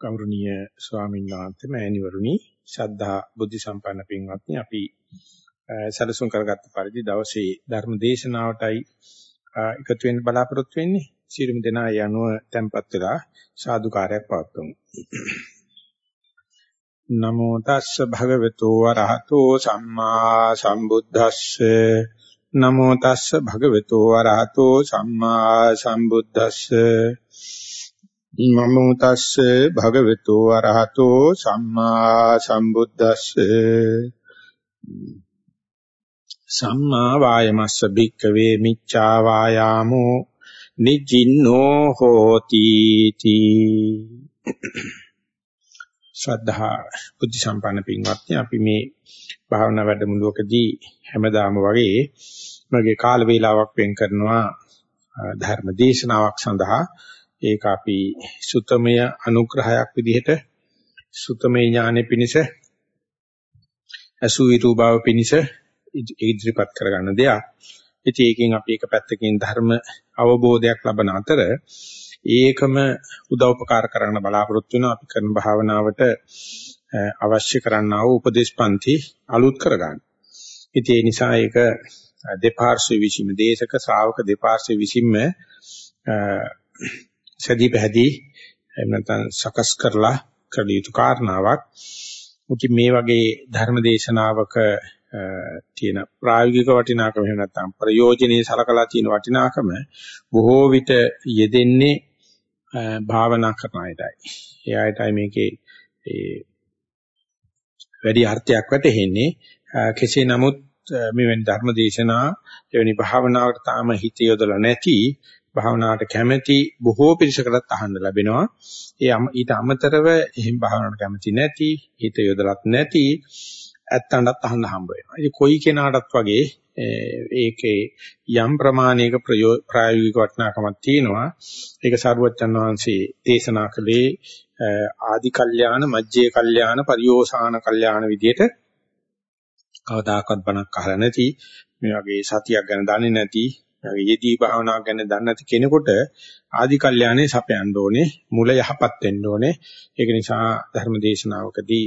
ගෞරවනීය ස්වාමීන් වහන්සේ මෑණිවරුනි ශ්‍රද්ධා බුද්ධ සම්පන්න පින්වත්නි අපි සැලසුම් කරගත්ත පරිදි දවසේ ධර්ම දේශනාවටයි එකතු වෙන්න බලාපොරොත්තු වෙන්නේ. සියලුම දෙනා ඒ අනුව tempත් වෙලා සාදුකාරයක් පවත්වමු. නමෝ තස්ස භගවතු වරහතෝ සම්මා සම්බුද්දස්සේ. නමෝ තස්ස භගවතු වරහතෝ සම්මා සම්බුද්දස්සේ. නමෝ තස්සේ භගවතු වරහතෝ සම්මා සම්බුද්දස්සේ. සම්මා වායමස්ස භික්කවේ මිච්ඡා වායාමෝ නිජින්නෝ හෝති තී ශ්‍රද්ධා බුද්ධ සම්පන්න පින්වත්නි අපි මේ භාවනා වැඩමුළුවකදී හැමදාම වගේ මගේ කාල වේලාවක් වෙන් කරනවා ධර්ම දේශනාවක් සඳහා ඒක අපි සුතමය අනුග්‍රහයක් විදිහට සුතමේ ඥානෙ පිනිස අසුවිරු භාව පිනිස ඉදිරිපත් කරගන්න දෙයක්. ඉතින් ඒකෙන් අපි එක පැත්තකින් ධර්ම අවබෝධයක් ලබන අතර ඒකම උදව්පකාර කරන්න බලාපොරොත්තු වෙනවා අපි කරන භාවනාවට අවශ්‍ය කරන්නා වූ උපදේශපන්ති අලුත් කරගන්න. ඉතින් ඒ නිසා ඒක දෙපාර්ශ්ව විසීම දේශක ශ්‍රාවක දෙපාර්ශ්ව විසීම සදී පැහැදී එහෙම නැත්නම් සකස් කරලා කළ යුතු කාරණාවක්. මුකි මේ වගේ ධර්ම දේශනාවක තියෙන ප්‍රායෝගික වටිනාකම එහෙම නැත්නම් ප්‍රයෝජනෙයි සලකලා තියෙන වටිනාකම බොහෝ විට යෙදෙන්නේ භාවනා කරන අයටයි. ඒ අයටයි මේකේ ඒ වැඩි අර්ථයක් වැටහෙන්නේ. කෙසේ නමුත් මෙවැනි ධර්ම දේශනා එවැනි භාවනාවකට තාම හිත යොදලා නැති භාවනාවට කැමැති බොහෝ පිරිසකටත් අහන්න ලැබෙනවා. ඒ ඊට අමතරව එහෙම භාවනාවට කැමැති නැති, හිත යොදලත් නැති ඇත්තන්ටත් අහන්න හම්බ වෙනවා. ඉතින් කොයි කෙනාටත් වගේ ඒකේ යම් ප්‍රමාණයක ප්‍රායෝගික වටිනාකමක් තියෙනවා. ඒක සරුවච්චන් වහන්සේ දේශනා කළේ ආදි කල්යාණ, මජ්ජේ කල්යාණ, පරියෝසాన කල්යාණ විදියට කවදාකවත් බණක් අහලා නැති මේ වගේ සතියක් ගැන දන්නේ නැති යෙදී භාවනාවක් ගැන දන්නේ නැති කෙනෙකුට ආදි කල්යාණේ සපයන්න ඕනේ මුල යහපත් වෙන්න ඕනේ. ඒක නිසා ධර්ම දේශනාවකදී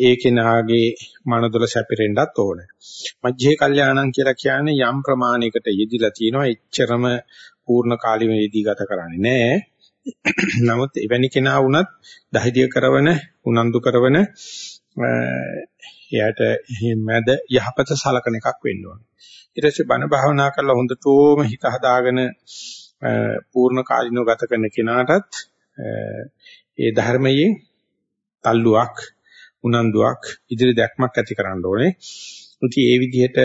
ඒ කෙනාගේ මනදොල සැපිරෙන්නත් ඕනේ. මජ්ජේ කල්යාණම් කියලා කියන්නේ යම් ප්‍රමාණයකට යෙදිලා තියෙනවා. එච්චරම පූර්ණ කාලෙම යෙදී ගත කරන්නේ නැහැ. නමුත් එවැනි කෙනා වුණත් දහිතිය කරවන උනන්දු කරවන එයාට මැද යහපත සලකන එකක් වෙන්න ඕනේ. ඊට පස්සේ බණ භාවනා කරලා හොඳටම හිත හදාගෙන පූර්ණ කාලිනව ගත කරන කෙනාටත් ඒ ධර්මයෙන් තල්ලුවක් උනන්දුවක් ඉදිරි දැක්මක් ඇති කරන්න ඕනේ. ඉතින් ඒ විදිහට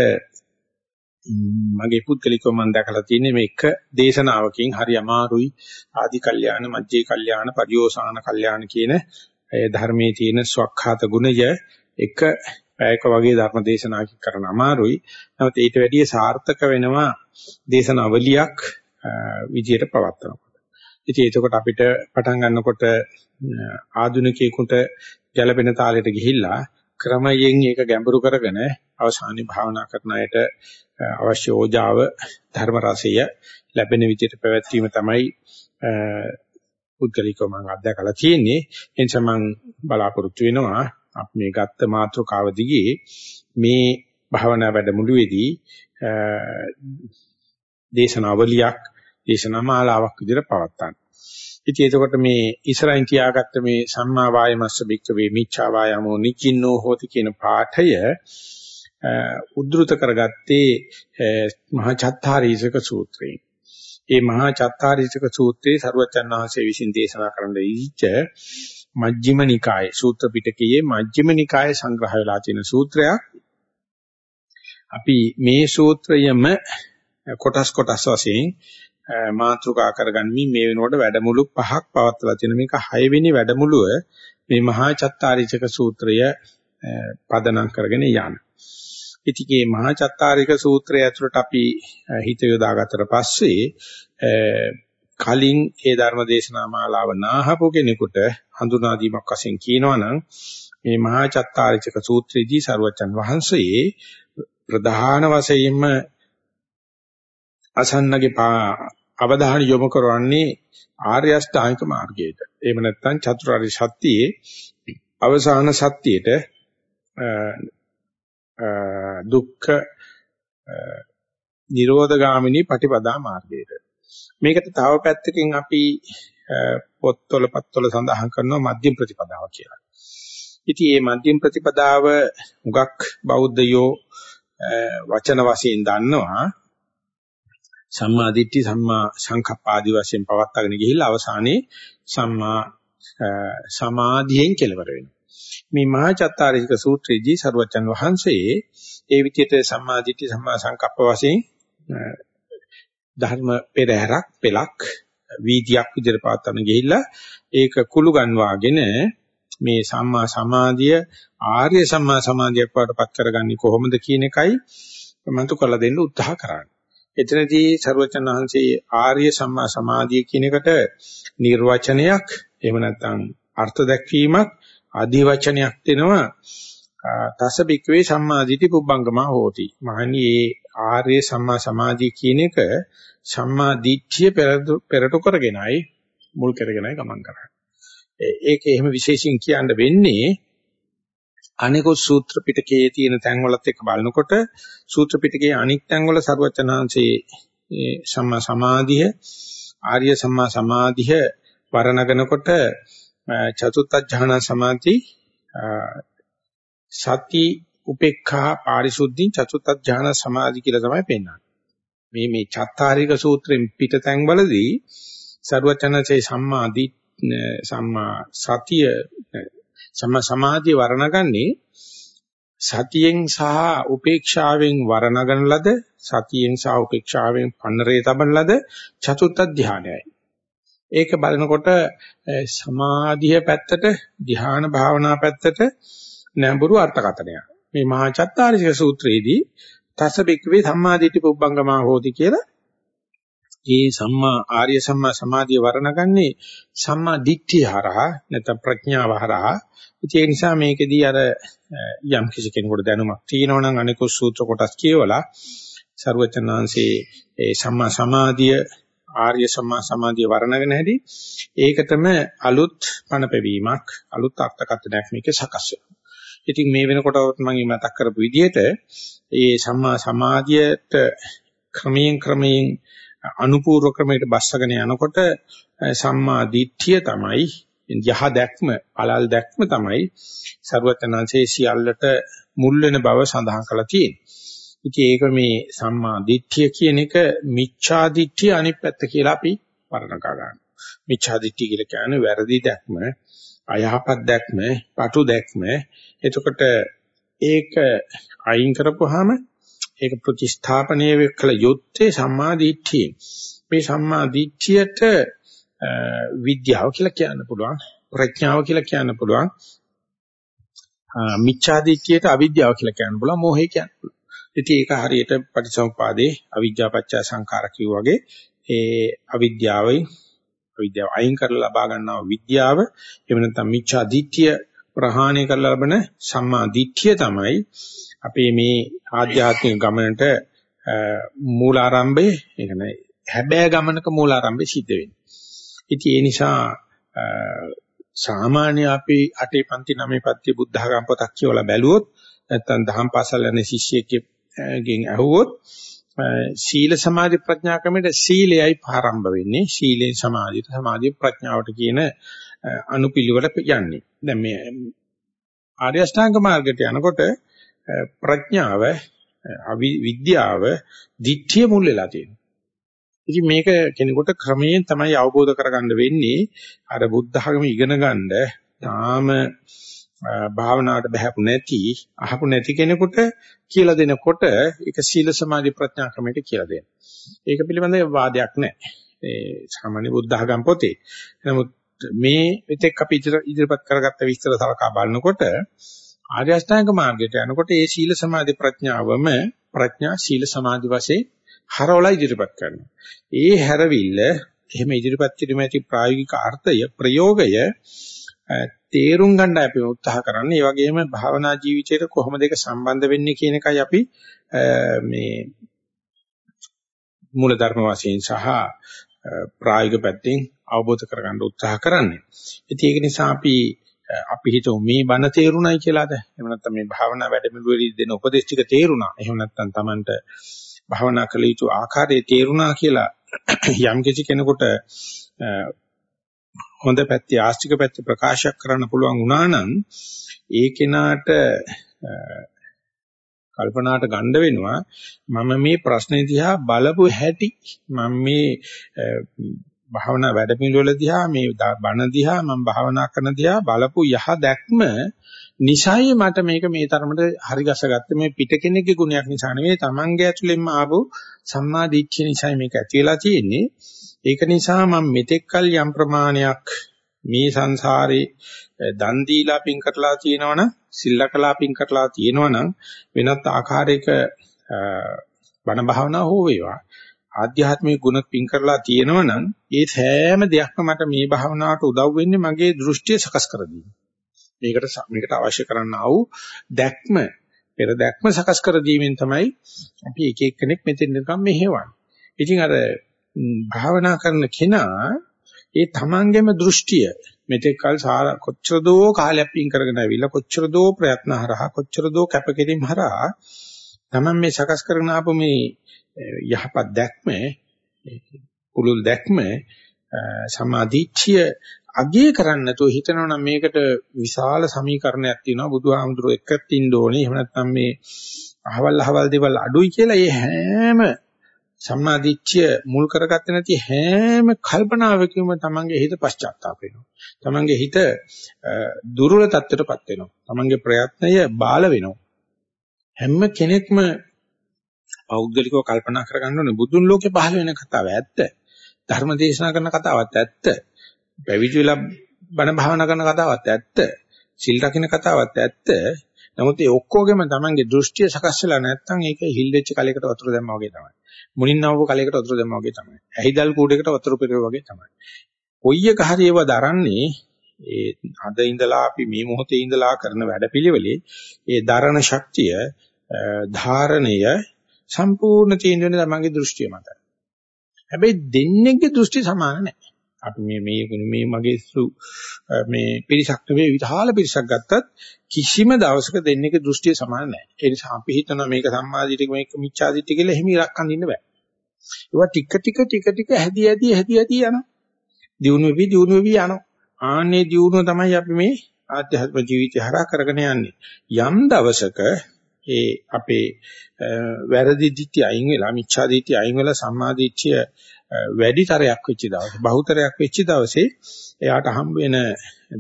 මගේ පුද්ගලිකව මම දැකලා තියෙන්නේ මේ එක දේශනාවකින් හරි අමාරුයි ආදි කල්යාණ මජ්ජේ කල්යාණ පරියෝසాన කල්යාණ කියන ධර්මයේ තියෙන ස්වකහාත ගුණය එක පැයක වගේ ධර්ම දේශනා කරන අමාරුයි. නමුත් ඊට වැඩිය සාර්ථක වෙනවා දේශනාවලියක් විදියට පවත්වනකොට. ඉතින් එතකොට අපිට පටන් ගන්නකොට ආධුනිකයෙකුට ගැළපෙන තාලෙට ගිහිල්ලා ක්‍රමයෙන් ඒක ගැඹුරු කරගෙන අවසානයේ භාවනා කරන අයට අවශ්‍ය ඕජාව ධර්ම රසය ලැබෙන විදිහට පැවැත්වීම තමයි පුද්ගලිකව මම අත්දැකලා තියෙන්නේ. ඒ නිසා මම බලාපොරොත්තු වෙනවා අපි මේ ගත්ත මාතෘකාව දිගේ මේ භාවනා වැඩමුළුවේදී දේශනාවලියක් දේශනා මාලාවක් විදිහට පවත්වන්න. ඉතින් එතකොට මේ ඉස්සරහින් තියාගත්ත මේ සම්මා වායමස්ස බික්කවේ මිච්ඡා වායමෝ නිචින්නෝ හෝති කියන පාඨය උද්දෘත කරගත්තේ මහා චත්තාරීසක සූත්‍රයෙන්. ඒ මහා චත්තාරීසක සූත්‍රයේ සරුවචන් වහන්සේ විසින් දේශනා කරන්න දීච්ච මජ්ක්‍ධිම නිකායේ සූත්‍ර පිටකයේ මජ්ක්‍ධිම නිකායේ සංග්‍රහ වෙලා තියෙන සූත්‍රයක්. අපි මේ සූත්‍රයම කොටස් කොටස් වශයෙන් මාතෘකා කරගනිමින් මේ වෙනකොට වැඩමුළු පහක් පවත්වලා තියෙන මේක 6 වෙනි වැඩමුළුව මේ මහා චත්තාරීචක සූත්‍රය පදනම් කරගෙන යන. ඉතින් මේ මහා චත්තාරික සූත්‍රය ඇතුළට අපි හිත යොදාගත්තට පස්සේ කලින් ඒ ධර්ම දේශනා මාලාව නාහපු කෙනෙකුට හඳුනා දීමක් වශයෙන් කියනවනම් මේ මහා චත්තාරිචක සූත්‍රයේදී සරුවචන් වහන්සේ ප්‍රධාන වශයෙන්ම අසන්නගේ අවධානය යොමු කරන්නේ ආර්ය අෂ්ටාංගික මාර්ගයට. එහෙම නැත්නම් චතුරාර්ය සත්‍යයේ අවසාන සත්‍යයට දුක්ඛ නිරෝධගාමිනී පටිපදා මාර්ගයට මේකට තව පැත්තකින් අපි පොත්වල පත්වල සඳහන් කරනවා මධ්‍යම ප්‍රතිපදාව කියලා. ඉතින් මේ මධ්‍යම ප්‍රතිපදාව මුගක් බෞද්ධයෝ වචන වශයෙන් දන්නවා සම්මා දිට්ඨි සම්මා සංකප්ප ආදි වශයෙන් පවත්වාගෙන ගිහිල්ලා අවසානයේ සම්මා සමාධියෙන් කෙලවර වෙනවා. මේ මහා චත්තාරීක සූත්‍රයේදී සරුවචන් වහන්සේ ඒ විදිහට සම්මා දිට්ඨි සම්මා සංකප්ප වශයෙන් ධර්ම පෙරහැරක් පෙලක් වීදියක් විදිහට පාත්තන ගිහිල්ලා ඒක කුළු ගන්වාගෙන මේ සම්මා සමාධිය ආර්ය සම්මා සමාධියක් වඩපත් කරගන්නේ කොහොමද කියන එකයි මන්තු කරලා දෙන්න උත්සාහ කරන්නේ. එතනදී ਸਰවචන් වහන්සේ ආර්ය සම්මා සමාධිය කියන එකට නිර්වචනයක් එහෙම නැත්නම් අර්ථ දැක්වීමක් ආදී වචනයක් දෙනවා තස බික්වේ සම්මාදිටි පුබ්බංගමා හෝති. මහණනි මේ ආර්ය සම්මා සමාධිය කියන එක සම්මා දිට්ඨිය පෙරට කරගෙනයි මුල් කරගෙනයි ගමන් කරන්නේ. ඒක එහෙම විශේෂයෙන් කියන්න වෙන්නේ අනිකුත් සූත්‍ර පිටකයේ තියෙන තැන්වලත් එක්ක බලනකොට සූත්‍ර පිටකයේ අනික් තැන්වල සරුවචනාංශේ සම්මා සමාධිය ආර්ය සම්මා සමාධිය වර්ණනනකොට චතුත්ථ ඥාන සමාධි සති උපේක්ඛා පාරිශුද්ධි චතුත්ථ ඥාන සමාධි කියලා තමයි පෙන්වන්නේ. මේ මේ චත්තාරික සූත්‍රෙන් පිටතැන් වලදී සරුවචනසේ සම්මා සම්මා සතිය සම්මා සමාධිය වර්ණගන්නේ සතියෙන් සහ උපේක්ෂාවෙන් වර්ණගන ලද සතියෙන් සහ උපේක්ෂාවෙන් පන්නරේ තබන ලද චතුත්ථ ධානයයි. ඒක බලනකොට සමාධිය පැත්තට ධ්‍යාන භාවනා පැත්තට නැඹුරු අර්ථකථනයක්. මේ මහා චත්තාරික සූත්‍රයේදී තස බික්කවේ සම්මාදිට්ඨි පුබ්බංගමා හෝති කියලා ඒ සම්මා ආර්ය සම්මා සමාධිය වර්ණගන්නේ සම්මා දිට්ඨිය හරහා නැත්නම් ප්‍රඥාව හරහා ඒ නිසා මේකෙදී අර යම් කිසි කෙනෙකුට දැනුමක් තියෙනවා නම් අනිකුත් සූත්‍ර කොටස් කියවලා ਸਰවචනාංශේ ඒ සම්මා සමාධිය ආර්ය සම්මා සමාධිය වර්ණගෙන හැදී ඒකටම අලුත් පණපැවීමක් අලුත් අර්ථකථනයක් මේකේ සකස් වෙනවා. ඉතින් මේ වෙනකොට මම මතක් කරපු විදිහට ඒ සම්මා සමාධියට ක්‍රමයෙන් ක්‍රමයෙන් අනුපූර්ව ක්‍රමයට බස්සගෙන යනකොට සම්මා දිට්ඨිය තමයි යහ දැක්ම පළල් දැක්ම තමයි සරුවචනංශේ සියල්ලට මුල් වෙන බව සඳහන් කරලා තියෙන්නේ. ඉතින් ඒක මේ සම්මා දිට්ඨිය කියන එක මිච්ඡා දිට්ඨිය අනිත් පැත්ත කියලා අපි වර්ණකා ගන්නවා. මිච්ඡා දිට්ඨිය කියලා කියන්නේ වැරදි දැක්ම, අයහපත් දැක්ම, පටු දැක්ම. එතකොට ඒක අයින් කරපුවාම ඒක ප්‍රතිස්ථාපනය කළ යුත්තේ සම්මා දිට්ඨිය. මේ සම්මා දිට්ඨියට විද්‍යාව කියලා කියන්න පුළුවන්, ප්‍රඥාව කියලා කියන්න පුළුවන්. මිච්ඡා දිට්ඨියට අවිද්‍යාව කියලා කියන්න පුළුවන්, මෝහය කියන්න පුළුවන්. ඉතින් ඒක හරියට පටිච්චසමුපාදේ අවිජ්ජා පත්‍ය සංඛාර වගේ ඒ අවිද්‍යාවයි අවිද්‍යාව අයින් කරලා ලබා ගන්නා විද්‍යාව එහෙම නැත්නම් මිච්ඡා දිට්ඨිය ප්‍රහාණය කරලා ලබන සම්මා දිට්ඨිය තමයි අපේ මේ ආධ්‍යාත්මික ගමනට මූලාරම්භය ඒ කියන්නේ හැබෑ ගමනක මූලාරම්භය සිද්ධ වෙන්නේ. ඉතින් ඒ නිසා සාමාන්‍ය අපි අටේ පන්ති නවයේ පන්ති බුද්ධඝම පොතක් කියවලා බැලුවොත් නැත්නම් දහම් පාසල් යන ශිෂ්‍යයෙක්ගෙන් ඇහුවොත් සීල සමාධි ප්‍රඥා ක්‍රමයට සීලයයි ආරම්භ වෙන්නේ සීලේ සමාධියට සමාධිය ප්‍රඥාවට කියන අනුපිළිවෙල යන්නේ. දැන් මේ ආර්ය අෂ්ටාංග මාර්ගයට යනකොට ප්‍රඥාව විද්‍යාව දිට්ඨිය මුල් වෙලා තියෙනවා. ඉතින් මේක කෙනෙකුට ක්‍රමයෙන් තමයි අවබෝධ කරගන්න වෙන්නේ අර බුද්ධ ධර්ම ඉගෙන ගන්න තාම භාවනාවට බහැපු නැති අහපු නැති කෙනෙකුට කියලා දෙනකොට ඒක සීල සමාධි ප්‍රඥා ක්‍රමයට කියලා දෙනවා. ඒක පිළිබඳව වාදයක් නැහැ. ඒ සාමාන්‍ය බුද්ධ ධර්ම පොතේ. නමුත් මේ මෙතෙක් අපි ඉදිරිපත් කරගත්ත විස්තර සලකා බලනකොට ආර්ය අෂ්ටාංග මාර්ගයට යනකොට ඒ සීල සමාධි ප්‍රඥාවම ප්‍රඥා සීල සමාධි වශයෙන් හරවලා ඉදිරිපත් කරනවා. ඒ හැරවිල්ල එහෙම ඉදිරිපත් කිරීම ඇති ප්‍රායෝගික අර්ථය ප්‍රයෝගය තේරුම් ගන්න අපි උත්සාහ කරන්නේ. ඒ වගේම භාවනා ජීවිතයට කොහොමද ඒක සම්බන්ධ වෙන්නේ කියන එකයි අපි මේ මූලධර්ම වශයෙන් සහ ප්‍රායෝගික පැත්තෙන් අවබෝධ කරගන්න උත්සාහ කරන්නේ. ඉතින් ඒක නිසා අපි අපි හිතමු මේ බණ තේරුණයි කියලාද? එහෙම නැත්නම් මේ භාවනා වැඩමුළුවේදී දෙන උපදේශ ටික තේරුණා. එහෙම නැත්නම් Tamanට භාවනා කළ යුතු ආකාරය තේරුණා කියලා යම් කිසි කෙනෙකුට හොඳ පැත්තේ ආස්තික පැත්තේ ප්‍රකාශයක් කරන්න පුළුවන් වුණා නම් ඒ කෙනාට කල්පනාට ගන්න වෙනවා මම මේ ප්‍රශ්නේ දිහා බලපු හැටි. මම මේ භාවනා වැඩපිළිවෙල දිහා මේ බණ දිහා මම භාවනා කරන දිහා බලපු යහ දැක්ම නිසයි මට මේක මේ තරමට හරි ගසගත්තේ. මේ පිට කෙනෙක්ගේ ගුණයක් නිසා නෙවෙයි Tamange ඇතුළෙන්ම ආපු සම්මා දිට්ඨිය නිසයි මේක ඇති වෙලා තියෙන්නේ. ඒක නිසා මම මෙතෙක්කල් යම් ප්‍රමාණයක් මේ සංසාරේ දන් දීලා පින් කරලා තියෙනවනම් සිල්ලකලා පින් කරලා තියෙනවනම් වෙනත් ආකාරයක බණ භාවනා හෝ වේවා ආධ්‍යාත්මික ගුණ පින් කරලා තියෙනවනම් ඒ සෑම දෙයක්ම මට මේ භාවනාවට උදව් වෙන්නේ මගේ දෘෂ්ටිය සකස් කර දීම. මේකට මේකට අවශ්‍ය කරන්නා වූ දැක්ම පෙර දැක්ම සකස් කර දීමෙන් තමයි අපි එක එක්කෙනෙක් මෙතෙන් නිකම් මෙහෙවන්නේ. ඉතින් අර භාවනා කරන කෙනා ඒ තමන්ගේම දෘෂ්ටිය මෙතෙක් කල කොච්චර දෝ කාලයක් පින් කරගෙන ආවිල්ලා කොච්චර දෝ ප්‍රයත්න හරහා කොච්චර දෝ කැපකිරීම හරහා තමන් මේ සකස් කරගෙන ආපු මේ යහපත් දැක්ම පුලුල් දැක්ම සමාධිච්ඡය අගේ කරන්න නැතුව හිතනවා නම් මේකට විශාල සමීකරණයක් තියෙනවා. බුදුහාමුදුරුවෝ එක්කත් ඉන්න ඕනේ. එහෙම නැත්නම් මේ අහවල් අහවල් දේවල් අඩුයි කියලා ඒ හැම සම්මාදිච්ඡය මුල් කරගත්තේ නැති හැම කල්පනාවකම තමන්ගේ හිත පශ්චාත්තාප වෙනවා. තමන්ගේ හිත දුර්වල තත්ත්වයටපත් වෙනවා. තමන්ගේ ප්‍රයත්නය බාල වෙනවා. හැම කෙනෙක්ම පෞද්ගලිකව කල්පනා කරගන්න ඕනේ බුදුන් ලෝකේ පහළ වෙන කතාව ඇත්ත. ධර්ම දේශනා කරන කතාවත් ඇත්ත. පැවිදි වෙලා බණ භාවනා කරන කතාවත් ඇත්ත. සිල් රකින්න කතාවත් ඇත්ත. නමුත් ඒ ඔක්කොගෙම තමන්ගේ දෘෂ්ටිය සකස් වෙලා නැත්නම් ඒක හිල් වෙච්ච කලයකට වතුර දැම්මා වගේ තමයි. මුලින් නවපු කලයකට වතුර දැම්මා වගේ තමයි. ඇහිදල් කූඩේකට වතුර පෙරෙවා වගේ තමයි. කොයි එක හරි ඒව දරන්නේ ඒ අද ඉඳලා අපි මේ මොහොතේ ඉඳලා කරන වැඩපිළිවෙලේ ඒ දරණ ශක්තිය ධාරණය සම්පූර්ණ තියෙන තමන්ගේ දෘෂ්ටිය මත. හැබැයි දෙන්නේගේ දෘෂ්ටි සමාන නැහැ. අපි මේ මේ මේ මගේ මේ පිරිසක් නෙවෙයි විශාල පිරිසක් ගත්තත් කිසිම දවසක දෙන්නේගේ දෘෂ්ටිය සමාන නැහැ. ඒ නිසා අපි හිතනවා මේක සම්මාදිටික මේක මිච්ඡාදිට්ඨි කියලා එහෙම ඉරක් අඳින්න බෑ. ඒවා ටික ටික ටික ටික හැදී හැදී හැදී හැදී යනවා. දියුණු වෙවි දියුණු වෙවි යනවා. ආන්නේ දියුණුව තමයි අපි මේ ආධ්‍යාත්ම ජීවිතය හරහා කරගෙන යන්නේ. යම් දවසක ඒ අපේ වැරදි දිට්ඨිය අයින් වෙලා මිච්ඡා දිට්ඨිය අයින් වෙලා සම්මා දිට්ඨිය වැඩිතරයක් වෙච්ච දවසේ බහුතරයක් වෙච්ච දවසේ එයාට හම්බ වෙන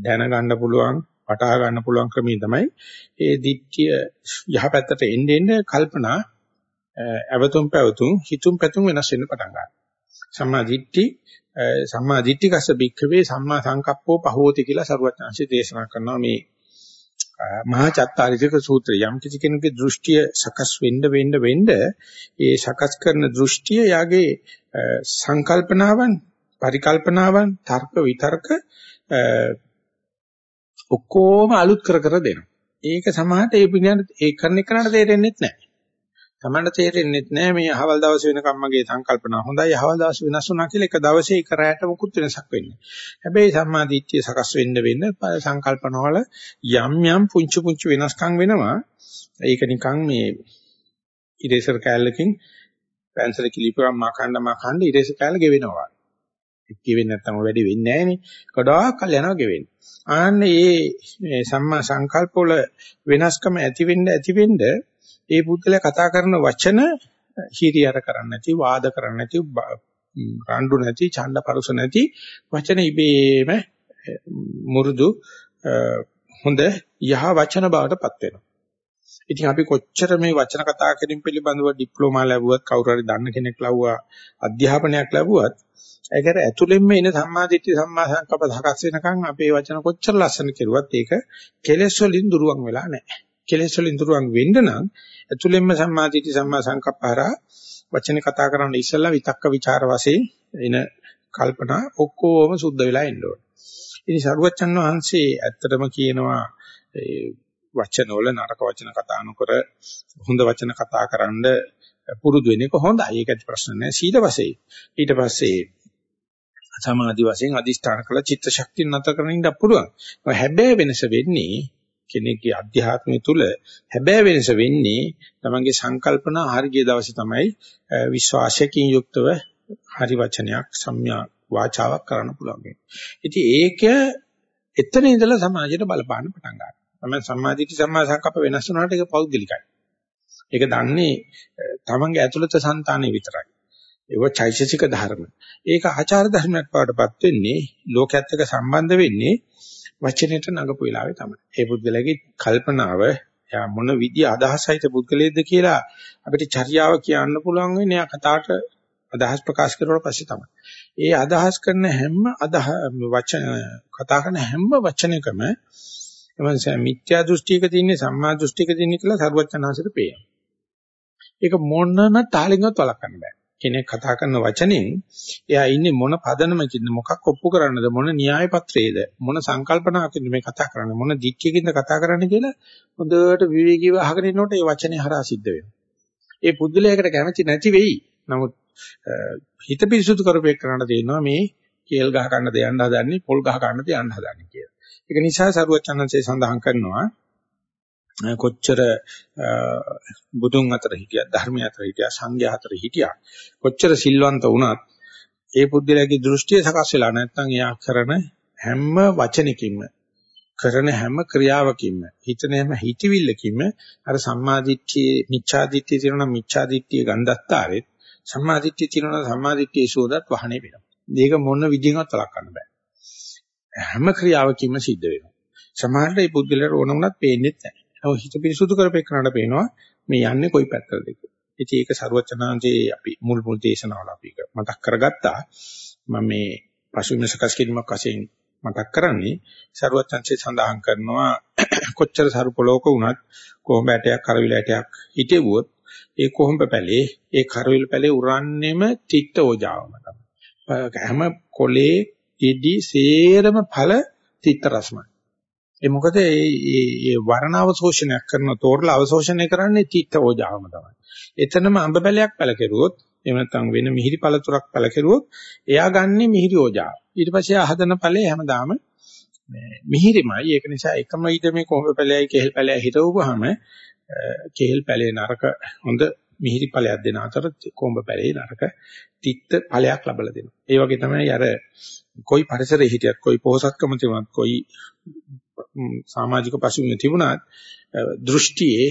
දැනගන්න පුළුවන් වටහා ගන්න පුළුවන් ක්‍රමය තමයි ඒ දිට්ඨිය යහපැත්තට එන්න එන්න කල්පනා අවතුම් පැවතුම් හිතුම් පැතුම් වෙනස් වෙන්න පටන් ගන්නවා. සම්මා දිට්ඨි සම්මා දිට්ඨිකස බික්ඛවේ සම්මා සංකප්පෝ පහෝති කියලා සරුවචාන්සේ දේශනා කරනවා මේ මහා චත්තාරිසක සූත්‍රය යම් කිසි කෙනෙකුගේ දෘෂ්ටිය සකස් වෙන්න වෙන්න වෙන්න ඒ සකස් කරන දෘෂ්ටිය යාගේ සංකල්පනාවන් පරිකල්පනාවන් තර්ක විතර්ක ඔක්කොම අලුත් කර කර දෙනවා. ඒක සමහරට ඒ පිළියන ඒ කරන එකනට තේරෙන්නේ නැහැ. තමන්ට තේරෙන්නේ නැහැ මේ අහවල් දවසේ වෙනකම් මගේ සංකල්පනා හොඳයි අහවල් දවසේ වෙනස් වුණා කියලා එක දවසේ එක රැයට මුකුත් වෙනසක් වෙන්නේ. හැබැයි සම්මා දිට්ඨිය සකස් වෙන්න වෙන්න සංකල්පනවල යම් යම් පුංචි පුංචි වෙනස්කම් වෙනවා. ඒක නිකන් මේ ඉරේසර් කෑල්ලකින් පැන්සල කිලිපුවම් මකන්න මකන්න ඉරේසර් කෑල්ල ගෙවෙනවා. ඒක ගෙවෙන්නේ නැත්නම් වැඩි වෙන්නේ නැහනේ. ගොඩාක් කල් යනවා ගෙවෙන්නේ. ආන්න මේ සම්මා සංකල්ප වල වෙනස්කම ඇති වෙන්න ඇති වෙන්න ඒ පුද්ගලයා කතා කරන වචන හිරියර කරන්නේ නැති වාද කරන්නේ නැති රණ්ඩු නැති ඡණ්ඩ පරුස නැති වචන ඉබේම මුරුදු හොඳ යහ වචන බවටපත් වෙනවා. ඉතින් අපි කොච්චර මේ වචන කතා කිරීම පිළිබඳව ඩිප්ලෝමා ලැබුවත් කවුරු හරි දන්න කෙනෙක් ලව්වා අධ්‍යාපනයක් ලැබුවත් ඒකට ඇතුළෙන්ම එන සම්මාදිට්ඨි සම්මා සංකප්ප සකස් වෙනකන් අපේ වචන කොච්චර ලස්සන කෙරුවත් ඒක කෙලෙස් වලින් දුරවන් වෙලා නැහැ. කෙලෙස් වලින් දුරවන් වෙන්න නම් ඇතුළෙන්ම සම්මාදිට්ඨි සම්මා සංකප්පහරා වචන කතා කරන්න ඉස්සෙල්ලා විතක්ක ਵਿਚාර වශයෙන් එන කල්පනා ඔක්කොම සුද්ධ වෙලා එන්න ඕනේ. ඉතින් සරුවච්චන් වහන්සේ ඇත්තටම කියනවා වචනවල නරක වචන කතා නොකර හොඳ වචන කතා කරන්න පුරුදු වෙන එක හොඳයි. ඒක ඇති ප්‍රශ්න නෑ. සීල වශයෙන්. ඊට පස්සේ සමාධි වශයෙන් අදිෂ්ඨාන කළ චිත්ත ශක්තිය නැතර කරගෙන ඉන්න පුළුවන්. හැබැයි වෙනස වෙන්නේ කෙනෙක්ගේ අධ්‍යාත්මය තුල හැබැයි වෙනස වෙන්නේ තමන්ගේ සංකල්පන හරිය දවසේ තමයි විශ්වාසයෙන් යුක්තව හරි වචනයක් සම්‍යා වාචාවක් කරන්න පුළුවන්. ඉතින් ඒක එතන ඉඳලා සමාජයට බලපාන්න පටන් ගන්නවා. තමයි සම්මාදිට්ඨි සම්මා සංකප්ප වෙනස් වුණාට ඒක පෞද්ගලිකයි. ඒක දන්නේ තමන්ගේ ඇතුළත సంతානෙ විතරයි. ඒව චෛතසික ධර්ම. ඒක ආචාර ධර්මයක් බවටපත් වෙන්නේ ලෝකයේත් එක්ක සම්බන්ධ වෙන්නේ වචනෙට නගපු වෙලාවේ තමයි. ඒ පුද්ගලයාගේ කල්පනාව යා මොන විදිය අදහසයිද පුද්ගලයේද කියලා අපිට චර්යාව කියන්න පුළුවන් වෙන්නේ යා කතාවට අදහස් ප්‍රකාශ කරුවාට පස්සේ තමයි. ඒ අදහස් කරන හැම අදහ වචන කතා කරන හැම වචනයකම එමන්ස මිත්‍යා දෘෂ්ටියක තියෙන සම්මා දෘෂ්ටියක තියෙන කියලා සරුවචනාංශයට පේනවා. ඒක මොනම තාලෙන්වත් වළක්වන්න බෑ. කෙනෙක් කතා කරන වචනෙන් එයා ඉන්නේ මොන පදනමකින්ද මොකක් ඔප්පු කරන්නද මොන න්‍යාය පත්‍රයේද මොන සංකල්පනාවකින්ද මේ කතා කරන්නේ මොන දික්කයකින්ද කතා කරන්නේ කියලා හොඳට විවේකීව අහගෙන ඉන්නකොට ඒ වචනේ හරහා සිද්ධ වෙනවා. ඒ පුදුලයකට කැමති නැති වෙයි. නමුත් හිත පිරිසුදු කරපේක කරන්න තියෙනවා මේ කේල් ගහ ගන්න දෙයන්න හදන්නේ පොල් ගහ ගන්න දෙයන්න හදන්නේ කියලා. ඒක නිසා සරුවචනන්සේ සඳහන් කරනවා කොච්චර බුදුන් අතර හිටියා ධර්මය අතර හිටියා සංඝයා අතර හිටියා කොච්චර සිල්වන්ත වුණත් ඒ පුද්ගලයාගේ දෘෂ්ටිය සකස් වෙලා නැත්නම් එයා කරන හැම වචනකින්ම කරන හැම ක්‍රියාවකින්ම හිතන හැම හිතවිල්ලකින්ම අර සම්මාදිට්ඨියේ මිච්ඡාදිට්ඨිය තියෙනවා මිච්ඡාදිට්ඨිය ගන්ධත්තාරෙත් සම්මාදිට්ඨිය තියෙනවා සම්මාදිට්ඨියේ සෝදත් වහනේ වෙනවා. මේක මොන විදිහකට වළක්වන්න බෑ. හැම ක්‍රියාවකින්ම සිද්ධ වෙනවා. සමහරවිට මේ පුද්ගලයාට ඕන වුණත් පේන්නේ නැහැ. නමුත් හිත පිරිසුදු කරපේකනට පේනවා මේ යන්නේ කොයි පැත්තටද කියලා. ඉතින් ඒක ਸਰුවචනාංශේ අපි මුල් මුල් දේශනාවල අපි මතක් කරගත්තා. මම මේ පසුබිම සකස් කිරීමක් වශයෙන් මතක් කරන්නේ ਸਰුවචනාංශේ සඳහන් කරනවා කොච්චර සරු පොලෝක වුණත් කොහොඹ ඇටයක් කරවිල ඇටයක් හිටෙවුවොත් ඒ කොහොඹ පැලේ ඒ කරවිල පැලේ උරන්නේම චිත්ත ඕජාවම තමයි. හැම කොලේ ඉදි සේරම ඵල චිත්ත රසමයි. ඒ මොකද මේ මේ වර්ණ අවශෝෂණයක් කරන තෝරලා අවශෝෂණය කරන්නේ තිත්ත ඕජාවම තමයි. එතනම අඹ පැලයක් පැල කෙරුවොත් එහෙම නැත්නම් වෙන මිහිරි පළතුරක් පැල කෙරුවොත් එයා ගන්නේ මිහිරි ඕජාව. ඊට පස්සේ ආහදන ඵලයේ හැමදාම මිහිරිමයි. ඒක නිසා එකම ඊට මේ කොහොඹ පැලයයි කෙහෙල් පැලයයි හිටවුවාම කෙහෙල් පැලේ නරක හොඳ මිහිරි ඵලයක් දෙන අතර කොඹ පැලේ නරක තිත්ත ඵලයක් ලබලා දෙනවා. ඒ වගේ තමයි අර කොයි පරිසරයේ හිටියත් කොයි පොහසත්කම තිබුණත් කොයි සමාජික පසුබිම තිබුණත් දෘෂ්ටියේ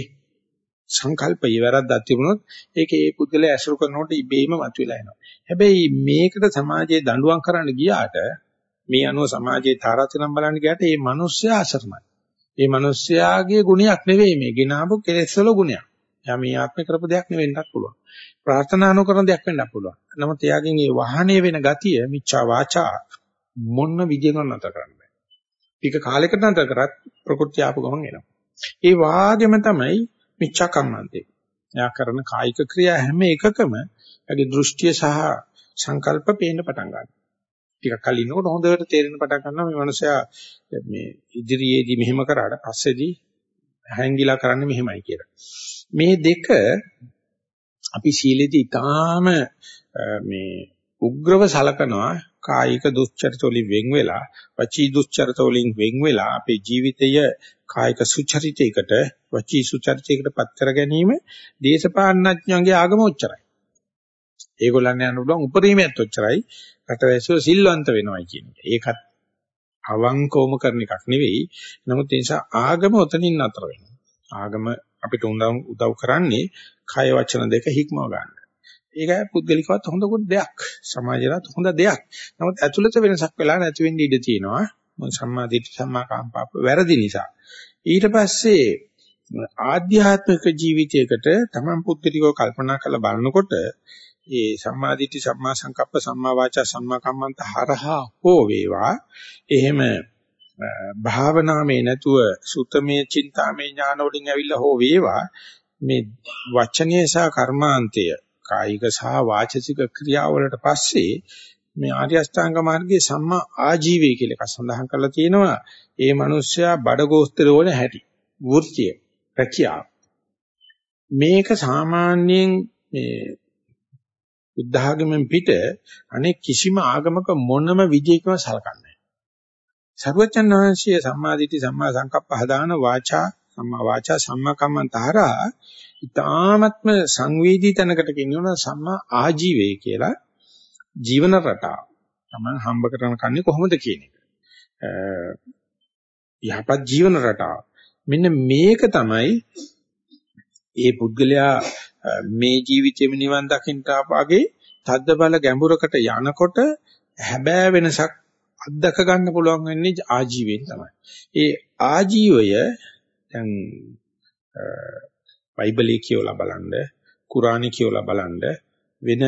සංකල්පය වැරද්දක් තිබුණොත් ඒක ඒ පුද්ගලයා ඇසුරු කරනකොට ඉබේම මතුවලා එනවා. හැබැයි මේකට සමාජයේ දඬුවම් කරන්න ගියාට මේ අනුව සමාජයේ තාරාතිරම් බලන්න ගියාට මේ මිනිස්සයා අසරණයි. මේ මිනිස්යාගේ ගුණයක් නෙවෙයි මේ ගිනාපු කෙලෙස්වල ගුණයක්. එයා මේ ආත්ම කරපු දෙයක් නෙවෙන්නත් පුළුවන්. ප්‍රාර්ථනා නොකරන දෙයක් වෙන්නත් පුළුවන්. නමුත් එයාගෙන් මේ වහණේ වෙන ගතිය මිච්ඡා වාචා මොන විදියෙන්වත් නැතර කරන්න බෑ. ටික කාලයකට නැතර කරත් ප්‍රകൃති ආපු ගමන් එනවා. ඒ වාගෙම තමයි මිච්ඡා කම්මන්තේ. එයා කරන කායික ක්‍රියා හැම එකකම එයාගේ දෘෂ්ටිය සහ සංකල්ප පේන්න පටන් ගන්නවා. ටිකක් කල් ඉන්නකොට හොඳට තේරෙන පටන් ගන්නවා මේ මනුස්සයා මේ ඉදිරියේදී මෙහෙම කරාට පස්සේදී හැංගිලා කරන්නේ මෙහෙමයි කියලා. මේ දෙක අපි සීලෙදී ඊටාම මේ උග්‍රව සලකනවා කායික දුස්චරිත වලින් වෙන් වෙලා වචී දුස්චරිත වලින් වෙන් වෙලා අපේ ජීවිතය කායික සුචරිතයකට වචී සුචරිතයකට පත් කර ගැනීම දේශපාලනඥයන්ගේ ආගම උච්චරයි. ඒගොල්ලන් යන උඩන් උපරිමයත් උච්චරයි. රටවැසියෝ සිල්වන්ත වෙනවයි කියන්නේ. ඒකත් අවංකවම කරන එකක් නෙවෙයි. නමුත් ඒ නිසා ආගම උතනින් නතර වෙනවා. ආගම අපිට උදව් කරන්නේ කය වචන දෙක හික්මව ගන්න. ඒක පුද්ගලිකවත් හොඳ දෙයක්. සමාජයට හොඳ දෙයක්. නමුත් ඇතුළත වෙනසක් වෙලා නැති වෙන්න ඉඩ තියෙනවා. සම්මා දිට්ඨි සම්මා කාම්පාප වැරදි නිසා. ඊට පස්සේ ආධ්‍යාත්මික ජීවිතයකට තමන් පුද්ගලිකව කල්පනා කරලා බලනකොට ඒ සම්මාදිට්ඨි සම්මා සංකප්ප සම්මා වාචා සම්මා කම්මන්ත හරහා හෝ වේවා එහෙම භාවනාවේ නැතුව සුතමේ චින්තාමේ ඥාන වලින් ඇවිල්ලා හෝ වේවා මේ වචනයේ සහ කර්මාන්තය කායික සහ වාචසික ක්‍රියාවලට පස්සේ මේ ආර්ය අෂ්ටාංග මාර්ගයේ සම්මා ආජීවය කියලා එකක් සඳහන් කරලා තියෙනවා ඒ මිනිස්සයා බඩගෝස්තර වල හැටි වෘත්තිය රැකියාව මේක සාමාන්‍යයෙන් මේ බුද්ධ ආගමෙන් පිට අනෙක් කිසිම ආගමක මොනම විදියකම සලකන්නේ නැහැ. සර්වචන් වහන්සේ සම්මාදිට්ඨි සම්මා සංකප්ප හදාන වාචා සම්මා වාචා සම්මා කම්මන්තරා ඊ타ත්ම සංවේදී තැනකට කියනවා සම්මා ආජීවය කියලා ජීවන රටාව. Taman හම්බ කරන කන්නේ කොහොමද කියන එක. යහපත් ජීවන රටාව. මෙන්න මේක තමයි ඒ පුද්ගලයා මේ ජීවිතේම නිවන් දකින්න ආපාගේ තද්ද බල ගැඹුරකට යනකොට හැබෑ වෙනසක් අත්දක ගන්න පුළුවන් වෙන්නේ ආජීවයෙන් තමයි. ඒ ආජීවය දැන් බයිබලයේ කියවලා බලන්න, කුරාණේ කියවලා බලන්න වෙන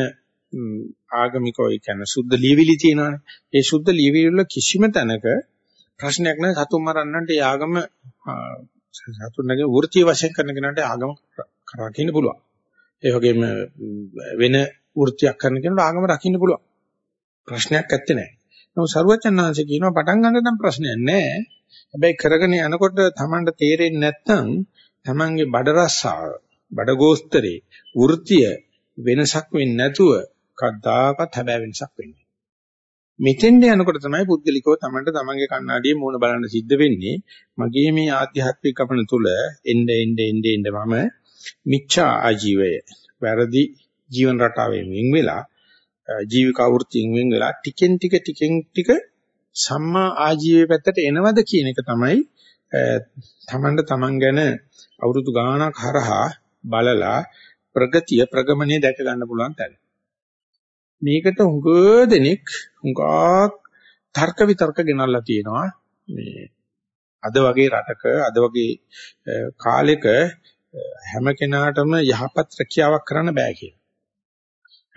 ආගමිකව ඒ කියන්නේ සුද්ධ ලියවිලි තියෙනවානේ. ඒ සුද්ධ ලියවිලි වල කිසිම තැනක ප්‍රශ්නයක් නැහැ සතුන් මරන්නන්ට ඒ ආගම සතුන්ගේ වෘත්තීය වශයෙන් කරන කෙනාට ආගම රකින්න පුළුවන්. ඒ වගේම වෙන වෘත්තියක් කරන කෙනාට ආගම රකින්න පුළුවන්. ප්‍රශ්නයක් ඇත්තේ නැහැ. නමුත් සරුවචනාංශ කියනවා පටන් ගන්න නම් ප්‍රශ්නයක් නැහැ. හැබැයි කරගෙන යනකොට Tamanට තේරෙන්නේ නැත්නම් Tamanගේ බඩ රස්සාව, බඩ ගෝස්තරේ, වෘත්තිය වෙනසක් වෙන්නේ නැතුව කද්දාකත් හැබැයි වෙනසක් වෙන්නේ. මෙතෙන්ට යනකොට තමයි පුද්ගලිකව Tamanට Tamanගේ කණ්ණාඩියේ මූණ බලන්න සිද්ධ වෙන්නේ. මගේ මේ ආධ්‍යාත්මික කපන තුල එnde ende ende ende මම මිච්ඡා ආජීවය වැරදි ජීවන රටාවෙන් වෙන් වෙලා ජීවික වෘත්තියෙන් වෙන් වෙලා ටිකෙන් ටික ටිකෙන් ටික සම්මා ආජීවයේ පැත්තට එනවද කියන එක තමයි තමන්ට තමන් ගැන අවුරුදු ගාණක් හරහා බලලා ප්‍රගතිය ප්‍රගමණය දැක ගන්න පුළුවන් තැන. මේකට හුඟ දෙනෙක් හුඟක් තර්ක විතර්ක ගෙනල්ලා තියෙනවා මේ අද වගේ රටක අද වගේ කාලෙක හැම කෙනාටම යහපත් රැකියාවක් කරන්න බෑ කියලා.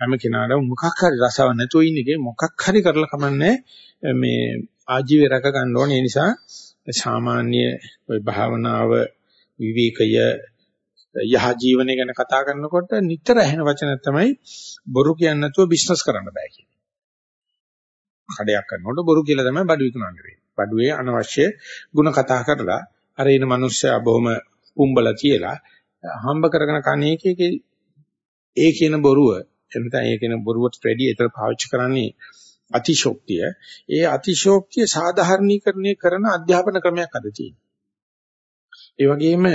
හැම කෙනාටම මොකක් හරි රසාව නැතුව ඉන්නේ මොකක් හරි කරලා කමන්නේ මේ ආජීවය රැක ගන්න ඕනේ. ඒ නිසා සාමාන්‍ය ওই භාවනාව විවේකය යහ ජීවනය ගැන කතා කරනකොට නිතර ඇහෙන වචන තමයි බොරු කියන්නේ නැතුව බිස්නස් කරන්න බෑ කියන්නේ. කඩයක් කරනකොට බොරු කියලා තමයි බඩු විකුණන්න වෙන්නේ. බඩුවේ අනවශ්‍ය ಗುಣ කතා කරලා අර ඉන මිනිස්සයා බොහොම පුම්බලා තියලා හම්බ කරගෙන කණේකේ ඒ කියන බොරුව එතන ඒ කියන බොරුවට වැඩි ඒතර පාවිච්චි කරන්නේ අතිශෝක්තිය. ඒ අතිශෝක්තිය සාධාරණීකරණය කරන අධ්‍යාපන ක්‍රමයක් අද තියෙනවා. ඒ වගේම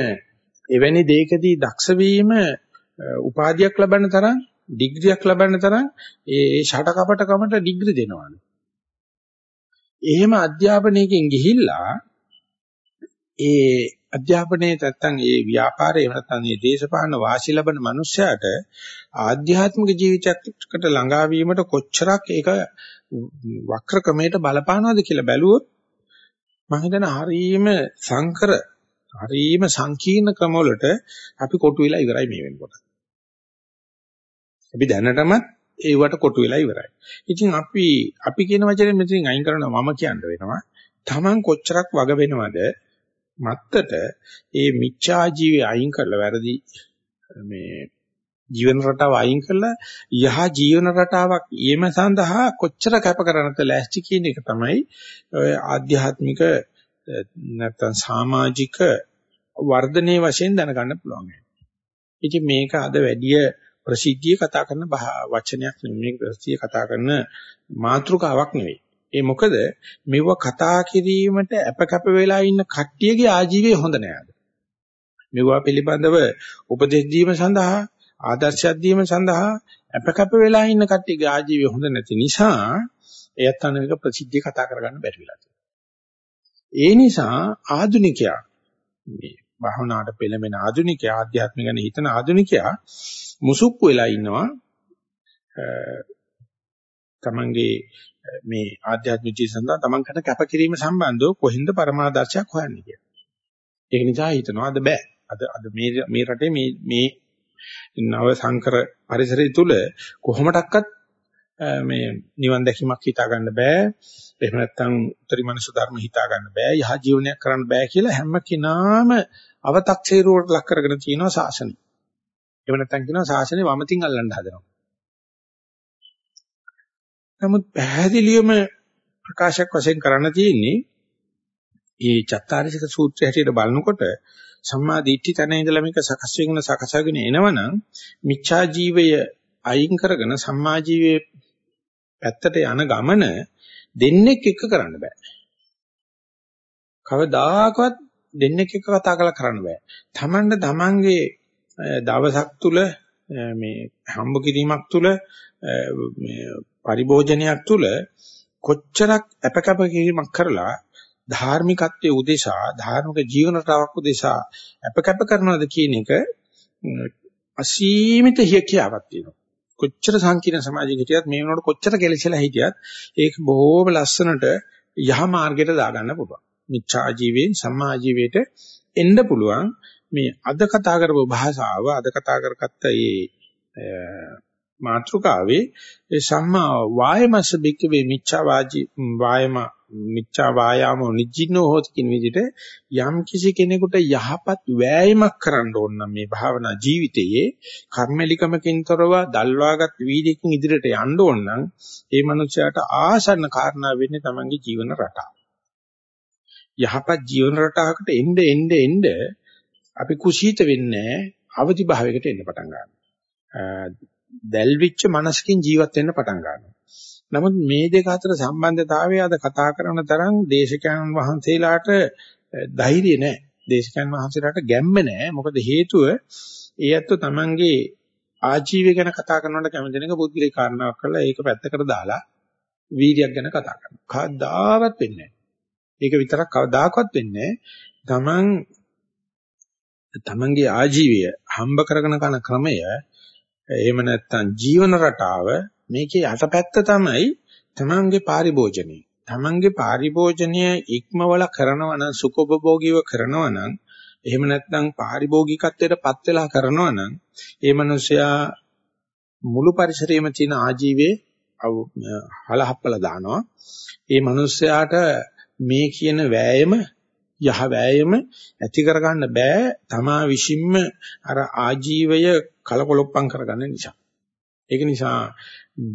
එවැනි දෙයකදී දක්ෂ වීම උපාධියක් ලබන්න තරම් ඩිග්‍රියක් ලබන්න තරම් ඒ ෂට කපට කමට ඩිග්‍රි දෙනවානේ. එහෙම අධ්‍යාපනයකින් ගිහිල්ලා ඒ අධ්‍යාපනයේ නැත්තම් ඒ ව්‍යාපාරයේ නැත්තම් මේ දේශපාලන වාසි ලබන මනුස්සයාට ආධ්‍යාත්මික ජීවිතයකට ළඟා වීමට කොච්චරක් ඒක වක්‍ර ක්‍රමයට බලපානවද කියලා බැලුවොත් මම හිතන හරීම සංකර හරීම සංකීර්ණ ක්‍රමවලට අපි කොටු වෙලා ඉවරයි මේ වෙනකොට. අපි දැනටමත් ඒවට කොටු වෙලා ඉවරයි. ඉතින් අපි අපි කියන වචනේ මෙතනින් අයින් කරනවා මම කියන්න වෙනවා. Taman කොච්චරක් වග වෙනවද මත්තට ඒ මිච්ඡා ජීවය අයින් කරලා වැරදි මේ ජීවන රටාව අයින් කරලා යහ ජීවන රටාවක් ඊම සඳහා කොච්චර කැප කරන්නද ලෑස්ති කියන එක තමයි ඔය ආධ්‍යාත්මික නැත්තම් සමාජික වර්ධනයේ වශයෙන් දැනගන්න පුළුවන්. ඉතින් මේක අද වැඩි ප්‍රසිද්ධිය කතා කරන වචනයක් නෙමෙයි මේක ප්‍රසිද්ධිය කතා කරන මාතෘකාවක් නෙවෙයි. ඒ මොකද? මෙව කතා කිරීමට අපකප වෙලා ඉන්න කට්ටියගේ ආජීවය හොඳ නෑද? මෙවුවා පිළිබඳව උපදෙස් දීම සඳහා ආදර්ශයක් දීම සඳහා අපකප වෙලා ඉන්න කට්ටියගේ ආජීවය හොඳ නැති නිසා එයත් අනේක ප්‍රසිද්ධිය කතා කරගන්න බැරි වෙලා ඒ නිසා ආධුනිකයා මේ භවනාට පෙළඹෙන ආධුනිකයා ආධ්‍යාත්මික ගැන හිතන ආධුනිකයා මුසුප්පු වෙලා ඉන්නවා. තමන්ගේ මේ ආධ්‍යාත්මික ජීවිත සඳහා තමන් කරන කැපකිරීම සම්බන්ධව කොහින්ද පරමාදර්ශයක් හොයන්නේ කියලා. ඒක නිසා හිතනවා අද බෑ. අද අද මේ මේ රටේ මේ මේ නව සංකර පරිසරය තුල කොහොමඩක්වත් මේ නිවන් දැකීමක් හිතා ගන්න බෑ. එහෙම නැත්නම් උතරි මනස ධර්ම හිතා ගන්න බෑ. යහ ජීවනයක් කරන්න බෑ කියලා හැම කෙනාම අව탁සේරුවට ලක් කරගෙන තියෙනවා ශාසනය. එහෙම නැත්නම් කියනවා ශාසනය වමතින් අල්ලන්න හදනවා. නමුත් පැහැදිලිවම ප්‍රකාශයක් වශයෙන් කරන්න තියෙන්නේ මේ චත්තාරිසික සූත්‍රය හැටියට බලනකොට සම්මා දිට්ඨි තැන ඉඳලා මේක සකස් වෙන සකසගෙන එනවනම් මිච්ඡා ජීවය අයින් කරගෙන සම්මා ජීවයේ පැත්තට යන ගමන දෙන්නෙක් එක කරන්න බෑ. කවදාකවත් දෙන්නෙක් එක කතා කරලා කරන්න බෑ. Tamanne tamange දවසක් තුල මේ හම්බ කිරීමක් තුල මේ පරිභෝජනයක් තුල කොච්චරක් අපකප කිරීමක් කරලා ධාර්මිකත්වයේ උදෙසා ධාර්මික ජීවන රටාවක් උදෙසා අපකප කරනවද කියන එක අසීමිත හිකියාවක් තියෙනවා. කොච්චර සංකීර්ණ සමාජයක හිටියත් මේ වෙනකොට කොච්චර කෙලෙසලා හිටියත් ඒක බොහෝම ලස්සනට යහ මාර්ගයට දාගන්න පුළුවන්. මිච්ඡා ජීවයෙන් සම්මා ජීවයට එන්න පුළුවන්. මේ අද කතා කරපු භාෂාව අද කතා කරගත්ත මේ මාත්‍රකාවේ ඒ සම්මා වායමස්ස බික්කවේ මිච්ඡා වාජි වායම මිච්ඡා වායාමෝ නිජිනෝ හොත් කියන විදිහට යම් කිසි කෙනෙකුට යහපත් වෑයමක් කරන්න ඕන නම් මේ භාවනා ජීවිතයේ කර්මලිකමකින් තොරව දල්වාගත් වීදිකකින් ඉදිරියට යන්න ඕන නම් ඒ මනුස්සයාට ආසන්න කාරණා වෙන්නේ Tamange ජීවන රටාව. යහපත් ජීවන රටාවකට එන්න එන්න එන්න අපි කුසීත වෙන්නේ අවදි භාවයකට එන්න පටන් ගන්නවා. දැල්විච්ච මනසකින් ජීවත් වෙන්න පටන් ගන්නවා. නමුත් මේ දෙක අතර සම්බන්ධතාවය අද කතා කරන තරම් දේශකයන් වහන්සේලාට ධෛර්යය නැහැ. දේශකයන් වහන්සේලාට ගැම්ම නැහැ. මොකද හේතුව ඒ ඇත්තෝ Tamanගේ ආජීවය ගැන කතා කරනකොට කැමති දෙනක පුද්ගලික කාරණාවක් කරලා ඒක පැත්තකට දාලා වීර්යයක් ගැන කතා කරනවා. කවදාවත් වෙන්නේ නැහැ. ඒක විතරක් කවදාකවත් වෙන්නේ නැහැ. Taman තමන්ගේ ආජීවය හම්බ කරගෙන කරන ක්‍රමය එහෙම නැත්නම් ජීවන රටාව මේකේ යටපැත්ත තමයි තමන්ගේ පාරිභෝජනය. තමන්ගේ පාරිභෝජනය ඉක්මවල කරනවා නම් සුඛෝපභෝගීව කරනවා නම් එහෙම නැත්නම් පාරිභෝගිකත්වයටපත් වෙලා කරනවා නම් ඒ මනුස්සයා මුළු පරිසරයේම තියෙන ආජීවයේ හලහප්පල දානවා. ඒ මනුස්සයාට මේ කියන වෑයම යහ වෑයම ඇති කරගන්න බෑ තමා විශ්ින්ම අර ආජීවය කලකොලොප්පම් කරගන්න නිසා. ඒක නිසා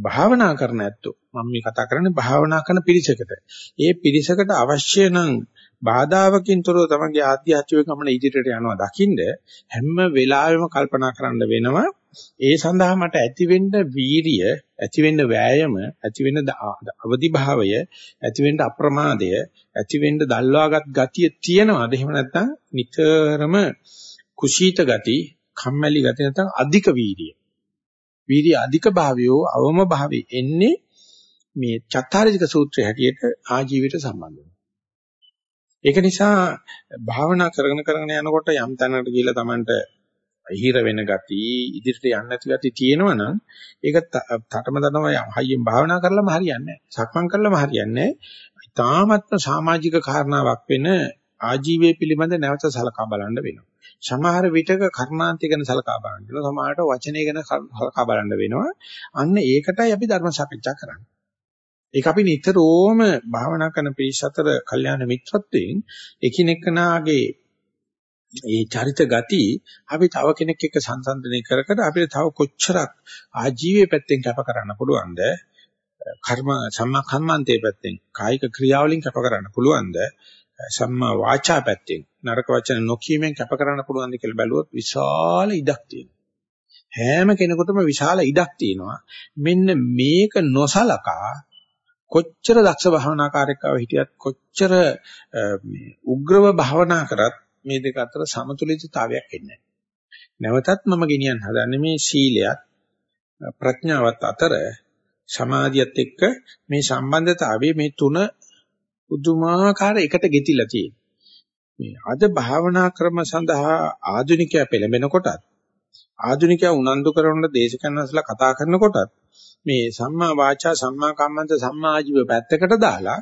භාවනා කරන ඇත්තෝ මම මේ කතා කරන්නේ භාවනා කරන පිරිසකට. ඒ පිරිසකට අවශ්‍ය නම් බාධාවකින් තොරව තමන්ගේ ආධ්‍යාත්මික ගමන ඉදිරියට යනවා දකින්ද හැම වෙලාවෙම කල්පනා කරන්න වෙනවා ඒ සඳහා මට ඇතිවෙන්න වීරිය ඇතිවෙන්න වෑයම ඇතිවෙන්න අවදි භාවය ඇතිවෙන්න අප්‍රමාදය ඇතිවෙන්න දල්වාගත් ගතිය තියෙනවද එහෙම නැත්නම් නිතරම කුසීත ගති කම්මැලි ගති නැත්නම් අධික වීරිය වීරිය අධික භාවයෝ අවම භාවයේ එන්නේ මේ චත්තාරික සූත්‍රය හැටියට ආජීවයට සම්බන්ධ ඒක නිසා භාවනා කරගෙන කරගෙන යනකොට යම් තැනකට ගිහිල්ලා Tamanට හිර වෙන ගති ඉදිරියට යන්න නැති ගති තියෙනවා නම් ඒක තටම තටම හයියෙන් භාවනා කරලම හරියන්නේ නැහැ. සක්මන් කරලම හරියන්නේ නැහැ. ඊ타මත්ම සමාජික කාරණාවක් වෙන ආජීවයේ පිළිබඳ නැවත සලකා බලන්න වෙනවා. සමහර විටක කර්මාන්තය ගැන සලකා බලන්න වෙනවා. සමහරට වචනය ගැන සලකා බලන්න වෙනවා. අන්න ඒකටයි අපි ධර්ම සාකච්ඡා කරන්නේ. ඒක අපි නිතරම භාවනා කරන පිරිස අතර කල්යාණ මිත්‍රත්වයෙන් එකිනෙකනාගේ ඒ චරිත ගති අපි තව කෙනෙක් එක්ක සංසන්දනය කර කර අපිට තව කොච්චරක් ආජීවයේ පැත්තෙන් කැප කරන්න පුළුවන්ද කර්ම සම්මා කම්මන්තේ පැත්තෙන් කායික ක්‍රියාවලින් කැප කරන්න පුළුවන්ද සම්මා වාචා පැත්තෙන් නරක වචන නොකීමෙන් කැප කරන්න පුළුවන්ද කියලා බැලුවොත් විශාල ඉඩක් තියෙනවා. හැම කෙනෙකුටම විශාල ඉඩක් තියෙනවා. මෙන්න මේක නොසලකා කොච්චර දක්ෂ භාවනාකාරයෙක්ව හිටියත් කොච්චර උග්‍රව භාවනා කරත් මේ දෙක අතර සමතුලිතතාවයක් එන්නේ නැවතත් මම ගෙනියන්න හදන්නේ මේ සීලයත් ප්‍රඥාවත් අතර සමාධියත් එක්ක මේ සම්බන්ධතාවයේ මේ තුන උදුමාකාර එකට ගෙතිලා තියෙන්නේ. අද භාවනා ක්‍රම සඳහා ආධුනිකයා පෙළඹෙනකොටත් ආධුනිකයා උනන්දු කරන දේශකයන්වන්සලා කතා කරනකොටත් මේ සම්මා වාචා සම්මා කම්මන්ත සම්මා ආජීව පැත්තකට දාලා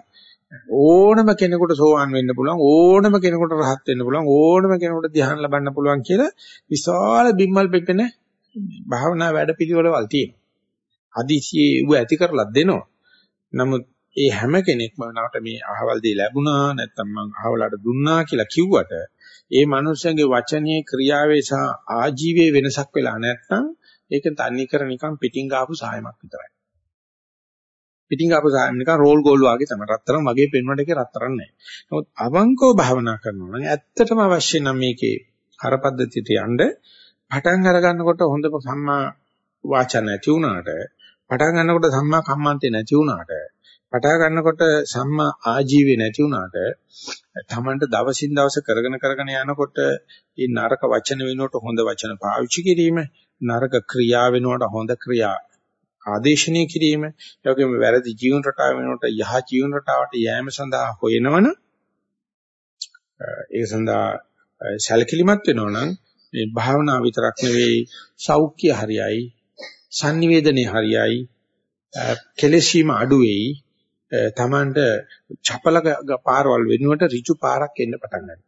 ඕනම කෙනෙකුට සෝවාන් වෙන්න පුළුවන් ඕනම කෙනෙකුට රහත් වෙන්න පුළුවන් ඕනම කෙනෙකුට ධ්‍යාන ලබන්න පුළුවන් කියලා විශාල බිම්මල් පෙපෙන භාවනා වැඩපිළිවෙළවල් තියෙනවා. හදිසියේ ඌ ඇති කරලා දෙනවා. නමුත් ඒ හැම කෙනෙක්ම නට මේ අහවල් දේ ලැබුණා නැත්නම් මං අහවලට දුන්නා කියලා කිව්වට ඒ මනුස්සයගේ වචනේ ක්‍රියාවේ සහ ආජීවයේ වෙනසක් වෙලා නැත්නම් ඒක තනි කර නිකන් පිටින් ගාපු සායමක් විතරයි. පිටින් ගාපු සායම නිකන් රෝල් ගෝල් වගේ තමයි. රත්තරන් වගේ පෙන්වන්නට එකේ රත්තරන් නැහැ. නමුත් අවංකව භාවනා කරනවා නම් ඇත්තටම අවශ්‍ය නම් මේකේ හරපද්ධතියට යන්න පටන් අර ගන්නකොට හොඳ සම්මා වාචා නැති වුණාට පටන් ගන්නකොට සම්මා කම්මන්තේ නැති වුණාට පටන් ගන්නකොට සම්මා ආජීවය නැති වුණාට තමන්ට දවසින් දවස කරගෙන කරගෙන යනකොට මේ නරක වචන වෙනුවට හොඳ වචන පාවිච්චි කිරීම නරක ක්‍රියා වෙනුවට හොඳ ක්‍රියා ආදේශනීය කිරීම එවැගේම වැරදි ජීවන රටාව වෙනුවට යහ ජීවන රටාවට යෑම සඳහා හොයනවන ඒ සඳහා සැලකිලිමත් වෙනවා නම් මේ භාවනාව විතරක් නෙවෙයි සෞඛ්‍ය හරියයි sannivedane හරියයි කෙලෙසීම අඩු වෙයි තමන්ට චපල පාරවල් වෙනුවට ඍජු පාරක් එන්න පටන් ගන්නවා.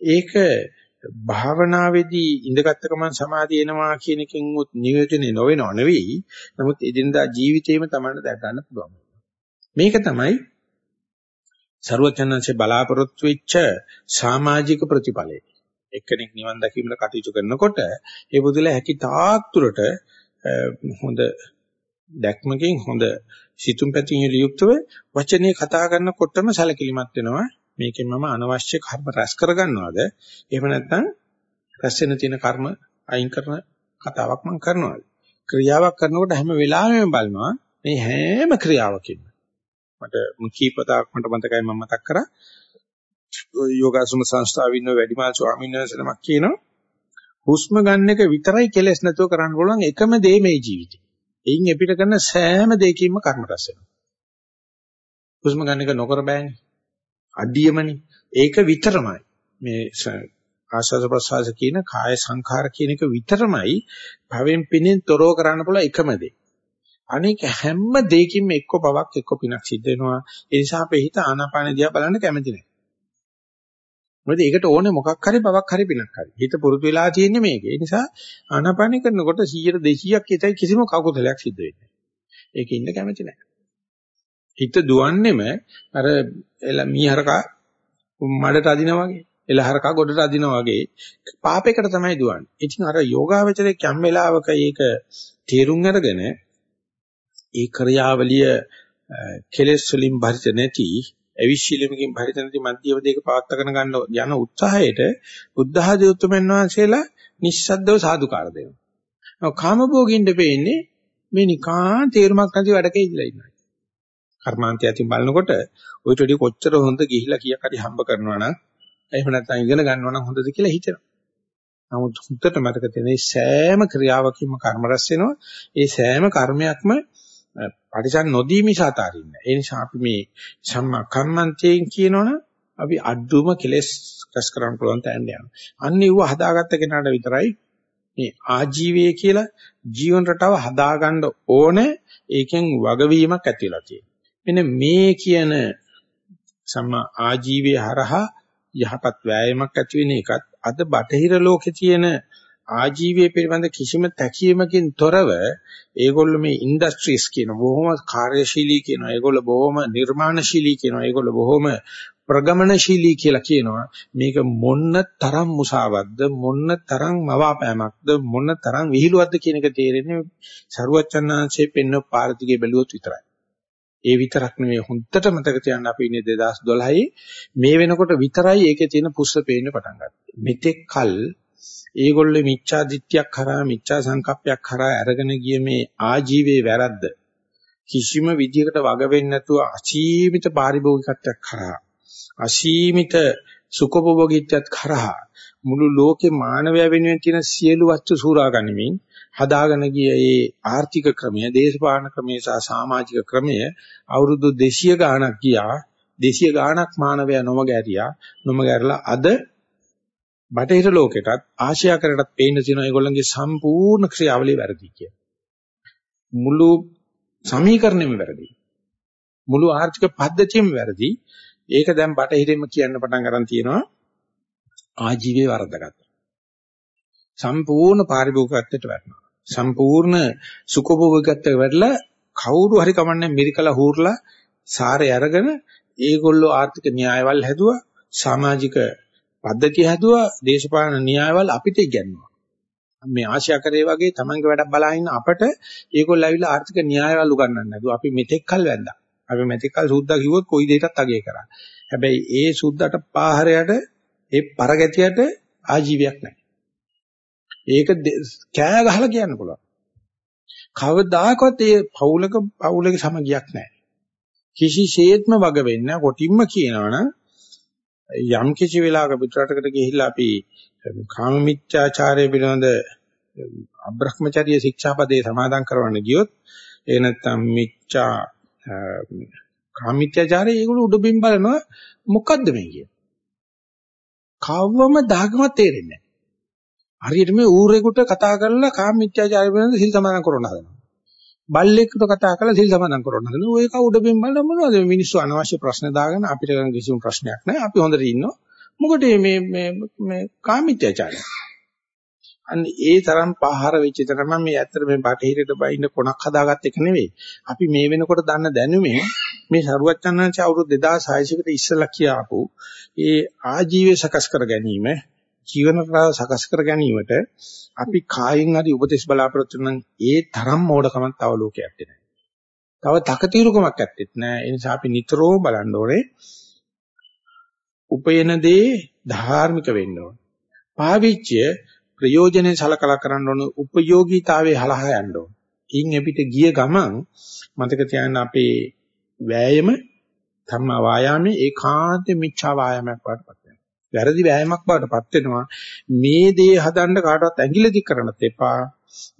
ඒක භාවනාවේදී ඉඳගත්ත ගමන් සමාධිය එනවා කියන එකෙන් උත් නියෝජනය නොවෙනව නෙවෙයි. නමුත් එදිනදා ජීවිතේම තමන්ට දැක ගන්න පුළුවන්. මේක තමයි ਸਰවඥාන්සේ බලාපොරොත්තු වෙච්ච සමාජික ප්‍රතිඵලය. එක්කෙනෙක් නිවන් දැකීමල කටයුතු කරනකොට ඒ බුදුලා හැකි තාක් තුරට හොඳ දැක්මකින් හොඳ සිතුම් පැතින් යුක්තව වචනේ කතා කරනකොටම සැලකිලිමත් වෙනවා. මේකෙන් මම අනවශ්‍ය කර්ම රැස් කරගන්නවද? එහෙම නැත්නම් රැස් වෙන තියෙන කර්ම අයින් කරන කතාවක් මම කරනවාද? ක්‍රියාවක් කරනකොට හැම වෙලාවෙම බලනවා මේ හැම ක්‍රියාවකින්ම. මට කීපතාවක් මට මතකයි මම මතක් කරා. යෝගාසන සංස්ථාවේ ඉන්න වැඩිමහල් ස්වාමීන් වහන්සේ නමක් කියනවා හුස්ම ගන්න එක විතරයි කෙලස් නැතුව කරන්න පුළුවන් එකම දේ මේ ජීවිතේ. එයින් එපිට කරන සෑම දෙයකින්ම කර්ම රැස් වෙනවා. හුස්ම ගන්න එක නොකර බෑනේ. අඩියමනේ. ඒක විතරමයි. මේ ආස්වාද ප්‍රසවාස කියන කාය සංඛාර කියන එක විතරමයි භවෙන් පිනෙන් තොරව කරන්න පුළුවන් එකම දේ. අනෙක හැම දෙයකින්ම එක්ක පවක් එක්ක පිනක් සිද්ධ වෙනවා. ඒ නිසා අපේ හිත ආනාපාන දිහා බලන්න කැමති නැහැ. මොකද ඒකට ඕනේ මොකක් හරි බවක් හරි පිනක් හරි. හිත පුරුදු වෙලා තියෙන්නේ මේක. ඒ නිසා ආනාපානය කරනකොට 100 200ක් හිතයි කිසිම කකුතලයක් සිද්ධ වෙන්නේ නැහැ. ඒක ඉන්න කැමති නැහැ. හිත දුවන්නේම අර මීහරකා මඩට අදිනා වගේ. එලහරකා ගොඩට අදිනා වගේ පාපයකට තමයි දුවන්නේ. ඉතින් අර යෝගාවචරයේ කම් වෙලාවක ඒක තේරුම් අරගෙන ඒ ක්‍රියාවලිය කෙලෙස් වලින් බරිත නැති අවිශ්ීලමකින් පරිතනති මධ්‍යම දෙක පවත්වාගෙන ගන්න යන උත්සාහයට බුද්ධ ආදී උතුම්යන් වහන්සේලා නිස්සද්දව සාදුකාර දෙනවා. කාමභෝගින්ද වෙන්නේ මේ නිකාන් තේරුමක් නැති වැඩක ඉඳලා ඉන්නවා. කර්මාන්තය අතින් බලනකොට ඔයිට වඩා කොච්චර හොඳ ගිහිලා කීයක් හරි හම්බ කරනවා නම් එහෙම නැත්නම් ඉගෙන ගන්නවා නම් හොඳද කියලා හිතෙනවා. නමුත් හුත්තට මතක තියෙන සෑම ක්‍රියාවකින්ම කර්ම රැස් වෙනවා. ඒ සෑම කර්මයක්ම පරිසම් නොදී මිස අතාරින්න. ඒ නිසා අපි මේ සම්මා කම්මන්තයෙන් කියනවනේ අපි අඩුම කෙලස් රැස් කරන්න පුළුවන් තැනට යනවා. අන්න ඒව හදාගත්ත කෙනාට විතරයි මේ ආජීවයේ කියලා ජීවන රටාව හදාගන්න ඕනේ. ඒකෙන් වගවීමක් ඇති වෙලා තියෙනවා. මෙන්න මේ කියන සම්මා ආජීවයේ හරහා යහපත් වෑයමක් ඇති වෙන එකත් අද බටහිර ලෝකේ තියෙන ආජීවයේ පිළිබඳ කිසිම තැකීමකින් තොරව ඒගොල්ලෝ මේ ඉන්ඩස්ට්‍රීස් කියන බොහොම කාර්යශීලී කියනවා ඒගොල්ලෝ බොහොම නිර්මාණශීලී කියනවා ඒගොල්ලෝ බොහොම ප්‍රගමනශීලී කියලා කියනවා. මේක මොන්න තරම් මුසාවද්ද මොන්න තරම් මවාපෑමක්ද මොන්න තරම් විහිළුවක්ද කියන එක තේරෙන්නේ සරුවච්චන්හන්සේ පෙන්න පාරතිගේ බැලුවොත් විතරයි. ඒ විතරක් නෙවෙයි හොඳට මතක තියාගන්න අපි ඉන්නේ 2012 මේ වෙනකොට විතරයි ඒකේ තියෙන පුස්ස පේන්න පටන් ගත්තේ. මෙතෙක් කල් ඒගොල්ලෝ මිච්ඡා දිට්ඨියක් කරා මිච්ඡා සංකප්පයක් කරා අරගෙන ගිය මේ ආජීවයේ වැරද්ද කිසිම විදියකට වග වෙන්නේ නැතුව අසීමිත පාරිභෝගිකත්වයක් කරා අසීමිත සුඛභෝගීත්වයක් කරා මුළු ලෝකේ මානවය වෙනුවෙන් තියෙන සියලු වස්තු සූරා ගනිමින් හදාගෙන ගිය ඒ ආර්ථික ක්‍රමය, දේශපාලන ක්‍රමය සහ සමාජික ක්‍රමය අවුරුදු 200 ගාණක් ගියා. 200 ගාණක් මානවය නොමග ඇරියා. නොමග ඇරලා අද බටහිර ලෝකෙටත් ආසියාකරටත් පේන්න තියෙනවා ඒගොල්ලන්ගේ සම්පූර්ණ ක්‍රියාවලිය වැරදි කියලා. මුළු සමීකරණයම වැරදි. මුළු ආර්ථික පද්ධතියම වැරදි. ඒක දැන් බටහිරෙම කියන්න පටන් ගන්න තියෙනවා ආජීවයේ වරදගත්තා. සම්පූර්ණ පාරිභෝගිකත්වයට වැටෙනවා. සම්පූර්ණ සුඛභෝගිකත්වයට වැටලා කවුරු හරි කමන්නේ මිරිකලා හූර්ලා සාරේ අරගෙන ඒගොල්ලෝ ආර්ථික න්‍යායවල් හැදුවා සමාජික පද්ධතිය හැදුවා දේශපාලන න්‍යායවල අපිට ඉගැන්වුවා. මේ ආශාකරේ වගේ Tamange වැඩක් බලා ඉන්න අපට ඒගොල්ලෝ ඇවිල්ලා ආර්ථික න්‍යායවල උගන්වන්න නැදුව අපි මෙතෙක් කල් වැන්දා. අපි මෙතෙක් කල් සුද්ධා කිව්වොත් කොයි දෙයකටත් අගය කරා. හැබැයි ඒ සුද්ධට පාහරයට ඒ පරගැතියට ආජීවයක් නැහැ. ඒක කෑ ගහලා කියන්න පුළුවන්. කවදාකවත් ඒ පෞලක පෞලක සමගියක් නැහැ. කිසිසේත්ම වග වෙන්නේ කොටින්ම කියනවනම් යම් කිසි වෙලාවක පිටරටකට ගිහිල්ලා අපි කාම මිත්‍යාචාරය පිළිබඳ අබ්‍රහ්මචර්ය ශික්ෂාපදේ සමාදන් කරවන්න ගියොත් ඒ නැත්තම් මිච්ඡා කාමිත්‍යාචාරය ඒගොල්ලෝ උඩින් බලනවා මොකද්ද මේ කියන්නේ. කවවම දාගම තේරෙන්නේ නැහැ. හරියට මේ ඌරෙකුට කතා කරලා කාමිත්‍යාචාරය පිළිබඳ සිල් සමාදන් කරන්න හදනවා. බල්ලෙක්ට කතා කරලා සිල් සමාදන් කරන්න හදනවා. ඔය කවුද බින් බලන මොනවද මිනිස්සු අනවශ්‍ය ප්‍රශ්න දාගෙන අපිට ගන්න කිසිම ප්‍රශ්නයක් නැහැ. අපි හොඳට ඉන්නවා. මොකද මේ මේ මේ කාමිත්‍යාචාරය. අන්න ඒ තරම් පහර වෙච්ච තරම මේ ඇත්තට මේ බටහිරට බයින්න කොනක් හදාගත්ත එක නෙවෙයි. අපි මේ වෙනකොට දන්න දැනුමේ මේ සරුවච්චන්හන්ච අවුරුදු 2600කට ඉස්සෙල්ලා කියාපු ඒ ආජීවය සකස් කර ගැනීම ජීවන රටාව සකස් කර ගැනීමට අපි කායින් හරි උපදෙස් බලාපොරොත්තු වෙන ඒ තරම් මෝඩකමක් තව ලෝකයක් නැහැ. තව තකතිරුකමක් ඇත්තෙත් නැහැ. ඒ නිසා අපි නිතරම බලන්න ඕනේ උපයන දේ ධාර්මික වෙන්න ඕනේ. පාවිච්‍ය ප්‍රයෝජනෙ සලකලා කරන්න ඕන උපයෝගීතාවයේ හලහා යන්න ඕන. ඉන් එපිට ගිය ගමන් මතක තියාගන්න අපේ වෑයම ධම්මා වායාමේ ඒකාන්ත මිච්ඡා වායාමයක් වඩපත් වෙනවා. වැරදි වෑයමක් බවටපත් වෙනවා. මේ දේ හදන්න කාටවත් ඇඟිලි දික් කරන්නත් එපා.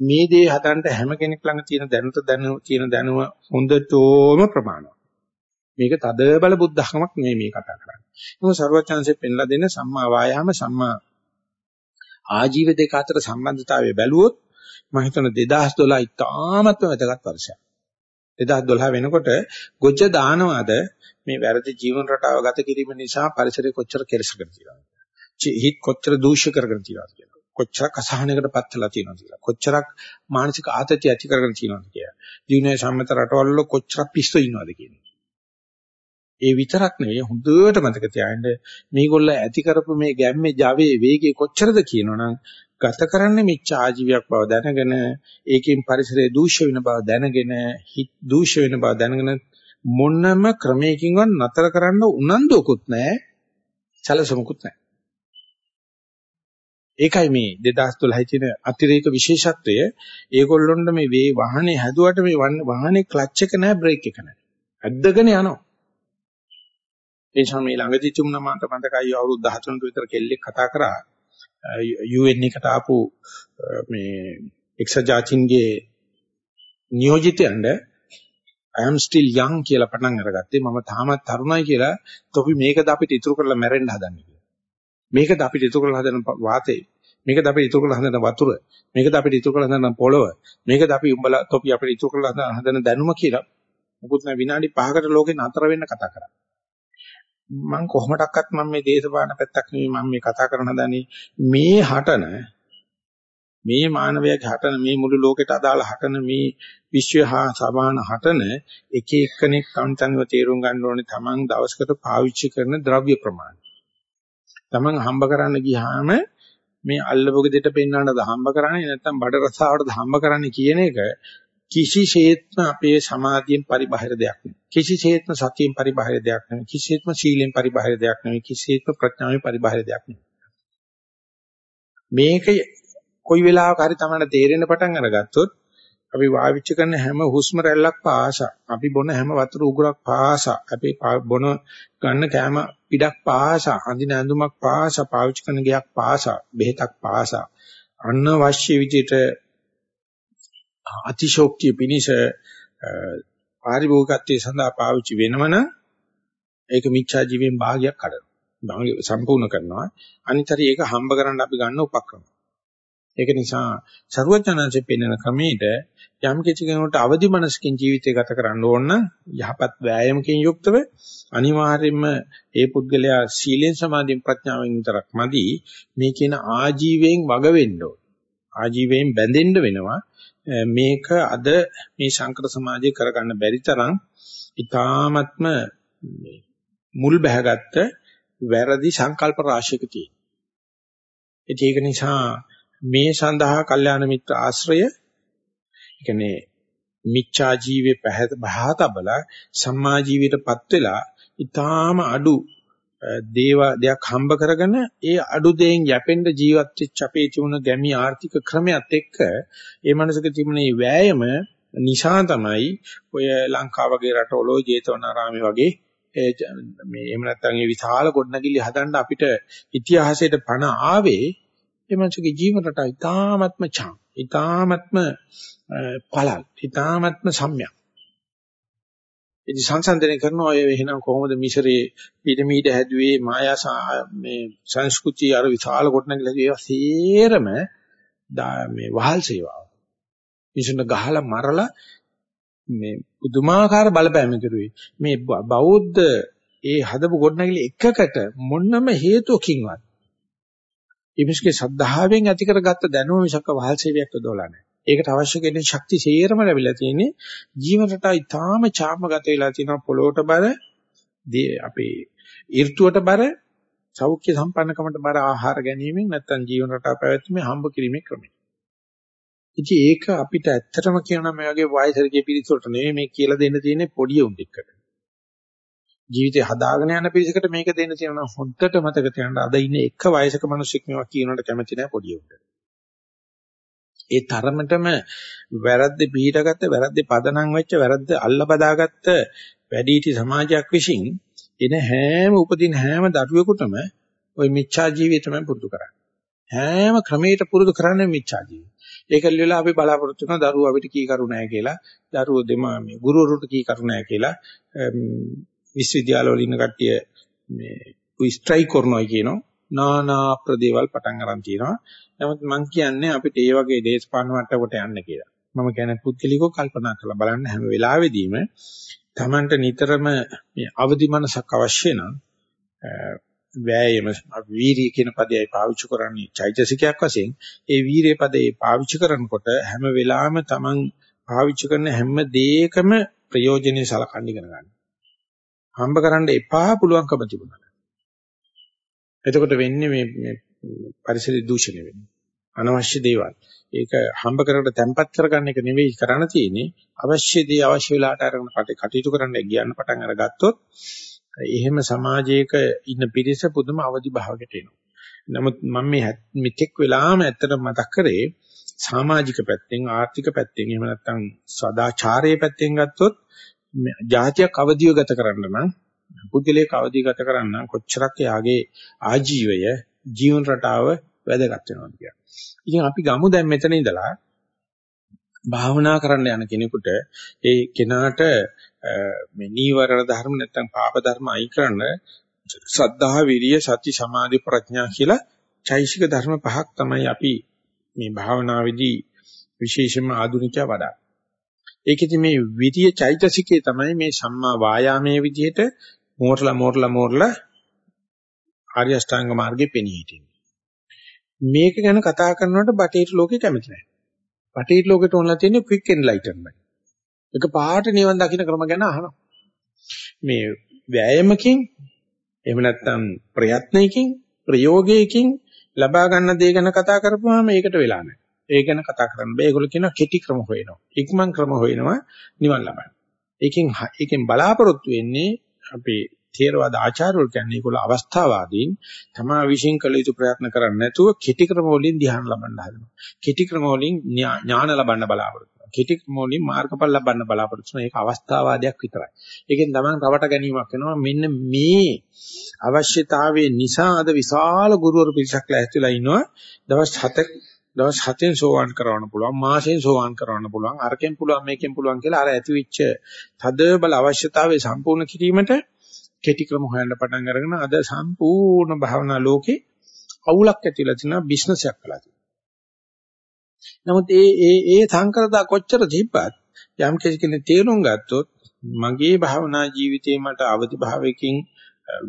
මේ දේ හදන්න හැම කෙනෙක් ළඟ තියෙන දැනුත දැනුම තියෙන දැනුම හොඳටම ප්‍රමාණවත්. මේක තද බල බුද්ධහමක් මේ මේ කතා කරන්නේ. ඒක සර්වචන්සේ පෙන්ලා දෙන සම්මා වායාම සම්මා ආජීව දෙක අතර සම්බන්ධතාවය බැලුවොත් මම හිතන 2012 ඉතාමත්ම වැදගත් වර්ෂයක්. 2012 වෙනකොට ගොජ දානවාද මේ වැරදි ජීවන රටාව ගත කිරීම නිසා පරිසරය කොච්චර කෙලසකට තියෙනවද? හිත කොච්චර දූෂ්‍ය කරගෙන තියෙනවද කියලා. කොච්චරක් අසහනයකටපත් වෙලා තියෙනවද කියලා. කොච්චරක් මානසික ආතතිය ඇති කරගෙන තියෙනවද කියලා. ජීවනයේ සම්මත රටවල කොච්චරක් පිස්සු ඉන්නවද කියන්නේ. ඒ විතරක් නෙවෙයි හොඳට මතක තියාගන්න මේගොල්ල ඇති කරපු මේ ගැම්මේ Javaේ වේගය කොච්චරද කියනවනම් ගත කරන්නේ මිච්ඡා ආජීවයක් බව දැනගෙන ඒකෙන් පරිසරය දූෂ්‍ය වෙන බව දැනගෙන හිත දූෂ්‍ය වෙන බව දැනගෙන මොනම ක්‍රමයකින්වත් නතර කරන්න උනන්දුවකුත් නැහැ සැලසුමකුත් නැහැ. ඒකයි මේ 2012 තියෙන අතිරේක විශේෂත්වය. ඒගොල්ලොන්ට මේ වේ වාහනේ හැදුවට මේ වාහනේ ක්ලච් එක නැහැ බ්‍රේක් එක නැහැ. ඇද්දගෙන යනවා. ඒ නිසා මේ ළඟදී තුමුණ මට මතකයි අවුරුදු 13ක විතර කෙල්ලෙක් කතා කරා. UN එකට ආපු මේ එක්සත් ජාතීන්ගේ නියෝජිතයන්ට I am still young කියලා පටන් අරගත්තේ මම තාමත් තරුණයි කියලා. තොපි මේකද අපිට ඉතුරු කරලා මැරෙන්න හදන්නේ කියලා. මේකද අපිට ඉතුරු කරලා හදන වාතේ මේකද අපිට ඉතුරු කරලා හදන වතුර? මේකද අපිට ඉතුරු කරලා හදන පොළව? මේකද අපි උඹලා තොපි අපිට ඉතුරු කරලා හදන දැනුම කියලා. මොකුත් නැ විනාඩි 5කට ලෝකේ නතර වෙන්න කතා කරා. මම කොහොමඩක්වත් මම මේ දේශපාලන පැත්තක් නෙවෙයි මම මේ කතා කරන හදන්නේ මේ හටන මේ මානවයාගේ හටන මේ මුළු ලෝකෙට අදාළ හටන මේ විශ්වය හා සමාන හටන එක එක්කෙනෙක් කන්තන්ව තේරුම් ගන්න ඕනේ Taman දවසකට පාවිච්චි කරන ද්‍රව්‍ය ප්‍රමාණය. Taman හම්බ කරන්න ගියාම මේ අල්ලපොග දෙට පෙන්වන්නද හම්බ කරන්නේ නැත්නම් බඩ රසාවටද හම්බ කරන්නේ කියන එක කිසිසේත්ම අපේ සමාධියෙන් පරිබාහිර දෙයක් නෙවෙයි. කිසිසේත්ම සතියෙන් පරිබාහිර දෙයක් නෙවෙයි. කිසිසේත්ම සීලෙන් පරිබාහිර දෙයක් නෙවෙයි. කිසිසේත්ම ප්‍රඥාවෙන් පරිබාහිර දෙයක් නෙවෙයි. මේක කොයි වෙලාවක හරි තමයි තේරෙන්න පටන් අරගත්තොත් අපි වාවිච්ච කරන හැම හුස්ම රැල්ලක් පාසා අපි බොන හැම වතුර උගුරක් පාසා අපි බොන ගන්න කෑම පිටක් පාසා අඳින ඇඳුමක් පාසා පාවිච්චි කරන ගයක් පාසා බෙහෙතක් පාසා අනවශ්‍ය විදිහට අතිශෝක්තිය පිනිස පාරිභෝගිකත්වයේ සඳහා පාවිච්චි වෙනවනම් ඒක මිච්ඡා ජීවයෙන් භාගයක් කඩනවා. සම්පූර්ණ කරනවා. අනිතරි ඒක හම්බ කරන්න අපි ගන්න උපක්‍රම. ඒක නිසා ਸਰුවචනංශයෙන් පෙන්වන ක්‍රමයට යම් කිසි කෙනෙකුට අවදි මනසකින් ජීවිතය ගත කරන්න ඕන නම් යහපත් වෑයමකින් යුක්තව අනිවාර්යයෙන්ම ඒ පුද්ගලයා සීලෙන් සමාධියෙන් ප්‍රඥාවෙන් විතරක් මදි මේ කියන ආජීවයෙන් වග වෙන්න ඕන. ආජීවයෙන් බැඳෙන්න වෙනවා. මේක අද මේ ශංකර සමාජයේ කරගන්න බැරි තරම් ඊ타ත්ම මුල් බැහැගත්ත වැරදි සංකල්ප රාශියක තියෙනවා. ඒක නිසා මේ සඳහා කල්යාණ මිත්‍ර ආශ්‍රය කියන්නේ මිච්ඡා ජීවේ පැහැත බහතබල සම්මා ජීවිතපත් වෙලා ඊටාම අඩු දේව දෙයක් හම්බ කරගෙන ඒ අඩු දෙයින් යැපෙන්න ජීවත් වෙච්ච අපේ තිබුණ ගැමි ආර්ථික ක්‍රමයක් එක්ක ඒ මනසක තිබුණ මේ වෑයම නිසා තමයි ඔය ලංකාව වගේ රටවල ජේතවනාරාමේ වගේ මේ එහෙම නැත්නම් මේ විශාල ගොඩනැගිලි හදන්න අපිට ඉතිහාසයට පණ ආවේ ඒ මනසගේ ජීවන රටා ඉතාමත්ම චාම් ඉතාමත්ම පළල් ඉතාමත්ම සම්‍යක්. ඉතින් සංසන්දනය කරනවා ඔය එහෙනම් කොහොමද මිසරේ පිරමීඩ හැදුවේ මායා මේ සංස්කෘතිය අර විශාල කොටනගල ඒවා සේරම මේ වහල් සේවාව. මිසුන ගහලා මරලා මේ පුදුමාකාර බලපෑම කෙරුවේ. මේ බෞද්ධ ඒ හදපු ගොඩනැගිලි එකකට මොනම හේතුවකින්වත් ඉමිස්ගේ සද්ධාවෙන් ඇති කරගත්ත දැනුම මිසක වහල් සේවයක් යොදවලා නැහැ. ඒකට අවශ්‍ය කෙන ශක්ති සේරම ලැබිලා තියෙන්නේ ජීවන රටා ඉතාම චාමගත වෙලා තියෙනවා පොළොවට බර අපේ ඍතුවට බර සෞඛ්‍ය සම්පන්නකමට බර ආහාර ගැනීමෙන් නැත්තම් ජීවන රටා පැවැත්මේ හම්බ කිරීමේ ක්‍රමය. ඉතින් ඒක අපිට ඇත්තටම කියනවා මේ වගේ වයසරගේ පිරිසකට නෙවෙයි මේ කියලා දෙන්න තියෙන්නේ පොඩි උන් එක්කට. ජීවිතේ හදාගෙන යන පිරිසකට මේක දෙන්න තියෙනවා හොද්දට මතක තියාගන්න අද ඉන්නේ එක වයසක මිනිස්සෙක් මේවා කියනකට කැමති නැහැ පොඩි උන්ට. ඒ තරමටම වැරද්ද පිළිටගත්ත වැරද්ද පදනම් වෙච්ච වැරද්ද අල්ලබදාගත්ත වැඩිහිටි සමාජයක් විසින් එන හැම උපදින හැම දරුවෙකුටම ওই මිච්ඡා ජීවිතය තමයි පුරුදු කරන්නේ. හැම ක්‍රමයකට පුරුදු කරන්නේ මිච්ඡා ජීවිතය. ඒකල් වෙලා අපි බලාපොරොත්තු වෙනවා දරුවෝ අපිට කී කරු නැහැ කියලා. දරුවෝ දෙමා මේ ගුරුවරුන්ට කී කරු නැහැ කියලා. විශ්වවිද්‍යාලවල ඉන්න කට්ටිය මේ ස්ට්‍රයික් කරනවා කියනවා. නානා ප්‍රදේවල් පටන් අරන් තියෙනවා. නමුත් මම කියන්නේ අපිට ඒ වගේ දේශපාලන මට්ටමකට යන්න කියලා. මම කියන්නේ පුද්ගලිකව කල්පනා කරලා බලන්න හැම වෙලාවෙදීම Tamanට නිතරම මේ අවදි මනසක් අවශ්‍ය නම් වෑයම වීරිය කියන පදයයි පාවිච්චි කරන්නේ චෛතසිකයක් වශයෙන් ඒ වීරිය පදේ පාවිච්චි කරනකොට හැම වෙලාවෙම Taman පාවිච්චි කරන හැම දෙයකම ප්‍රයෝජනෙයි සලකන්න ඉගෙන ගන්න. හම්බ කරන්න එපා පුළුවන්කම තිබුණා. එතකොට වෙන්නේ මේ මේ පරිසර දූෂණය වෙන්නේ. අනවශ්‍ය දේවල්. ඒක හම්බ කරකට තැම්පත් කරගන්න එක නෙවෙයි කරන්න තියෙන්නේ. අවශ්‍ය දේ අවශ්‍ය වෙලාවට අරගෙන කටයුතු කරන්න ගියන්න පටන් අරගත්තොත් එහෙම සමාජයක ඉන්න පිරිස පුදුම අවදි භාවයකට එනවා. නමුත් මම මේ මෙතෙක් වෙලාම ඇත්තට මතක් කරේ සමාජික පැත්තෙන් ආර්ථික පැත්තෙන් එහෙම නැත්නම් සදාචාරයේ පැත්තෙන් ගත්තොත් ජාතියක් අවදිව ගත කරන්න නම් පුද්ගලයෙක් අවදි ගත කරන්න කොච්චරක් යාගේ ආජීවය ජීවන රටාව වැදගත් වෙනවා කියන්නේ. ඉතින් අපි ගමු දැන් මෙතන ඉඳලා භාවනා කරන්න යන කෙනෙකුට ඒ කෙනාට මේ නීවරණ ධර්ම නැත්නම් පාප ධර්ම අයි කරන සද්ධා විරිය සති සමාධි ප්‍රඥා කියලා චෛසික ධර්ම පහක් තමයි අපි මේ භාවනාවේදී විශේෂයෙන්ම ආධුනිකයා වඩා. ඒකෙදි මේ විරිය චෛතසිකේ තමයි මේ සම්මා වායාමයේ විදිහට මෝරලා මෝරලා මෝරලා ආර්ය අෂ්ටාංග මාර්ගේ පෙනී හිටින්නේ. මේක ගැන කතා කරනකොට බටේට ලෝකේ කැමති නැහැ. බටේට ලෝකෙට ඕනලා තියෙන්නේ quick enlightenment. ඒක පාට නිවන් දකින්න ක්‍රම ගැන අහනවා. මේ වෑයමකින් එහෙම නැත්නම් ප්‍රයත්නයකින් ප්‍රයෝගයකින් ලබා ගන්න දේ ගැන කතා කරපුවාම ඒකට වෙලා නැහැ. ඒ ගැන කතා කරන්න බෑ. ඒගොල්ලෝ කියනවා කෙටි ක්‍රම හොයනවා. ඉක්මන් ක්‍රම හොයනවා නිවන් ලබන්න. ඒකෙන් ඒකෙන් බලාපොරොත්තු වෙන්නේ අපේ තේරවාද ආචාර්යවරු කියන්නේ ඒගොල්ල අවස්ථාවාදීන් තමා විශ්ින් කළ යුතු ප්‍රයත්න කරන්නේ නැතුව කෙටි ක්‍රම වලින් ධ්‍යාන ලබන්න හදනවා. කෙටි ක්‍රම වලින් ඥාන ලබන්න බලාපොරොත්තු වෙනවා. කෙටි ක්‍රම වලින් මාර්ගඵල ලබන්න බලාපොරොත්තු වෙනවා. ඒක අවස්ථාවාදයක් විතරයි. ඒකෙන් තමයි රවට ගැනීමක් වෙනවා. මෙන්න මේ අවශ්‍යතාවයේ නිසා අද විශාල ගුරුවරු පිරිසක් ලැහැත්තිලා ඉන්නවා. දවස් 7ක් දවස් 7න් සෝවාන් කරවන්න පුළුවන් මාසෙන් සෝවාන් කරවන්න පුළුවන් අරකින් පුළුවන් මේකෙන් පුළුවන් කියලා අර ඇතිවිච්ච තද බල අවශ්‍යතාවය සම්පූර්ණ කිරීමට කෙටි ක්‍රම හොයන්න පටන් අරගෙන අද සම්පූර්ණ භාවනා ලෝකේ අවුලක් ඇතිලා තියෙනවා බිස්නස් එකක් කළා තියෙනවා. නමුත් ඒ ඒ ඒ සංකරදා කොච්චර තිබ්බත් යම් කෙනෙක් තේරුම් ගත්තොත් මගේ භාවනා ජීවිතේ මට අවදි භාවයකින්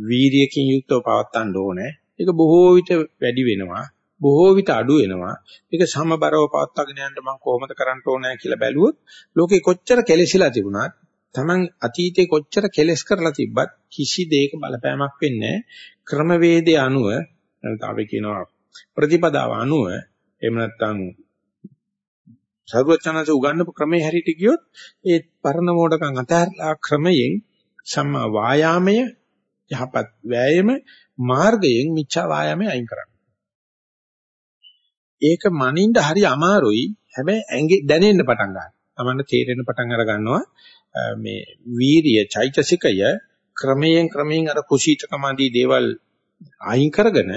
වීරියකින් යුක්තව පවත්වන්න ඕනේ. ඒක බොහෝ විට වැඩි වෙනවා. බොහෝ විට අඩු වෙනවා. ඒක සමබරව පවත්වාගෙන යන්න මම කොහොමද කරන්න ඕනේ කියලා බැලුවොත් ලෝකේ කොච්චර කෙලෙසිලා තිබුණත් Taman අතීතේ කොච්චර කෙලස් කරලා තිබ්බත් කිසි දෙයක බලපෑමක් වෙන්නේ ක්‍රමවේදයේ අනුව නැත්නම් අපි කියනවා ප්‍රතිපදාව අනුව එහෙම නැත්නම් සර්වචනස උගන්නපු ක්‍රමයේ හැටියට ගියොත් ඒ පරණ මෝඩකම් අතහැරලා ක්‍රමයෙන් සම්මා වායාමය යහපත් වෑයම මාර්ගයෙන් මිච්ඡා වායාමයේ අයින් කරන්න. ඒක මනින්න හරි අමාරුයි. හැබැයි ඇඟේ දැනෙන්න පටන් ගන්නවා. තමන්න තේරෙන්න පටන් අර ගන්නවා මේ වීරිය චෛතසිකය ක්‍රමයෙන් ක්‍රමයෙන් අර කුසීතකම ආදී දේවල් අයින් කරගෙන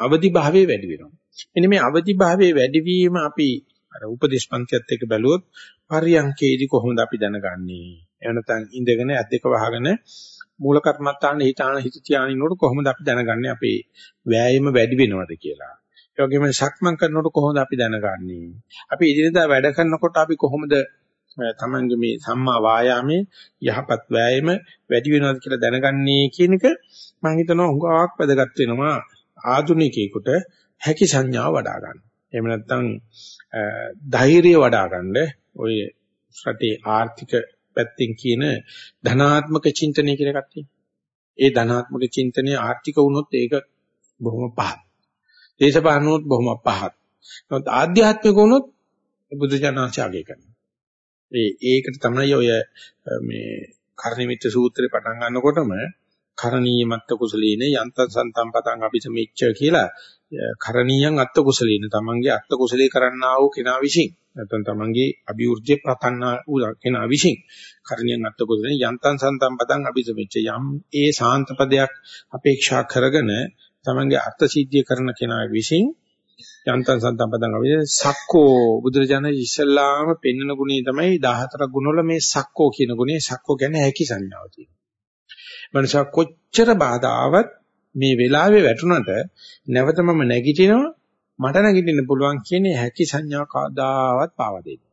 අවදි භාවයේ වැඩි වෙනවා. මෙන්න මේ අවදි භාවයේ වැඩිවීම අපි අර උපදේශපන්තියත් එක්ක බැලුවොත් පරියන්කේදී කොහොමද අපි දැනගන්නේ? එහෙම නැත්නම් ඉඳගෙන ඇත් දෙක වහගෙන මූල කර්මත්තාන හිතාන හිත තියානිනකොට කොහොමද අපි දැනගන්නේ අපේ වෑයම වැඩි වෙනවද කියලා? ඒ වගේම සක්මන් කරනකොට කොහොමද අපි දැනගන්නේ? අපි ඉදිරියදා වැඩ කරනකොට අපි කොහොමද තමන්ගේ මේ සම්මා වායාමයේ යහපත් වෑයම වැඩි වෙනවද කියලා දැනගන්නේ කියන එක මම හිතනවා හුඟක් වැදගත් වෙනවා ආධුනිකයෙකුට හැකි සංඥාව වඩා ගන්න. එහෙම නැත්නම් ධෛර්යය වඩා ගන්න ඔය රටේ ආර්ථික පැත්තෙන් කියන ධනාත්මක චින්තනය කියලා එකක් තියෙනවා. ඒ ධනාත්මක චින්තනය ආර්ථික වුණොත් ඒක බොහොම පහත්. දේශපාලන වුණොත් බොහොම පහත්. නමුත් ආධ්‍යාත්මික වුණොත් බුදු ජානනාචාගය කරනවා. ඒ ඒකට තමයි ඔය මේ කර්ණිමිත්ත සූත්‍රේ පටන් ගන්නකොටම කරණීයමත්ත කුසලීන යන්ත සන්තම් පතං අபிසමිච්ච කියලා කරණීයන් අත්ත කුසලීන තමන්ගේ අත්ත කුසලී කරන්නා වූ කෙනා විසින් නැත්නම් තමන්ගේ අභිවෘද්ධිය ප්‍රතන්නා වූ කෙනා විසින් කරණීයන් අත්ත කුසලීන යන්තං සන්තම් පතං අபிසමිච්ච යම් ඒ සාන්ත පදයක් අපේක්ෂා කරගෙන තමන්ගේ අර්ථ සිද්ධිය කරන කෙනා විසින් යන්තං සන්තම් පතං අபிසමිච්ච සක්කෝ බුදුරජාණන් ඉස්සල්ලාම පෙන්වන ගුණය තමයි 14 ගුණවල මේ සක්කෝ කියන ගුණය සක්කෝ කියන්නේ හැකි සංඥාව තියෙනවා මනස කොච්චර බාධාවත් මේ වෙලාවේ වැටුණට නැවත මම නැගිටිනවා මට නැගිටින්න පුළුවන් කියන්නේ හැකි සංඥා කවදාවත් පාව දෙන්නේ.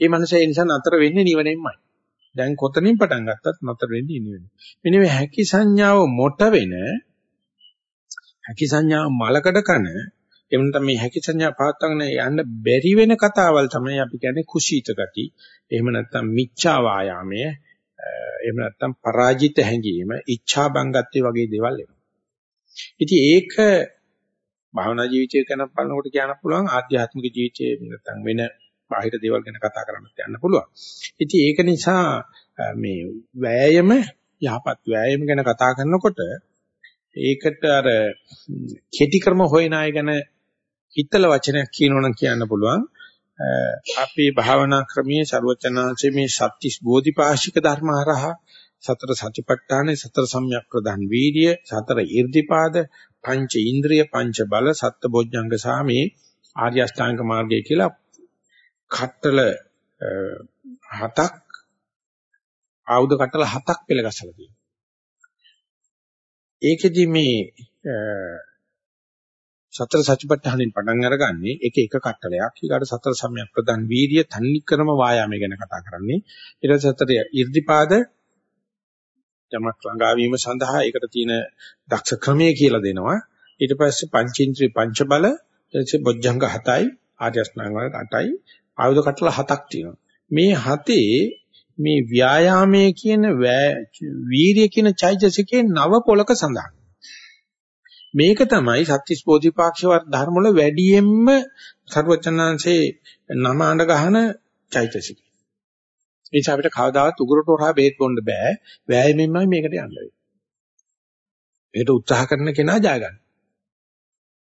ඒ මනස ඒ නිසා නතර වෙන්නේ නිවනෙන්මයි. දැන් කොතනින් පටන් ගත්තත් නතර වෙන්නේ නිවන. මෙන්න මේ හැකි සංඥාව මොට වෙන හැකි සංඥා මලකඩ කන එහෙම නැත්නම් මේ හැකි සංඥා පහත්වගෙන යන්න බැරි වෙන කතාවල් තමයි අපි කියන්නේ කුසීත ගති. එහෙම නැත්නම් මිච්ඡා වායාමය. එහෙම නැත්නම් පරාජිත හැඟීම, ඉච්ඡා බංගත්වය වගේ දේවල් එනවා. ඉතින් ඒක භාවනා ජීවිතය ගැන බලනකොට කියන්න පුළුවන් ආධ්‍යාත්මික ජීවිතයේ නැත්නම් වෙන බාහිර දේවල් ගැන කතා කරන්නත් යන්න පුළුවන්. ඉතින් ඒක නිසා මේ වෑයම යහපත් වෑයම ගැන කතා කරනකොට ඒකට අර කෙටි ක්‍රම හොයන අය ගැන හිතල වචනයක් කියනවනම් කියන්න පුළුවන්. අපේ භාවනා ක්‍රමයේ ਸਰවචනාංශයේ මේ සත්‍තිස් බෝධිපාශික ධර්ම හරහා සතර සතිපට්ඨානේ සතර සම්‍යක් ප්‍රදාන් වීර්ය සතර ඊර්ධිපාද පංච ඉන්ද්‍රිය පංච බල සත්බොජ්ජංග සාමේ ආර්ය අෂ්ටාංග මාර්ගය කියලා කට්ටල හතක් ආයුධ කට්ටල හතක් පෙළ ගසලා තියෙනවා. ඒකෙදි මේ සතර සතිපට්ඨානෙන් පටන් අරගන්නේ එක එක කට්ටලයක්. ඊගාට සතර සම්‍යක් ප්‍රදාන් වීර්ය තන්නික්‍රම වායාමය ගැන කතා කරන්නේ. ඊට පස්සේ සතර 이르දිපාද යමක් ළඟා වීම සඳහා ඒකට තියෙන දක්ෂ ක්‍රමය කියලා දෙනවා. ඊට පස්සේ පංචේන්ද්‍රිය පංච බල ඊට බොජ්ජංග 7යි ආර්යස්නාංග වල 8යි ආයුධ කටල හතක් තියෙනවා. මේ හතේ මේ ව්‍යායාමයේ කියන වීර්ය කියන චෛතසිකේ නව පොලක සඳහන්. මේක තමයි සත්‍තිස් බෝධිපාක්ෂව ධර්ම වල වැඩියෙන්ම සර්වචනාංශේ නම අඬ ගහන චෛතසිකය. ඒ නිසා අපිට කවදාවත් උගුරට හොරා බෙහෙත් බොන්න බෑ. වෑයමෙන්මයි මේකට යන්න වෙන්නේ. මේකට උත්සාහ කරන කෙනා ජය ගන්න.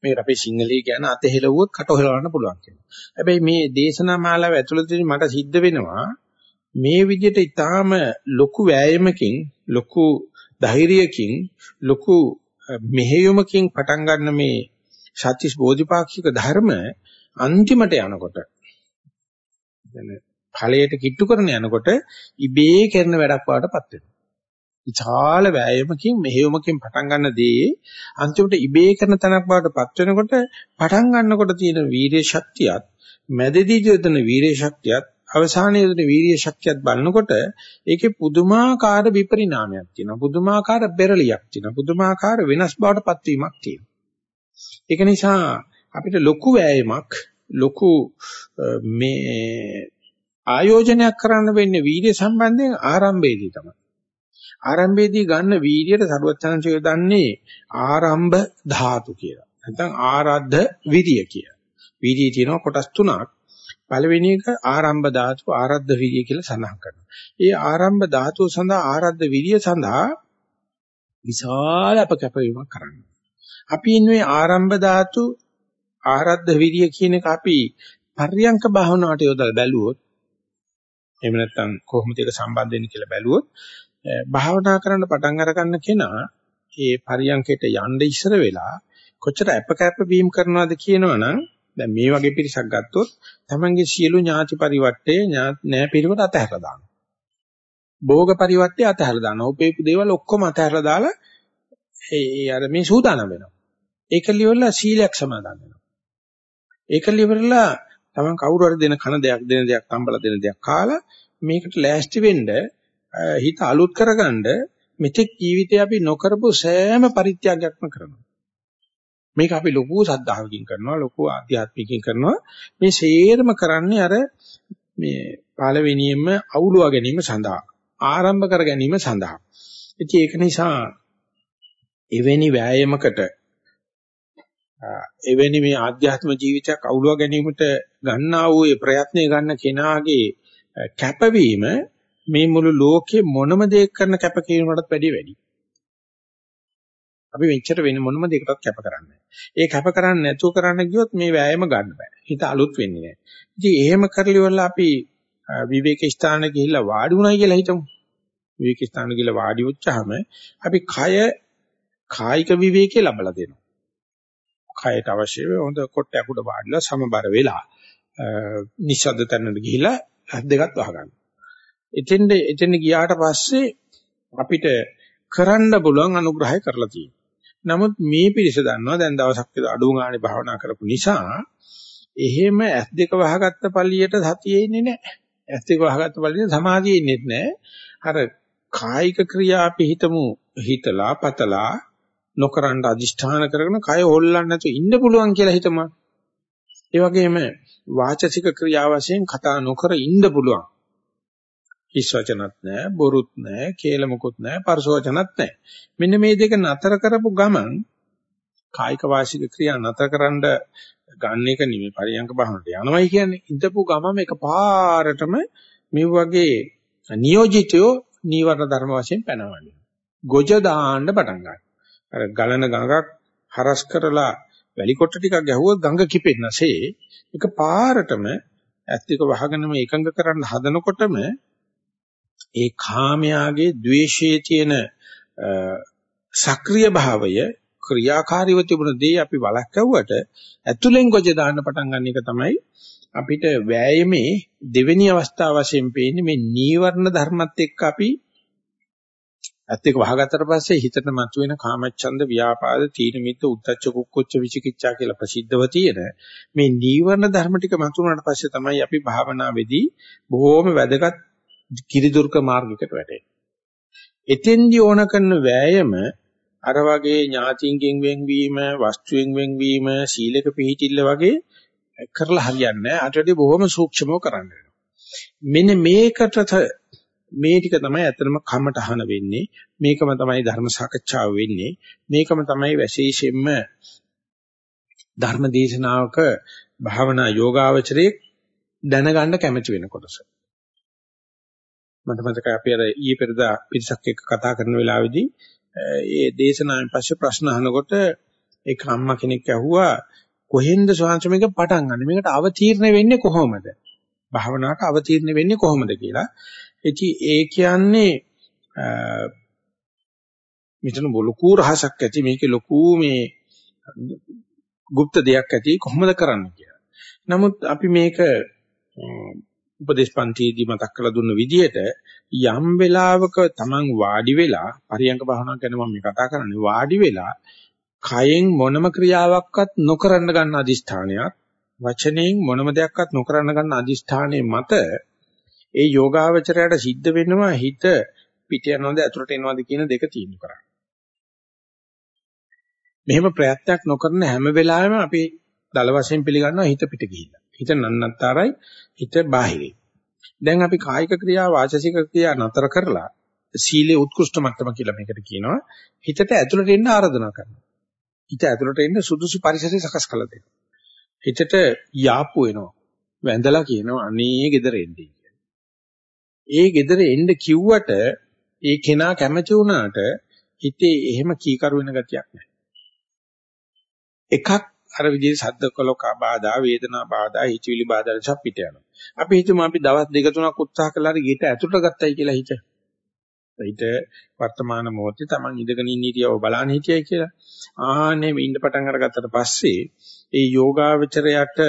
මේකට අපේ සිංහලයේ කියන අතහෙලවුවොත් කට හොලවන්න පුළුවන් කියලා. හැබැයි මේ දේශනා මාලාව ඇතුළතදී මට සිද්ධ වෙනවා මේ විදිහට ඊටාම ලොකු වෑයමකින් ලොකු ධෛර්යයකින් ලොකු මෙහෙයුමකින් පටන් ගන්න මේ සත්‍විස් බෝධිපාක්ෂික ධර්ම අන්තිමට යනකොට يعني ඵලයට කිට්ටු කරන යනකොට ඉබේ කරන වැඩක් වඩටපත් වෙනවා. විශාල වෑයමකින් මෙහෙයුමකින් පටන් ගන්න දේ අන්තිමට ඉබේ කරන තැනක් වඩටපත් වෙනකොට පටන් ගන්නකොට තියෙන වීර්ය ශක්තියත් මැදදී යොදන වීර්ය ශක්තියත් අවසානයේ යොදන වීර්ය ශක්තියත් බලනකොට ඒකේ පුදුමාකාර විපරිණාමයක් තියෙනවා පුදුමාකාර පෙරලියක් තියෙනවා පුදුමාකාර වෙනස් බවටපත් වීමක් තියෙනවා ඒක නිසා අපිට ලොකු වෑයමක් ලොකු මේ ආයෝජනයක් කරන්න වෙන්නේ වීර්ය සම්බන්ධයෙන් ආරම්භයේදී තමයි. ආරම්භයේදී ගන්න වීර්යයට සරුවචනංශය දන්නේ ආරම්භ ධාතු කියලා. නැත්නම් ආරද්ධ විරිය කියලා. වීර්යය තියෙනවා කොටස් තුනක්. පළවෙනි එක ආරම්භ ධාතු ආරද්ධ විරිය කියලා සඳහන් කරනවා. ඒ ආරම්භ ධාතුව සඳහා ආරද්ධ විරිය සඳහා විශාල අපකැපවීමක් කරන්නේ. අපි ඉන්නේ ආරම්භ ධාතු ආරද්ධ විරිය කියන එක අපි පර්යංක භාවනාවට යොදලා බැලුවොත් එහෙම නැත්නම් කොහොමද ඒක සම්බන්ධ වෙන්නේ කියලා බැලුවොත් භාවනා කරන්න පටන් අර ගන්න කෙනා ඒ පර්යංකයට යන්න ඉස්සර වෙලා කොච්චර අපකැප වීම කරනවද කියනවනම් දැන් මේ වගේ පිරිසක් ගත්තොත් තමන්ගේ සියලු ඥාති පරිවර්තේ නෑ පිළිවෙත අතහැරලා දානවා. භෝග පරිවර්තේ අතහැරලා දානවා. උපේපු දේවල් ඔක්කොම අතහැරලා දාලා ඒ අර මේ සූදානම් වෙනවා. ඒක liverලා සීලයක් සමාදන් වෙනවා. ඒක liverලා තමන් කවුරු හරි දෙන කන දෙයක් දෙන දෙයක් තම්බලා දෙන දෙයක් කාලා මේකට ලෑස්ති වෙන්න හිත අලුත් කරගන්න මෙතෙක් ජීවිතේ අපි නොකරපු සෑම පරිත්‍යාගයක්ම කරනවා. මේක අපි ලොකු සද්ධාවකින් කරනවා ලොකු ආධ්‍යාත්මිකකින් කරනවා මේ සේරම කරන්නේ අර මේ පළවෙනියෙන්ම අවුලවා ගැනීම සඳහා ආරම්භ කර ගැනීම සඳහා ඉතින් ඒක නිසා එවැනි වෑයමකට එවැනි මේ ආධ්‍යාත්ම ජීවිතයක් අවුලවා ගැනීමට ගන්නා වූ ඒ ප්‍රයත්නය ගන්න කෙනාගේ කැපවීම මේ මුළු ලෝකේ මොනම දෙයක් කරන කැපකිරීමකටත් වැඩිය වැඩි. අපි මෙච්චර වෙන මොනම දෙයකටත් කැප කරන්නේ ඒ කැප කරන්නේ නැතුව කරන්න ගියොත් මේ වෑයම ගන්න බෑ. හිත අලුත් වෙන්නේ නැහැ. ඉතින් එහෙම කරලිවලා අපි විවේක ස්ථාන ගිහිල්ලා වාඩි වුණයි කියලා හිතමු. විවේක ස්ථාන ගිහිල්ලා වාඩි වුච්චාම අපි කය කායික විවේකේ ලබලා දෙනවා. කයට අවශ්‍ය වේ හොඳ කොට ඇකුඩ වාඩිලා සමබර වෙලා නිශ්ශබ්ද තැනකට ගිහිල්ලා හත් දෙකත් වහගන්න. එතෙන්ද එතෙන් ගියාට පස්සේ අපිට කරන්න පුළුවන් අනුග්‍රහය කරලා තියෙනවා. නමුත් මේ පිරිස දන්නවා දැන් දවසක් විතර අඩු ගානේ භාවනා කරපු නිසා එහෙම ඇස් දෙක වහගත්ත පළියට සතියේ ඉන්නේ නැහැ. ඇස් දෙක වහගත්ත පළියට සමාධියේ ඉන්නේ නැහැ. අර කායික ක්‍රියා අපි හිතමු හිතලා පතලා නොකරන අදිෂ්ඨාන කරගෙන කය හොල්ලන්න නැතුව ඉන්න පුළුවන් කියලා හිතමු. ඒ වගේම වාචසික ක්‍රියා වශයෙන් කතා නොකර ඉන්න පුළුවන්. හිස් වචනත් නැහැ, බොරුත් නැහැ, කේලමකුත් නැහැ, පරස වචනත් නැහැ. මෙන්න මේ දෙක නතර කරපු ගමන් කායික වාචික ක්‍රියා නතරකරනද ගන්න එක නෙමෙයි පරියංග බහනට යනවයි කියන්නේ. ඉඳපු ගමම එකපාරටම මේ වගේ නියෝජිතයෝ නීවරණ ධර්ම වශයෙන් පැනවන්නේ. ගොජ දාන්න පටන් ගන්නවා. අර ගලන ගඟක් හරස් කරලා වැලි කොට ටිකක් ගැහුවොත් ගඟ කිපෙන්නසේ එක පාරටම ඇස් දෙක වහගෙන මේ එකඟ කරන්න හදනකොටම ඒ කාමයාගේ द्वේෂයේ තියෙන සක්‍රීය භාවය ක්‍රියාකාරීව තිබුණ දේ අපි වළක්වුවට ඇතුලෙන් ගොජ දාන්න පටන් ගන්න එක තමයි අපිට වෑයමේ දෙවෙනි අවස්ථාව වශයෙන් පේන්නේ මේ නීවරණ ධර්මත් එක්ක අපි ඇත්ත එක වහගත්තට පස්සේ හිතට මතුවෙන කාමච්ඡන්ද ව්‍යාපාද තීන මිද්ද උද්ධච්ච කුක්කුච්ච විචිකිච්ඡා කියලා ප්‍රසිද්ධව තියෙන මේ නීවරණ ධර්ම ටික මතුවනාට පස්සේ තමයි අපි භාවනාවේදී බොහෝම වැදගත් කිරිදුර්ක මාර්ගයකට වැටෙන්නේ. එතෙන්දී ඕන කරන වෑයම අර වගේ ඥාතියින්ගෙන් වෙන්වීම, වස්තුවෙන් වෙන්වීම, සීලක පිළිහිටිල්ල වගේ කරලා හරියන්නේ නැහැ. අටටි බොහොම සූක්ෂමව කරන්න මෙන්න මේකට මේ ටික තමයි ඇත්තටම කමටහන වෙන්නේ. මේකම තමයි ධර්ම සාකච්ඡාව වෙන්නේ. මේකම තමයි විශේෂයෙන්ම ධර්ම දේශනාවක භාවනා යෝගාවචරයේ දැනගන්න කැමති වෙන කොටස. මට මතකයි අපි අර ඊයේ පෙරදා පිරිසක් එක්ක කතා කරන වෙලාවේදී ඒ දේශනාවෙන් පස්සේ ප්‍රශ්න අහනකොට ඒක අම්මා කෙනෙක් ඇහුවා කොහෙන්ද ස්වාංශ මේක පටන් ගන්න මේකට අවතීර්ණ වෙන්නේ කොහොමද භාවනාවට අවතීර්ණ වෙන්නේ කොහොමද කියලා ඉතින් ඒ කියන්නේ මෙතන ලොකු රහසක් ඇති මේකේ ලොකු මේ গুপ্ত දෙයක් ඇති කොහොමද කරන්නේ කියලා. නමුත් අපි මේක උපදේශ පන්තියේදී මතක් කරලා දුන්න විදිහට යම් වෙලාවක Taman වාඩි වෙලා පරියංග භාවනාවක් ගැන මම කතා කරන්නේ වාඩි වෙලා කයෙන් මොනම ක්‍රියාවක්වත් නොකරන්න ගන්න අදිෂ්ඨානයක් වචනයෙන් මොනම දෙයක්වත් නොකරන්න ගන්න අදිෂ්ඨානයේ මත ඒ යෝගාවචරයට සිද්ධ වෙනවා හිත පිට යනවද ඇතුළට එනවද කියන දෙක තීන්දුව කරන්න. මෙහෙම ප්‍රයත්නයක් නොකරන හැම වෙලාවෙම අපි දල වශයෙන් පිළිගන්නවා හිත පිට ගිහිල්ලා. හිත නන්නත්තරයි හිත බාහිරයි. දැන් අපි කායික ක්‍රියා වාචසික ක්‍රියා නතර කරලා සීලේ උත්කෘෂ්ඨ මට්ටම කියලා මේකට කියනවා. හිතට ඇතුළට එන්න ආරාධනා කරනවා. හිත ඇතුළට එන්න සුදුසු පරිසරය සකස් කළ දෙනවා. හිතට යාපු වෙනවා. වැඳලා කියනවා අනේ ගෙදර එන්නේ. ඒ ගෙදර එන්න කිව්වට ඒ කෙනා කැමති වුණාට හිතේ එහෙම කීකරු වෙන ගතියක් නැහැ. එකක් අර විදිහේ සද්ද කලක බාධා වේදනා බාධා හිතවිලි බාධා නිසා පිට යනවා. අපි හිතමු අපි දවස් දෙක තුනක් උත්සාහ කළා හරි ගිට ඇතුළට ගත්තයි කියලා හිත. හිත වර්තමාන මොහොතේ Taman ඉඳගෙන ඉන්න හිටියව බලන්න හිටියයි කියලා. ආන්නේ ඉන්න පටන් අරගත්තට පස්සේ ඒ යෝගාවචරයට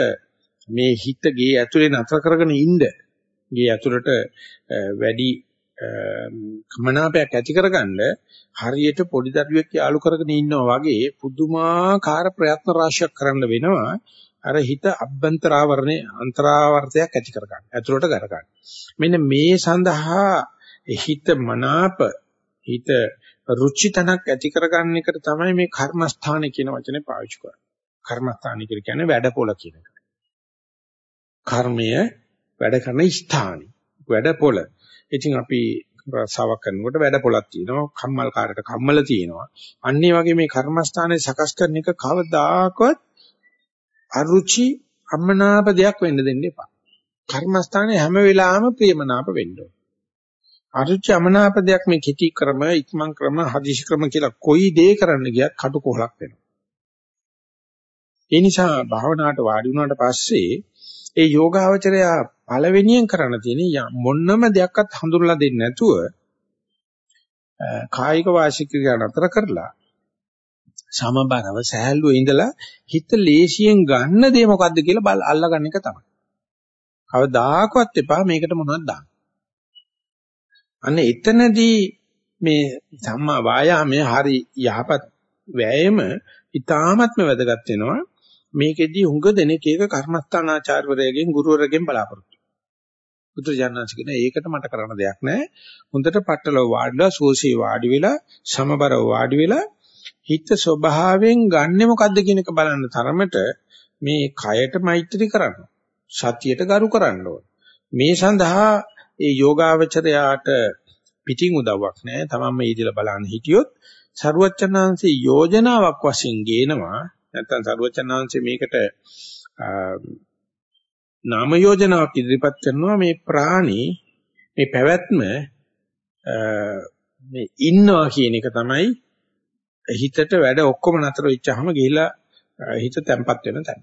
මේ හිත ගේ ඇතුලේ නතර කරගෙන ඉන්න ගේ ඇතුළට වැඩි කමනාපයක් ඇති කරගන්න හරියට පොඩි දරුවෙක් යාළු කරගෙන ඉන්නවා වගේ පුදුමාකාර ප්‍රයත්න රාශියක් කරන්න වෙනවා අර හිත අභ්‍යන්තරාවරණේ අන්තරාවර්තයක් ඇති කරගන්න. ඇතුළට කරගන්න. මෙන්න මේ සඳහා හිත මනාප හිත රුචිතනක් ඇති කරගන්න එකට තමයි මේ කර්මස්ථාන කියන වචනේ පාවිච්චි කරන්නේ. කර්මස්ථාන කියන්නේ වැඩපොළ කියන එක. කර්මය වැඩ කරන ස්ථානයි. වැඩපොළ. ඉතින් අපි රසාවක් කරනකොට වැඩපොළක් තියෙනවා, කම්මල් කාර්යයට කම්මල තියෙනවා. අන්නේ වගේ මේ කර්මස්ථානයේ සකස් කරන එක කවදාකවත් අරුචි අමනාප දෙයක් වෙන්න දෙන්න එපා. කර්මස්ථානයේ හැම වෙලාවෙම ප්‍රියමනාප වෙන්න ඕන. අරුචි අමනාප දෙයක් මේ කෙටි ක්‍රම, ඉක්මන් ක්‍රම, හදිසි ක්‍රම කියලා කොයි දේ කරන්න ගියත් කටුකොහලක් වෙනවා. ඒ නිසා භාවනාවට වාඩි වුණාට පස්සේ ඒ යෝගාවචරය පළවෙනියෙන් කරන්න තියෙන්නේ මොන්නම දෙයක්වත් හඳුනලා දෙන්නේ නැතුව කායික වාචික ක්‍රියා නතර කරලා සමබරව සහැල්ලුව ඉඳලා හිත ලේසියෙන් ගන්න දේ මොකද්ද කියලා බල අල්ලගන්න එක තමයි. කවදාකවත් එපා මේකට මොනවද දාන්න. අන්න එතනදී මේ සම්මා වායාමයේ හරි යහපත් වෑයම ඊ타ත්ම වැදගත් වෙනවා. මේකෙදී හුඟ දෙනෙක් ඒක කර්මස්ථානාචාර්යවරයෙක්ගෙන් ගුරුවරයෙක්ගෙන් බලාපොරොත්තු බුදුජානනාංශ කියන ඒකට මට කරන්න දෙයක් නැහැ. හොඳට පట్టලව වාඩිලා සෝසී වාඩි වෙලා සමබරව වාඩි වෙලා හිත ස්වභාවයෙන් ගන්නෙ මොකද්ද කියන එක බලන්න තරමට මේ කයට මෛත්‍රී කරන්න. සතියට ගරු කරන්න ඕන. මේ සඳහා ඒ යෝගාවචරයාට පිටින් උදව්වක් නැහැ. තමන්ම ඊදලා බලන්න හිටියොත් සරුවච්චනාංශේ යෝජනාවක් වශයෙන් ගේනවා නැත්නම් සරුවචනාංශේ මේකට නාම යෝජනාවක් ඉදිරිපත් කරනවා මේ ප්‍රාණි මේ පැවැත්ම මේ ඉන්නවා කියන එක තමයි හිතට වැඩ ඔක්කොම නතර වෙච්චාම ගිහිලා හිත තැම්පත් වෙන තැන.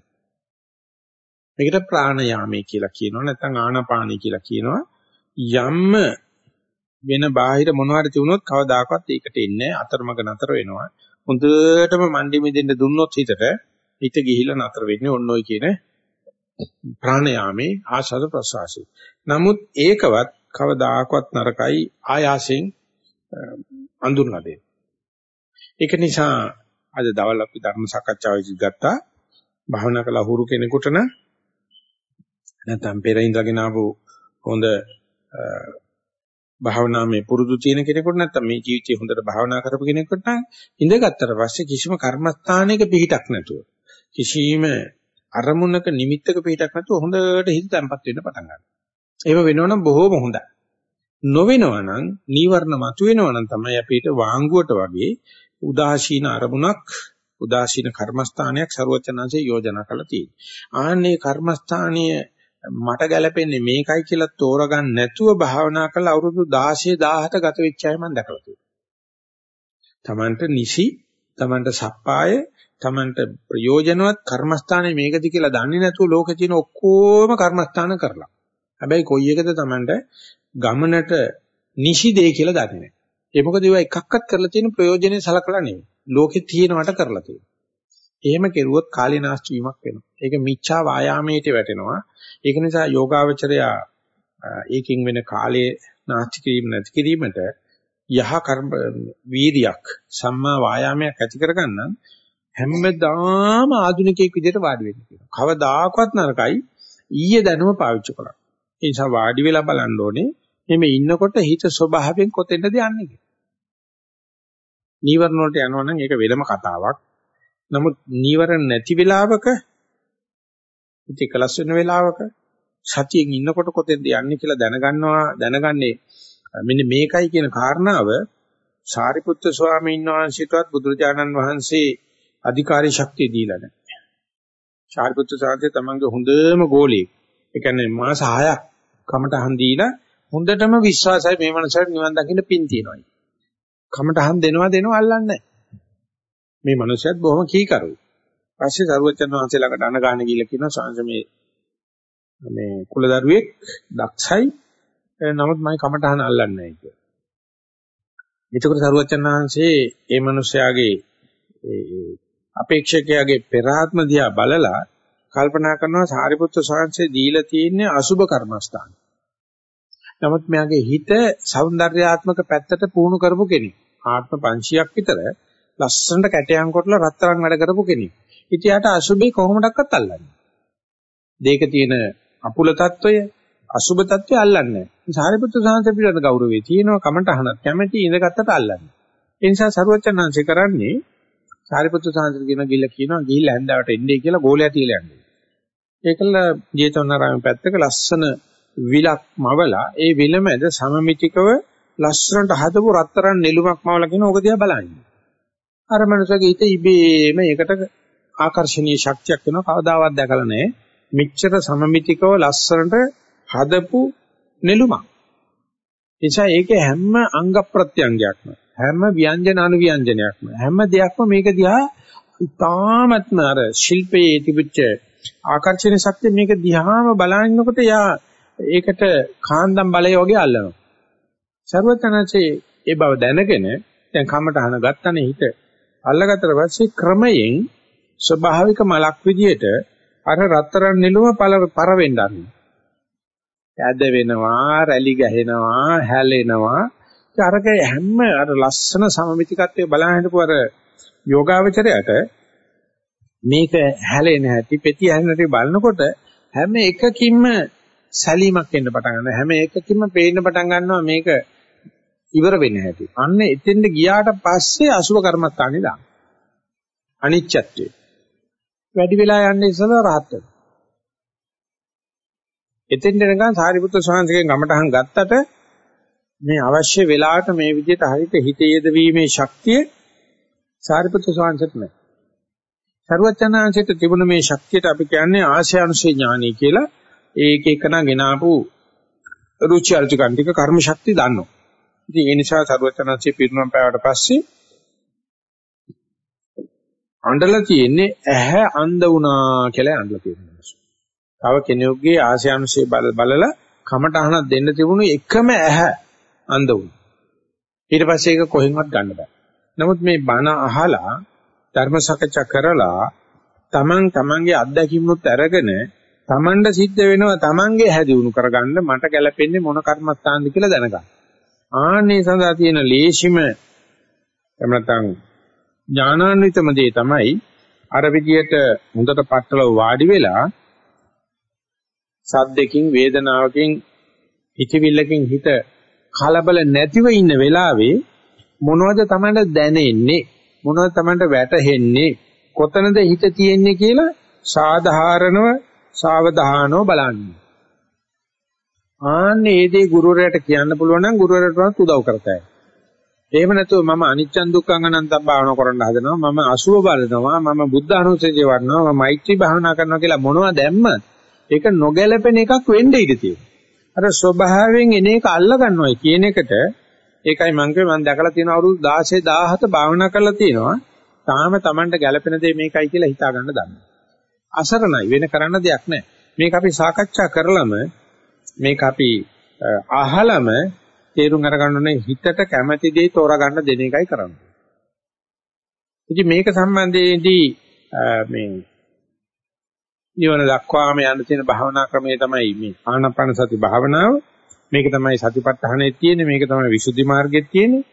මේකට ප්‍රාණයාමයේ කියලා කියනවා නැත්නම් ආනාපානයි කියලා කියනවා යම්ම වෙන බාහිර මොනවාරි තිබුණොත් කවදාකවත් ඒකට එන්නේ අතරමඟ නතර වෙනවා. හොඳටම මණ්ඩි මෙදෙන්න දුන්නොත් හිතට හිත ගිහිලා නතර වෙන්නේ ඔන්න ඔය කියන ප්‍රාණයාමේ ආශාද ප්‍රසවාසය. නමුත් ඒකවත් කවදාකවත් නරකයි ආයාසයෙන් අඳුරලා දෙන්න. ඒක නිසා අද දවල් අපි ධර්ම සාකච්ඡාවේදී ගත්තා භාවනා කළ හුරු කෙනෙකුට නම් නැත්නම් පෙර ඉඳගෙන ආපු හොඳ භාවනාවේ පුරුදු තියෙන කෙනෙකුට නැත්නම් මේ ජීවිතේ හොඳට භාවනා කරපු කෙනෙකුට නම් ඉඳගත්තට පස්සේ කිසිම කර්මස්ථානයක පිහිටක් නැතුව කිසිම අරමුණක නිමිත්තක පිහිටක් නැතුව හොඳට හිත තැම්පත් වෙන්න පටන් ගන්නවා. එහෙම වෙනවනම් බොහෝම හොඳයි. නොවෙනවනම් නීවරණ මතුවෙනවනම් තමයි අපිට වාංගුවට වගේ උදාසීන අරමුණක් උදාසීන කර්මස්ථානයක් ਸਰවචනanse යෝජනා කරලා තියෙනවා. ආන්නේ කර්මස්ථානීය මට ගැලපෙන්නේ මේකයි කියලා තෝරගන්න නැතුව භාවනා කළ අවුරුදු 16 17 ගත වෙච්ච අය මම දැකලා තියෙනවා. Tamanට නිසි, Tamanට සප්පාය, Tamanට ප්‍රයෝජනවත් කර්මස්ථානේ මේකද කියලා දන්නේ නැතුව ලෝකේ තියෙන ඔක්කොම කර්මස්ථාන කරලා. හැබැයි කොයි එකද Tamanට ගමනට නිසි දෙය කියලා දන්නේ නැහැ. ඒ මොකද ඒවා එකක්වත් කරලා තියෙන ප්‍රයෝජනේ සලකලා නෙමෙයි. ලෝකේ තියෙනවට කරලා තියෙනවා. එහෙම කෙරුවොත් කාලීනාස්ති වීමක් වෙනවා. ඒක මිච්ඡා වායාමයට වැටෙනවා. ඒක නිසා යෝගාවචරයා ඒකින් වෙන කාලයේ නාස්ති කිරීම නැති කිරීමට යහ කර්ම වීරියක් සම්මා වායාමයක් ඇති කරගන්න හැමදාම ආධුනිකයෙක් විදිහට වාඩි වෙන්න කියනවා. කවදාකවත් නරකයි ඊයේ දැනුම පාවිච්චි කරන්න. ඒ නිසා වාඩි වෙලා බලන්න ඕනේ මේ ඉන්නකොට හිත ස්වභාවයෙන් කොතෙන්ද යන්නේ කියලා. නීවරණ වලට යනවා නම් ඒක වෙලම කතාවක්. නමුත් නීවරණ නැති වෙලාවක ඉති කලස් වෙන වෙලාවක සතියෙන් ඉන්නකොට කොතෙන්ද යන්නේ කියලා දැනගන්නවා දැනගන්නේ මෙන්න මේකයි කියන කාරණාව සාරිපුත්‍ර ස්වාමීන් වහන්සේටවත් බුදුරජාණන් වහන්සේ අධිකාරී ශක්තිය දීලා නැහැ. සාරිපුත්‍ර සාන්තේ තමන්ගේ හොඳම ගෝලියෙක්. ඒ කියන්නේ මාස 6ක් කමටහන් දීලා හොඳටම විශ්වාසයි මේ මනසට නිවන් දකින්න පින් තියෙනවා. කමටහන් දෙනවා දෙනවා අල්ලන්නේ මේ මනුස්සයත් බොහොම කීකරුයි. පස්සේ සරුවචන වහන්සේ ළඟට අන ගන්න ගිහිල්ලා කියනවා සංස මේ මේ කුලදරුවෙක් දක්ෂයි නමුත් මම කමටහන අල්ලන්නේ නැහැ කියලා. එතකොට සරුවචන වහන්සේ ඒ මනුස්සයාගේ අපේක්ෂකයාගේ පෙර ආත්ම දිහා බලලා කල්පනා කරනවා සාරිපුත්‍ර සාංශේ දීලා තියෙන අසුබ කර්මස්ථාන. නමුත් මෙයාගේ හිත సౌందర్యාත්මක පැත්තට පුහුණු කරපු කෙනෙක්. ආත්ම 500ක් විතර ලස්සනට කැටයන් කොටලා රත්තරන් වැඩ කරපු කෙනෙක්. ඉතියාට අසුබේ කොහොමඩක්වත් අල්ලන්නේ. දෙක තියෙන අපුල తত্ত্বය අසුබ తত্ত্বය අල්ලන්නේ. සාරිපුත්‍ර සාංශේ පිළිබඳ ගෞරවය තියෙනවා කමට අහනක් කැමැති ඉඳගත්තට අල්ලන්නේ. ඒ නිසා සරුවචනංශේ කරන්නේ සාරිපුත්‍ර සාන්ත කියන ගිල්ල කියනවා ගිහිල්ලා හැන්දාවට එන්නේ කියලා ගෝලයා තියලා යන්නේ. ඒකල ජේතවනාරාමේ පැත්තක ලස්සන විලක් මවලා ඒ විල මැද සමමිතිකව ලස්සනට හදපු රත්තරන් නෙළුමක් මවලා කියන ඕක දිහා බලන්නේ. අර මනුස්සගේ හිත ඉබේම ඒකට ආකර්ෂණීය ශක්තියක් වෙනවා කවදාවත් දැකලා නැහැ. මෙච්චර සමමිතිකව ලස්සනට හදපු නෙළුමක්. එනිසා ඒකේ හැම අංග ප්‍රත්‍යංගයක්ම හැම ව්‍යංජන අනුව්‍යංජනයක්ම හැම දෙයක්ම මේක දිහා ඉතාමත්ම අර ශිල්පයේ තිබිච්ච ආකර්ෂණ ශක්තිය මේක දිහාම බලනකොට යා ඒකට කාන්දම් බලය වගේ අල්ලනවා. ਸਰවඥාචේ ඒ බව දැනගෙන දැන් කමටහන ගත්තනේ හිත අල්ලගත්තට පස්සේ ක්‍රමයෙන් ස්වභාවික මලක් විදියට අර රත්තරන් නිලුම පර වෙන්න ඇද වෙනවා, රැලි ගැහෙනවා, හැලෙනවා. අරක හැම අර ලස්සන සමමිතිකත්වයේ බලන හිටපු අර යෝගාවචරයට මේක හැලෙන හැටි, පෙති හැලෙන හැටි බලනකොට හැම එකකින්ම සැලීමක් එන්න පටන් ගන්නවා. හැම එකකින්ම පේන්න පටන් ගන්නවා මේක ඉවර වෙන්න හැටි. අන්න එතෙන්ද ගියාට පස්සේ අසුව කර්මස්ථානේ දාන්න. අනිච්චත්වය. වැඩි වෙලා යන්නේ ඉස්සෙල්ලා rahat වෙනවා. එතෙන් දෙනකන් සාරිපුත්‍ර ස්වාමීන්ගේ ගමටහන් ගත්තට මේ අවශ්‍ය වෙලාවට මේ විදිහට හරිත හිතේ යෙදවීමේ ශක්තිය සාරිපුත්‍ර ස්වාමීන්ට නැහැ. සරුවචනාංශයට තිබුණ මේ ශක්තියට අපි කියන්නේ ආශයනුසේ ඥානයි කියලා ඒක එකන ගෙනාපු රුචි අරුචිකන් ටික කර්ම ශක්තිය දන්නවා. ඉතින් ඒ නිසා සරුවචනාංශයේ පිරුණම් පෑවට පස්සේ අඬලා තියෙන්නේ ඇහැ අන්ධ වුණා කියලා අඬලා තියෙනවා. තව කෙනෙකුගේ ආශයනුසේ බලලා කමටහනක් දෙන්න තිබුණු එකම ඇහැ අන්ධ වුණා. ඊට පස්සේ ඒක කොහෙන්වත් ගන්න බෑ. නමුත් මේ බණ අහලා ධර්ම සාකච්ඡා කරලා තමන් තමන්ගේ අත්දැකීමුත් අරගෙන තමන්ට සිද්ධ වෙනවා තමන්ගේ හැදියුණු කරගන්න මට ගැළපෙන්නේ මොන කර්මස්ථානද කියලා දැනගන්න. ආන්නේ සඳහා තියෙන ලේෂිම එහෙම නැත්නම් ඥානාන්විතම දේ තමයි අර විදියට හොඳට පట్టලව වාඩි වෙලා සද්දකින් වේදනාවකින් හිතවිල්ලකින් හිත කලබල නැතිව ඉන්න වෙලාවේ මොනවද Tamanට දැනෙන්නේ? මොනවද Tamanට වැටහෙන්නේ? කොතනද හිත තියෙන්නේ කියලා සාධාරණව සාවධානව බලන්න. ආන්නේ ඒ දේ ගුරුවරයාට කියන්න පුළුවන් නම් ගුරුවරයාට උදව් කරතයි. එහෙම නැතුව මම අනිච්චන් දුක්ඛං අනන්තම් භාවනා කරන්න හදනවා. මම අසුව බලනවා. මම බුද්ධ අනුසය වඩනවා. මම මෛත්‍රී භාවනා කරනවා කියලා මොනවද දැම්ම ඒක නොගැලපෙන එකක් වෙන්න ඉඩ තියෙනවා. අර ස්වභාවයෙන් එන එක අල්ල ගන්නවයි කියන එකට ඒකයි මම කිව්වේ මම දැකලා තියෙන අවුරුදු 16 17 භාවනා කරලා තියෙනවා. තාම Tamanට ගැලපෙන දේ මේකයි කියලා හිතා ගන්න දන්නේ. අසරණයි වෙන කරන්න දෙයක් නැහැ. මේක අපි සාකච්ඡා කරලම මේක අපි අහලම තේරුම් අරගන්න ඕනේ හිතට කැමැති දේ තෝරාගන්න දෙන එකයි කරන්නේ. ඉතින් මේක සම්බන්ධයේදී මේ නිවන දක්වාම යන්න තියෙන භාවනා ක්‍රමය තමයි මේ ආනාපාන සති භාවනාව. මේක තමයි සතිපට්ඨානෙ තියෙන්නේ මේක තමයි විසුද්ධි මාර්ගෙත් තියෙන්නේ.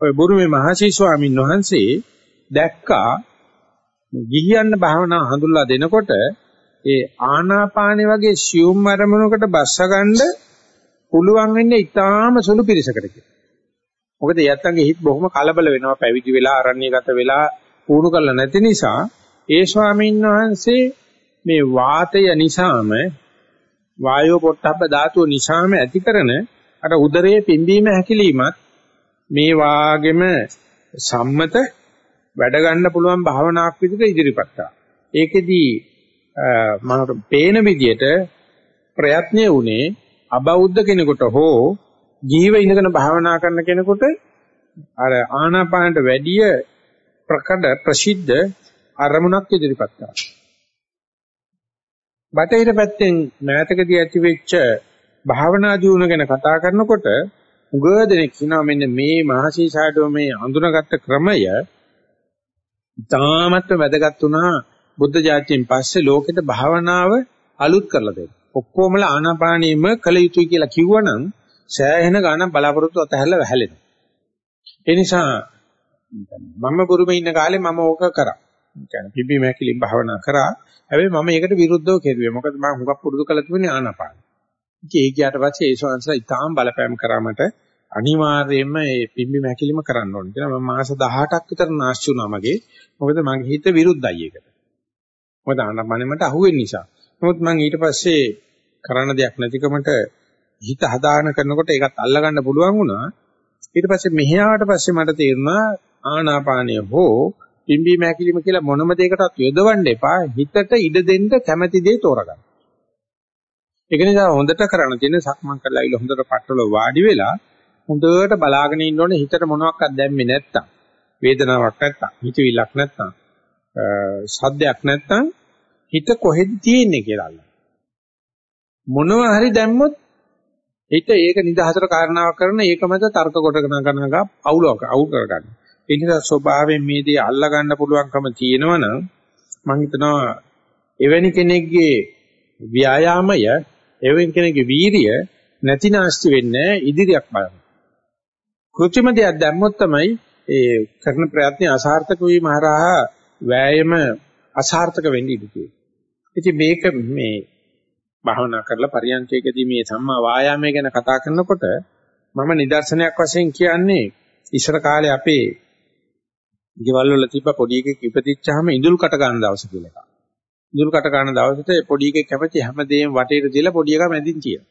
ඔය බුරුමේ මහසී ස්වාමීන් වහන්සේ දැක්කා ගිහියන්න භාවනාව හඳුල්ලා දෙනකොට ඒ ආනාපානෙ වගේ සියුම් අරමුණකට බස්ස ගන්න පුළුවන් වෙන්නේ ඊටාම සුළු පිරිසකට කියලා. මොකද යත්තන්ගේ හිත බොහොම කලබල වෙනවා පැවිදි වෙලා අරණ්‍යගත වෙලා පුහුණු කරලා නැති නිසා ඒ ස්වාමීන් වහන්සේ මේ වාතය නිසාම වායෝ පොට්ටබ්බ ධාතුව නිසාම ඇති කරන අර උදරයේ පිම්බීම හැකිලීමත් මේ වාගෙම සම්මත වැඩ ගන්න පුළුවන් භාවනාවක් විදිහට ඉදිරිපත් කරා. ඒකෙදී මම පේන විදිහට ප්‍රයත්නය උනේ අබෞද්ධ කෙනෙකුට හෝ ජීව ඉඳගෙන භාවනා කරන කෙනෙකුට අර ආනාපානට වැඩිය ප්‍රකඩ ප්‍රසිද්ධ අරමුණක් ඉදිරිපත් කරනවා. බටහිර පැත්තෙන් මෑතකදී ඇති වෙච්ච භාවනා දියුණුව ගැන කතා කරනකොට උගදෙනෙක් කියනවා මෙන්න මේ මහසී සාඩෝ මේ අඳුනගත්ත ක්‍රමය තාමත් වැදගත් වුණා බුද්ධ ජාතියෙන් පස්සේ ලෝකෙට භාවනාව අලුත් කරලා දෙන්න. ඔක්කොමලා ආනාපානෙම කළ යුතුයි කියලා කිව්වනම් සෑහෙන ගාණක් බලාපොරොත්තු අතහැරලා වැහැලෙනවා. ඒ නිසා මම බුරුමේ ඉන්න කාලේ මම ඕක කරා. කියන්නේ පිබි මැකිලින් භාවනා කරා. හැබැයි මම ඒකට විරුද්ධව කෙරුවේ. මොකද මම හුඟක් පුරුදු කළ තිබුණේ ආනාපාන. ඉතින් ඒ ගියාට පස්සේ ඒ ශාන්සලා ඉතාම බලපෑම් කරාමට අනිවාර්යයෙන්ම මේ පිම්බි මැකිලිම කරන්න ඕනේ කියලා මම මාස 18ක් විතර නාස්ති වුණා මගේ. මොකද මගේ හිත විරුද්ධයි ඒකට. මොකද ආනාපානෙ මට අහුවෙන නිසා. නමුත් මම ඊට පස්සේ කරන්න දෙයක් නැතිකමට හිත හදාන කරනකොට ඒකත් අල්ලගන්න පුළුවන් වුණා. ඊට පස්සේ මෙහි ආවට පස්සේ මට තේරුණා ආනාපානය හෝ පිම්බි මැකිලිම කියලා මොනම දෙයකටත් යොදවන්න එපා. හිතට ඉඩ දෙන්න කැමැති දේ තෝරගන්න. ඒක නිසා හොඳට කරන්න තියෙන සක්මන් කරලා ඉල හොඳට පట్టල වාඩි වෙලා හොඳට බලාගෙන ඉන්න ඕනේ හිතට මොනවත් දැම්මේ නැත්තම්. වේදනාවක් නැත්තම්, හිතවිල්ලක් නැත්තම්, සද්දයක් නැත්තම් හිත කොහෙද තියෙන්නේ කියලා අල්ලන්න. මොනවා හරි දැම්මොත් හිත ඒක නිදහසට කාරණාවක් කරන ඒක මත තර්ක කොටගෙන ගන්නවා අවුලක් අවුල් කරගන්න. ඒ නිසා ස්වභාවයෙන් මේ දේ අල්ලා ගන්න පුළුවන්කම තියෙනවනම් මම හිතනවා එවැනි කෙනෙක්ගේ ව්‍යායාමය එවැනි කෙනෙක්ගේ වීරිය නැති නාස්ති වෙන්නේ ඉදිරියක් බලන්න. කෘත්‍රිම දෙයක් දැම්මොත් තමයි ඒ කරන ප්‍රයත්න අසාර්ථක වීම හරහා වෑයම අසාර්ථක වෙන්න ඉඩ තියෙන්නේ. ඉතින් මේක මේ භාවනා කරලා පරියන්කේකදී මේ සම්මා වායාමය ගැන කතා කරනකොට මම නිදර්ශනයක් වශයෙන් කියන්නේ ඉස්සර කාලේ අපේ ගෙවල් වල තිබ්බ පොඩි එකෙක් ඉපදිච්චාම ඉඳුල් කට ගන්න දවස කියලා එකක්. ඉඳුල් කට ගන්න දවසට පොඩි එකෙක් කැමති හැමදේම වටේට තියලා පොඩි එකා මැදින් තියනවා.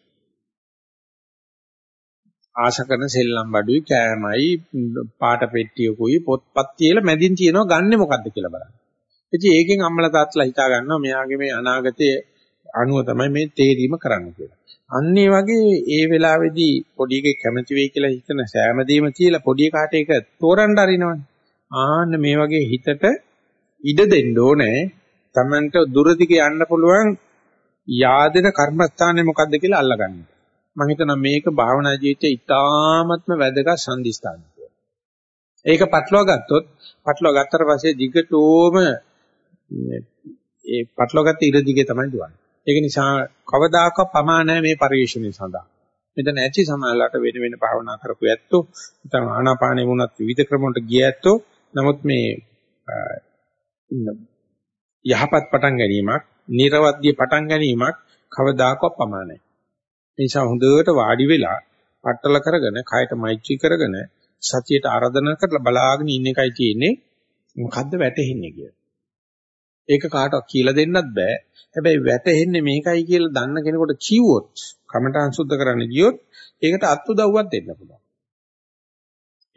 ආශ කරන සෙල්ලම් බඩුයි කෑමයි පාට පෙට්ටියකුයි පොත්පත් තියලා මැදින් තියනවා ගන්නෙ මොකද්ද කියලා බලන්න. ඉතින් ඒකෙන් අම්මලා තාත්තලා හිතා ගන්නවා මෙයාගේ මේ අනාගතයේ අනුව තමයි මේ තේරීම කරන්න කියලා. අන්න ඒ වගේ ඒ වෙලාවේදී පොඩි එකෙක් කැමති වෙයි කියලා හිතන සෑමදීම කියලා පොඩි එකාට ඒක තෝරන්න අරිනවනේ. ආන්න මේ වගේ හිතට ඉඩ දෙන්න ඕනේ. Tamanට දුරදිග යන්න පුළුවන් yaadena කර්මස්ථානේ මොකද්ද කියලා අල්ලගන්න. මම හිතනවා මේක භාවනා ජීවිතයේ ඉතාමත්ම වැදගත් සම්දිස්ථානයක්. ඒක පටලවා ගත්තොත් පටලවා ගත්තට පස්සේ දිගටම ඒ පටලවාගත්ත ඉර දිගේ තමයි දුවන්නේ. ඒක නිසා කවදාකවත් ප්‍රමාණ නැහැ මේ පරිශ්‍රණය සඳහා. මෙතන ඇති සමාලලට වෙන වෙන භාවනා කරපු ඇත්තෝ නැත්නම් ආනාපානෙ වුණත් විවිධ ක්‍රම වලට ගිය ඇත්තෝ නමුත් මේ යහපත් පටන් ගැනීමක්, නිර්වද්‍ය පටන් ගැනීමක් කවදාකවත් ප්‍රමාණ නැහැ. ඒ නිසා හොඳට වාඩි වෙලා පట్టල කරගෙන, කයට මෛත්‍රී කරගෙන සතියට ආරාධනා කරලා බලාගෙන ඉන්න එකයි තියෙන්නේ. මොකද්ද වැටෙන්නේ කියලා. ඒක කාටවත් කියලා දෙන්නත් බෑ. හැබැයි වැටෙන්නේ මේකයි කියලා දන්න කෙනෙකුට කිව්වොත්, කමඨාන් සුද්ධ කරන්න ගියොත් ඒකට අත්උදව්වක් දෙන්න පුළුවන්.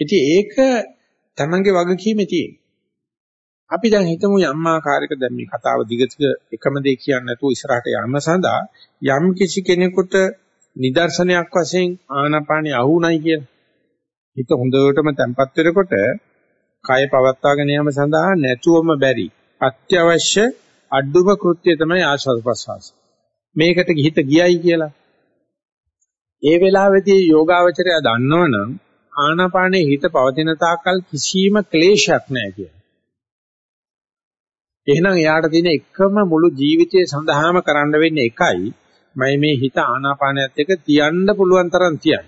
ඉතින් ඒක තමන්ගේ වගකීමේ තියෙන. අපි දැන් හිතමු යම් ආකාරයක දැන් මේ කතාව දිගට එකම දේ කියන්නේ නැතුව ඉස්සරහට යන්න සඳහා යම් කිසි කෙනෙකුට නිදර්ශනයක් වශයෙන් ආනාපානිය අහුණයි කියලා. හිත හොඳටම තැම්පත් වෙනකොට කය පවත්වාගෙන යාම සඳහා නැතුවම බැරි අත්‍යවශ්‍ය අඩුම කෘත්‍යය තමයි ආශ්වාස ප්‍රශ්වාස. මේකට හිත ගියයි කියලා. ඒ වෙලාවේදී යෝගාවචරය දන්නවනම් ආනාපානයේ හිත පවතින තාක්කල් කිසිම ක්ලේශයක් නැහැ කියලා. එහෙනම් එයාට තියෙන එකම මුළු ජීවිතය සඳහාම කරන්න වෙන්නේ එකයි මම මේ හිත ආනාපානයත් එක්ක තියන්න පුළුවන් තරම් තියන්න.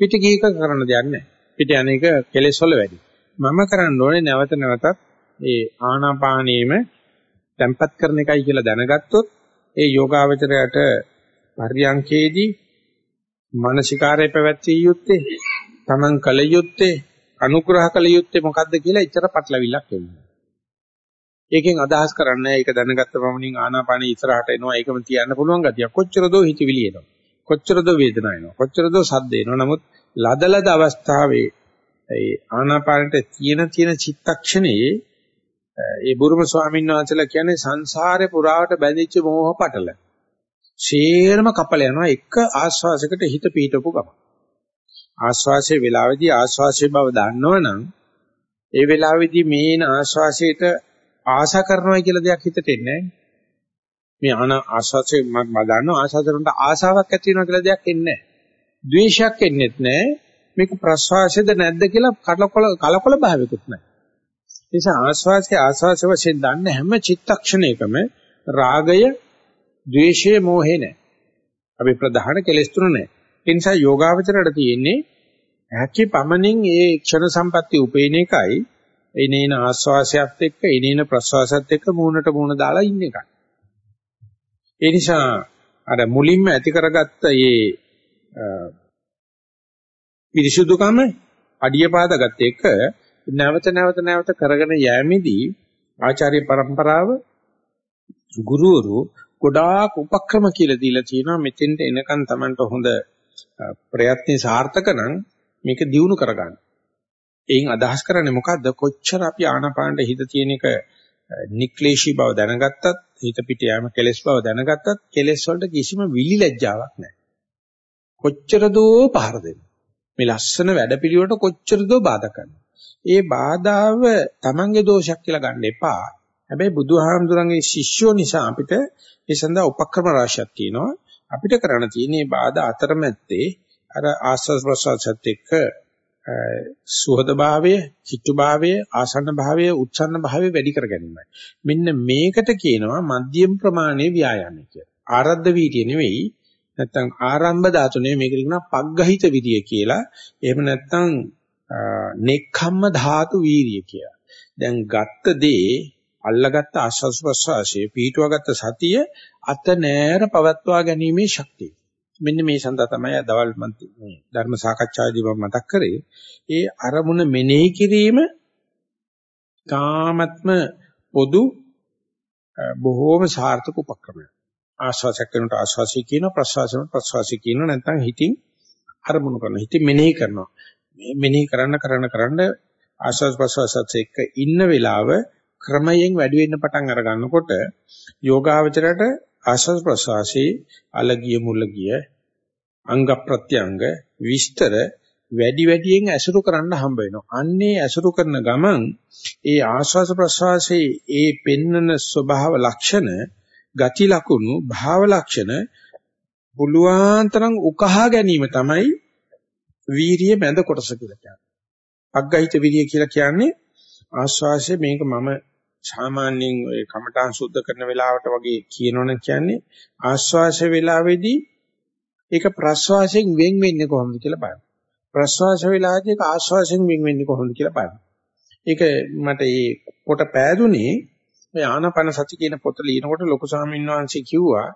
පිට කීක කරන්න දෙයක් නැහැ. පිට අනේක කෙලෙස් වල වැඩි. මම කරන්න ඕනේ නැවත නැවතත් ඒ ආනාපානීයම තැම්පත් කරන එකයි කියලා දැනගත්තොත් ඒ යෝගාවචරයට පරියංකේදී මානසිකාරය පැවැත්විය යුත්තේ තමන් කල යුත්තේ අනුග්‍රහ කල යුත්තේ මොකද්ද කියලා එච්චර පටලවිල්ලක් එන්නේ. ඒකෙන් අදහස් කරන්නේ ඒක දැනගත්ත පමණින් ආනාපානෙ ඉස්සරහට එනවා ඒකම තියන්න පුළුවන් ගතිය. කොච්චර දෝ හිතවිලි එනවා. කොච්චර දෝ වේදනාව එනවා. කොච්චර දෝ සද්ද එනවා. නමුත් ලදලද අවස්ථාවේ ඒ ආනාපානට තියෙන තියෙන චිත්තක්ෂණයේ ඒ බුරුම ස්වාමීන් වහන්සේලා කියන්නේ සංසාරේ පුරාවට බැඳිච්ච මෝහ පටල. ෂේරම කපල යනවා එක ආස්වාසයකට හිත පීඩපු ගම. ආස්වාසේ වෙලාවේදී ආස්වාසේ බව දන්නවනම් ඒ වෙලාවේදී මේන ආස්වාසයට ආශා කරනවා කියලා දෙයක් හිතට එන්නේ මේ ආන ආස්වාසේ මම දන්නවා ආශාසරන්ට ආශාවක් ඇති වෙනවා කියලා දෙයක් එන්නේ නැහැ. ද්වේෂයක් එන්නේත් නැහැ. මේක ප්‍රසවාසයද නැද්ද කියලා කලකොල කලකොල භාවිකුත් නැහැ. ඒ නිසා ආස්වාසේ ආස්වාසේ වශයෙන් දන්න හැම චිත්තක්ෂණයකම රාගය, ද්වේෂය, මෝහය නැහැ. අපි ප්‍රධාන කෙලෙස් තුන නැහැ. ඒ නිසා යෝගාවචරයට තියෙන්නේ හැකි පමණින් ඒ ක්ෂණ සම්පatti උපේන එකයි එනේන ආස්වාසයත් එක්ක එනේන ප්‍රසවාසයත් එක්ක මූණට මූණ දාලා ඉන්න එකයි. ඒ නිසා අර මුලින්ම ඇති කරගත්ත මේ පිරිසුදුකම අඩිය පාදගත් එක නැවත නැවත නැවත කරගෙන යෑමේදී ආචාර්ය પરම්පරාව ගුරුවරු ගොඩාක් උපක්‍රම කියලා දීලා තියෙනවා මෙතෙන්ට එනකන් Tamanට හොඳ ප්‍රයත්නේ සාර්ථක නම් මේක දියුණු කරගන්න. එයින් අදහස් කරන්නේ මොකද්ද? කොච්චර අපි ආනාපානට හිත තියෙන එක නික්ලේශී බව දැනගත්තත්, හිත පිට යෑම කෙලෙස් බව දැනගත්තත්, කෙලෙස් වලට කිසිම විලි ලැජ්ජාවක් නැහැ. කොච්චර දෝ පහර දෙන්න. මේ ලස්සන වැඩපිළිවෙලට කොච්චර දෝ බාධා කරනවා. ඒ බාධාව Tamange දෝෂයක් කියලා ගන්න එපා. හැබැයි බුදුහාමුදුරන්ගේ ශිෂ්‍යෝ නිසා අපිට ඒ සඳහා උපක්‍රම රාශියක් තියෙනවා. අපිට කරන්න තියෙන්නේ බාධා අතරමැත්තේ අර ආස්වාද ප්‍රසවාසත් එක්ක සුහද භාවය, චිත්තු භාවය, ආසන්න භාවය, උච්ඡන්න භාවය වැඩි කර ගැනීමයි. මෙන්න මේකට කියනවා මධ්‍යම ප්‍රමාණයේ ව්‍යායාමය කියලා. ආරද්ධ වීර්ය නෙවෙයි නැත්තම් ආරම්භ ධාතු නෙවෙයි මේකට කියනවා පග්ගහිත විරිය කියලා. එහෙම නැත්තම් නෙක්ඛම්ම ධාතු වීර්ය කියලා. දැන් ගත්ත දේ අල්ලගත්ත ආස්වාස් ප්‍රසවාසයේ පීඨුවගත්ත සතිය අත නෑර පවත්වා ගැනීමේ ශක්තිය. මෙන්න මේ සඳහා තමයි දවල් මේ ධර්ම සාකච්ඡාවේදී මම මතක් කරේ. ඒ අරමුණ මෙනෙහි කිරීම කාමත්ම පොදු බොහෝම සාර්ථක උපක්‍රමයක්. ආශ්වාසයක් කරනට ආශ්වාසී කියන ප්‍රශ්වාසයෙන් ප්‍රශ්වාසී කියන නැත්නම් හිතින් අරමුණු කරනවා. හිතින් මෙනෙහි කරනවා. මේ මෙනෙහි කරන්න කරන්න කරන්න ආශ්වාස ප්‍රශ්වාසත් එක්ක ඉන්න වෙලාව ක්‍රමයෙන් වැඩි වෙන්න පටන් අර ගන්නකොට යෝගාවචරයට ආශ්වාස ප්‍රශ්වාසී අලගිය මුලගිය අංග ප්‍රත්‍යංග විස්තර වැඩි වැඩියෙන් ඇසුරු කරන්න හම්බ වෙනවා. අන්නේ ඇසුරු කරන ගමන් ඒ ආශ්වාස ප්‍රශ්වාසයේ ඒ පෙන්නන ස්වභාව ලක්ෂණ, ගති ලක්ෂණ, භාව ලක්ෂණ පුළුවන් තරම් උකහා ගැනීම තමයි වීරිය මැද කොටස කියලා කියන්නේ. අග්ගහිත විරිය කියලා කියන්නේ ආශ්වාසය මේක මම සාමාන්‍යයෙන් ඔය කමඨාන් සුද්ධ කරන වෙලාවට වගේ කියනවනේ කියන්නේ ආශ්වාස වේලාවේදී ඒක ප්‍රශ්වාසයෙන් වෙන් වෙන්නේ කොහොමද කියලා බලන්න. ප්‍රශ්වාස වේලාවේදී ඒක ආශ්වාසයෙන් වෙන් වෙන්නේ කොහොමද කියලා බලන්න. ඒක මට ඒ පොට පෑදුනේ මේ ආනාපාන සති කියන පොත ලියනකොට ලොකු ස්වාමීන් වහන්සේ කිව්වා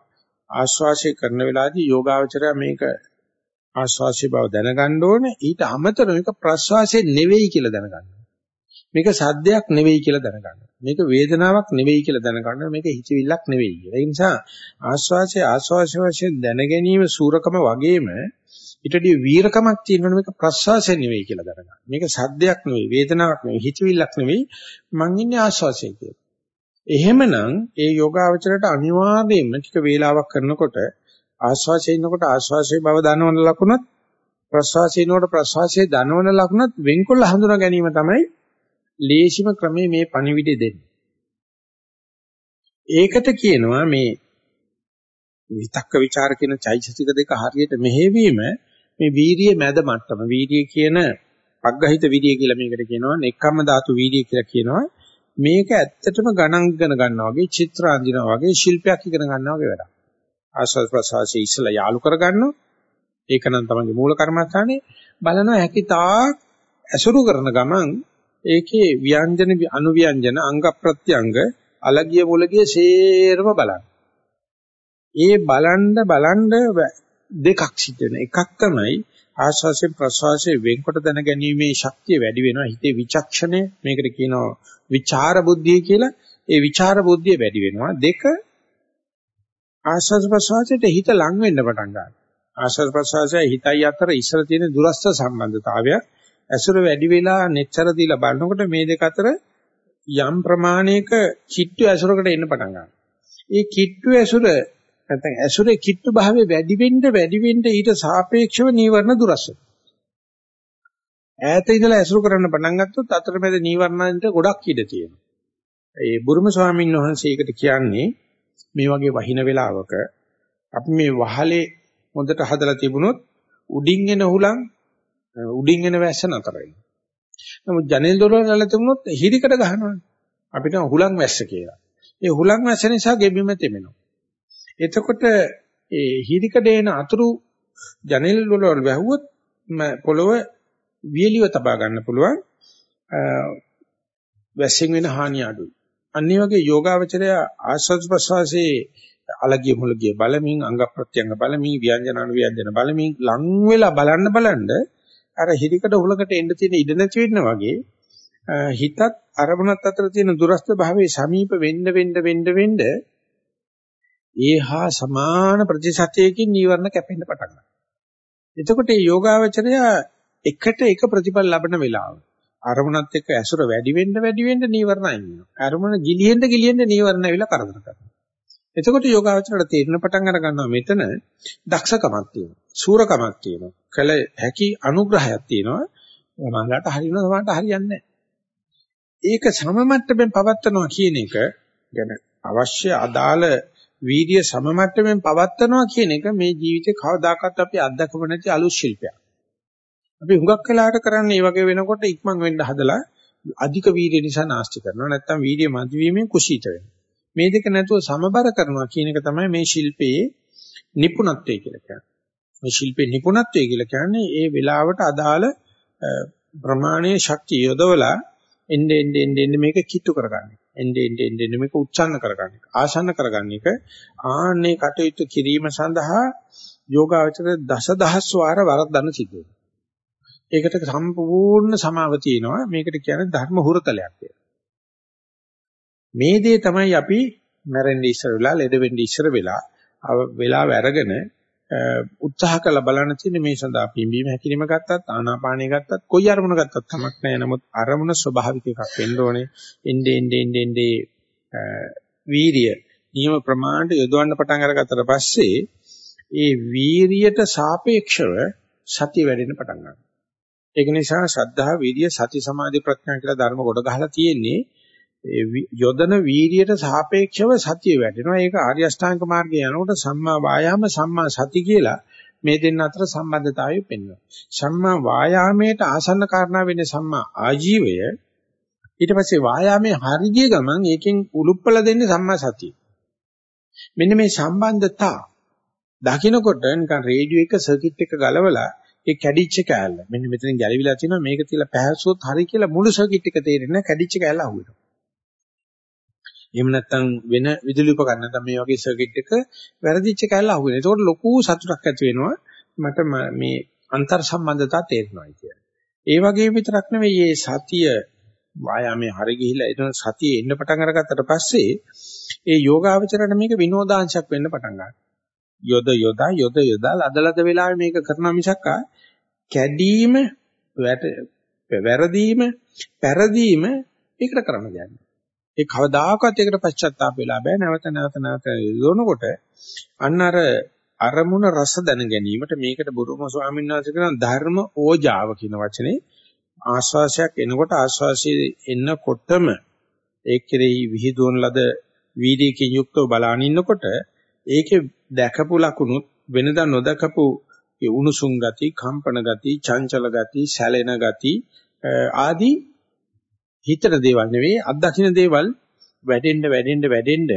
ආශ්වාසය කරන වෙලාවේදී යෝගාවචරය මේක ආශ්වාසය බව දැනගන්න ඕනේ ඊට අමතරව මේක ප්‍රශ්වාසය නෙවෙයි කියලා දැනගන්න. මේක සද්දයක් නෙවෙයි කියලා දැනගන්න. මේක වේදනාවක් නෙවෙයි කියලා දැනගන්න. මේක හිතවිල්ලක් නෙවෙයි කියලා. ඒ නිසා ආස්වාසය ආස්වාසය වශයෙන් දැන ගැනීම සූරකම වගේම ඊටදී වීරකමක් තියෙනවනේ මේක ප්‍රසවාසය නෙවෙයි කියලා දැනගන්න. මේක සද්දයක් නෙවෙයි, වේදනාවක් නෙවෙයි, හිතවිල්ලක් නෙවෙයි. මං ඉන්නේ ආස්වාසය කියලා. එහෙමනම් ඒ යෝගාවචරයට අනිවාර්යයෙන්ම ටික වේලාවක් කරනකොට ආස්වාසයේ ඉන්නකොට ආස්වාසයේ බව දනවන ලකුණත් ප්‍රසවාසයේ ඉන්නකොට ප්‍රසවාසයේ දනවන ලකුණත් වෙන්කොල්ල හඳුනා ගැනීම තමයි ලේසිම ක්‍රමේ මේ පණිවිඩය දෙන්නේ. ඒකට කියනවා මේ විතක්ක ਵਿਚාර කියන චෛතසික දෙක හරියට මෙහෙවීම මේ වීරිය මැද මට්ටම. වීරිය කියන පග්ගහිත වීරිය කියලා මේකට කියනවා නෙක්ඛම්ම ධාතු වීරිය කියලා කියනවා. මේක ඇත්තටම ගණන් ඉගෙන ගන්නවා වගේ චිත්‍ර අඳිනවා වගේ ශිල්පයක් ඉගෙන ගන්නවා වගේ වැඩක්. ආස්වාද ප්‍රසවාසයේ ඉස්සලා යාලු කරගන්නවා. ඒක නම් තමයි මූල කර්මස්ථානේ. බලනවා හැකිතා ඇසුරු කරන ගමන් ඒකේ ව්‍යංජන අනුව්‍යංජන අංග ප්‍රත්‍යංග අලගිය මුලගිය සේරම බලන්න. ඒ බලන්න බලන්න දෙකක් සිද්ධ වෙනවා. එකක් තමයි ආස්වාසයෙන් ප්‍රසවාසයෙන් වෙන්කොට දැනගැනීමේ ශක්තිය වැඩි වෙනවා. හිතේ විචක්ෂණය මේකට කියනවා විචාර බුද්ධිය කියලා. ඒ විචාර බුද්ධිය වැඩි වෙනවා. දෙක ආස්වාද ප්‍රසවාසයට හිත ලං වෙන්න පටන් ගන්නවා. ආස්වාද ප්‍රසවාසය හිතයි අතර ඉස්සර තියෙන දුරස්ත සම්බන්ධතාවයක් ඇසුර වැඩි වෙලා netතර දීලා බලනකොට මේ දෙක අතර යම් ප්‍රමාණයක කිට්ටු ඇසුරකට එන්න පටන් ගන්නවා. ඒ කිට්ටු ඇසුර නැත්නම් ඇසුරේ කිට්ටු භාවය වැඩි වෙන්න වැඩි වෙන්න ඊට සාපේක්ෂව නීවරණ දුරස් ඈත ඉඳලා ඇසුරු කරන්න පටන් ගත්තොත් අතරමැද නීවරණන්ට ගොඩක් ඉඩ තියෙනවා. ඒ බුරුම ස්වාමීන් වහන්සේ ඒකට කියන්නේ මේ වගේ වහින වෙලාවක අපි මේ වහලේ හොඳට හදලා තිබුණොත් උඩින් එන හුලං උඩින් එන වැස්ස නතරයි. නමුත් ජනෙල් දොරවල් වල තිබුණොත් හිරිකට ගහනවා. අපිට හුලං වැස්ස කියලා. ඒ හුලං වැස්ස නිසා ගෙබිම තෙමෙනවා. එතකොට ඒ හිරිකට එන අතුරු ජනෙල් වල වැහුවොත් පොළව වියලිව තබා ගන්න පුළුවන්. වැස්සෙන් වෙන හානිය අඩුයි. අනිත් වගේ යෝගාවචරය ආස්වාද ප්‍රසවාසයේ අලගිය මුලගිය බලමින් අංග ප්‍රත්‍යංග බලමින් ව්‍යංජන අනුව්‍යංජන බලමින් ලං වෙලා බලන්න බලන්න අර හිරිකට උලකට එන්න තියෙන ඉඩ නැති වෙන්න වගේ හිතත් අරමුණත් අතර තියෙන දුරස්ත භාවයේ සමීප වෙන්න වෙන්න වෙන්න වෙන්න ඒහා සමාන ප්‍රතිශතයකින් නීවරණ කැපෙන්න පටන් ගන්නවා. එතකොට මේ යෝගාවචරය එකට එක ප්‍රතිඵල ලබන වෙලාව. අරමුණත් එක්ක ඇසුර වැඩි වෙන්න වැඩි වෙන්න නීවරණ අයින් වෙනවා. අරමුණ ගිලිහෙන්න ගිලිහෙන්න නීවරණ ඇවිල්ලා කරදර කරනවා. එතකොට යෝගාවචරයට තේරෙන පටන් අර ගන්නවා මෙතන දක්ෂකමක් තියෙනවා. සූරකමක් තියෙනවා. කල හැකි අනුග්‍රහයක් තියෙනවා. සමහරවිට හරියනවා සමහරවිට හරියන්නේ නැහැ. ඒක සම මට්ටමින් පවත්නවා කියන එක ගැන අවශ්‍ය අදාළ වීර්ය සම මට්ටමින් පවත්නවා කියන එක මේ ජීවිතේ කවදාකවත් අපි අත්දකපු නැති අලුත් ශිල්පයක්. අපි හුඟක් වෙලාවට කරන්නේ මේ වගේ වෙනකොට ඉක්මන් වෙන්න හදලා අධික වීර්ය නිසා නාස්ති කරනවා. නැත්තම් වීර්ය මදි වීමෙන් කුසීත වෙනවා. මේ දෙක නැතුව සමබර කරනවා කියන එක තමයි මේ ශිල්පයේ නිපුණත්වය කියලා කියන්නේ. මේ ශිල්පේ නිපුණත්වය කියලා කියන්නේ ඒ වෙලාවට අදාළ ප්‍රමාණයේ ශක්තිය යොදවලා එන්නේ එන්නේ එන්නේ මේක කිට්ටු කරගන්න. එන්නේ එන්නේ එන්නේ මේක උච්චන්න කරගන්න. ආසන්න කරගන්න එක ආන්නේ කටයුතු කිරීම සඳහා යෝගාවචර දසදහස් වාර වරද්දන්න සිද්ධ වෙනවා. ඒකට සම්පූර්ණ සමාව තියෙනවා. මේකට කියන්නේ ධර්ම හුරතලයක් කියලා. මේ දේ තමයි අපි මැරෙන්න ඉස්සර වෙලා, ලෙඩ වෙන්න ඉස්සර වෙලා, වෙලාව අරගෙන උත්සාහ කළ බලන්න තියෙන මේ සඳහා පිම්බීම හැකිලිම ගත්තත් ආනාපානිය ගත්තත් කොයි අරමුණ ගත්තත් කමක් නැහැ. නමුත් අරමුණ ස්වභාවික එකක් වෙන්න ඕනේ. එnde ende ende ende වීරිය නියම ප්‍රමාණයට යොදවන්න පටන් අරගත්තට පස්සේ ඒ වීරියට සාපේක්ෂව සතිය වැඩෙන්න පටන් ගන්නවා. ඒක නිසා ශ්‍රද්ධා, විරිය, සති, සමාධි, ප්‍රඥා කියලා ධර්ම කොට ගහලා තියෙන්නේ යොදන වීරියට සාපේක්ෂව සතිය වැඩෙනවා. ඒක ආර්ය අෂ්ටාංග මාර්ගයේ යනකොට සම්මා වායාම සම්මා සති කියලා මේ දෙන්න අතර සම්බන්ධතාවය පෙන්වනවා. සම්මා වායාමයට ආසන්න කාරණා වෙන්නේ සම්මා ආජීවය. ඊට පස්සේ වායාමයේ හරිය ගමන් ඒකෙන් උලුප්පල දෙන්නේ සම්මා සතිය. මෙන්න මේ සම්බන්ධතා දකින්නකොට නිකන් රේඩියෝ එක සර්කිට් එක ගලවලා ඒ කැඩිච්ච කෑල්ල. මෙන්න මෙතනින් ගැලවිලා තිනවා මේක තියලා පැහැසුවොත් හරි කියලා මුළු සර්කිට් එක තේරෙන්නේ නැහැ කැඩිච්ච කෑල්ල අහුවෙනවා. එහෙම නැත්නම් වෙන විදුලි උපකරණ නැත්නම් මේ වගේ සර්කිට් එක වැරදිච්ච කෑල්ල අහුවෙනවා. ඒකට ලොකු සතුටක් ඇති වෙනවා. මට මේ අන්තර් සම්බන්ධතා තේරෙනවා කියලා. ඒ වගේ විතරක් නෙවෙයි මේ සතිය වායාමයේ හරි ගිහිලා එතන සතියේ එන්න පටන් අරගත්තට පස්සේ ඒ යෝගාවචරයට මේක විනෝදාංශයක් වෙන්න පටන් ගන්නවා. යොද යොදා යොද යොදා ලදලද වෙලාවේ මේක කරනවා මිසක් කැඩීම වැරදීම පෙරදීම ඒකට කරන්න දෙයක් ඒ කවදාකවත් ඒකට පශ්චාත්තාප වෙලා බෑ. නැවත නැවත නැවත යොනකොට අන්න අර අරමුණ රස දැන ගැනීමට මේකට බුරුම ස්වාමීන් වහන්සේ කියන ධර්ම ඕජාව කියන වචනේ ආස්වාසයක් එනකොට ආස්වාසයේ එන්නකොටම ඒ කෙරෙහි විහිදුවන ලද වීර්යකින් යුක්තව බලාන ඉන්නකොට ඒකේ දැකපු ලකුණුත් වෙනදා නොදකපු උණුසුම් ගති, කම්පන ගති, චංචල ගති, සැලෙන ගති ආදී හිතන දේවල් නෙවෙයි අත්දකින්න දේවල් වැඩෙන්න වැඩෙන්න වැඩෙන්න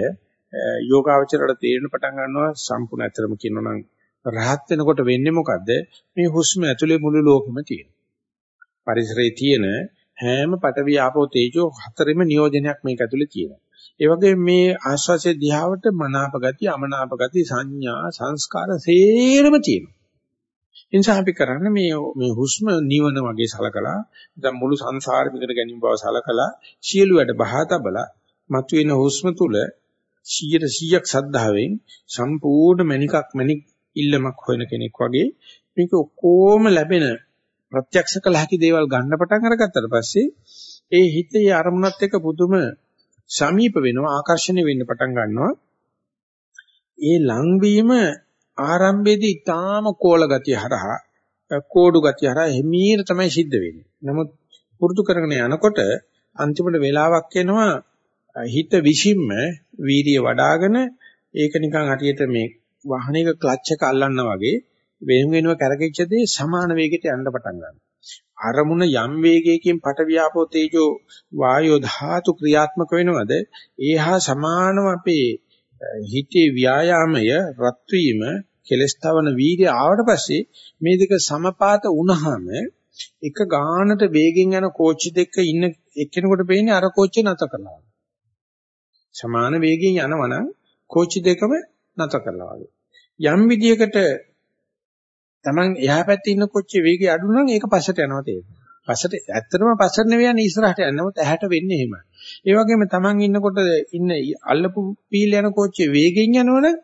යෝගාවචරයට තේරෙන පටන් ගන්නවා. සම්පූර්ණ ඇතරම කියනවා නම් රහත් වෙනකොට වෙන්නේ මොකද්ද? මේ හුස්ම ඇතුලේ මුළු ලෝකෙම තියෙන පරිසරයේ තියෙන හැම පටවිය ආපෝ තේජෝ හතරෙම නියෝජනයක් මේක ඇතුලේ තියෙනවා. ඒ වගේ මේ ආස්වාසේ දිහාවට මනාප ගති, අමනාප ගති, සංඥා, සංස්කාර සේරම තියෙනවා. ඒ නිසා අපි කරන්නේ මේ මේ හුස්ම නිවන වගේ සලකලා, දැන් මුළු සංසාරෙකට ගැනීම බව සලකලා, සියලු වැඩ බහා තබලා, මතුවෙන හුස්ම තුල 100%ක් සද්ධාවෙන් සම්පූර්ණ මණිකක් මණික් ඉල්ලමක් හොයන කෙනෙක් වගේ මේක ඔක්කොම ලැබෙන ප්‍රත්‍යක්ෂ කළ හැකි දේවල් ගන්න පටන් අරගත්තට පස්සේ ඒ හිතේ අරමුණත් එක්ක පුදුම සමීප වෙනවා ආකර්ෂණය වෙන්න පටන් ගන්නවා. ඒ ලංවීම ආරම්භයේදී ඊටාම කෝල ගතිය හරහා කෝඩු ගතිය හරහා හිමීර තමයි සිද්ධ වෙන්නේ. නමුත් පුරුදු කරගෙන යනකොට අන්තිමට වෙලාවක් එනවා හිත විසින්ම වීර්ය වඩ아가න ඒක නිකන් හරියට මේ වාහනයක ක්ලච් එක අල්ලන්නා වගේ වෙන වෙනම කරකෙච්ච දේ සමාන වේගයට යන්න පටන් ගන්නවා. අරමුණ යම් වේගයකින් පට වියාපෝ තේජෝ වායෝ ධාතු ක්‍රියාත්මක වෙනවද ඒහා සමානව අපේ හිතේ ව්‍යායාමය රත් වීම කෙලස්තවන වීර්ය ආවට පස්සේ මේ දෙක සමපාත වුණාම එක ගානට වේගෙන් යන කෝච්චි දෙක ඉන්න එක්කෙනෙකුට පේන්නේ අර කෝච්චිය නැත කරනවා. සමාන වේගෙන් යනවනම් කෝච්චි දෙකම නැත කරනවා වගේ. යම් විදියකට Taman එහා පැත්තේ ඉන්න කොච්චි වේගය අඩු නම් ඒක පස්සට යනවා තේරෙනවා. පස්සට ඇත්තටම පස්සට නෙවෙයි යන්නේ ඉස්සරහට යන්නේ. නමුත් ඇහැට වෙන්නේ එහෙමයි. ඒ වගේම Taman ඉන්නකොට ඉන්න අල්ලපු පීල් යන කොච්චි වේගෙන් යනවනේ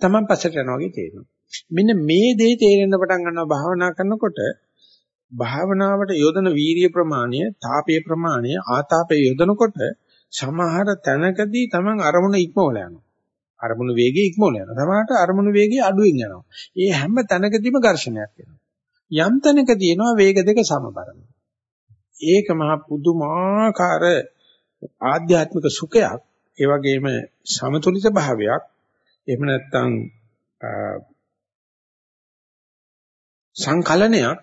Taman පස්සට යනවා වගේ තේරෙනවා. මෙන්න මේ දේ තේරෙන්න පටන් ගන්නවා භාවනා කරනකොට භාවනාවට යොදන වීරිය ප්‍රමාණය, තාපයේ ප්‍රමාණය, ආතාපයේ යොදනකොට සමහර තැනකදී Taman අරමුණ ඉක්මවල යනවා. අරමුණු වේගය ඉක්මවල යනවා. සමහරට අරමුණු වේගය අඩුවෙන් යනවා. ඒ හැම තැනකදීම ඝර්ෂණයක් වෙනවා. යම් තැනක තියෙනවා වේග දෙක සමබරයි. ඒක මහ පුදුමාකාර ආධ්‍යාත්මික සුඛයක්. ඒ වගේම සමතුලිත භාවයක්. එහෙම නැත්නම් සංකලනයක්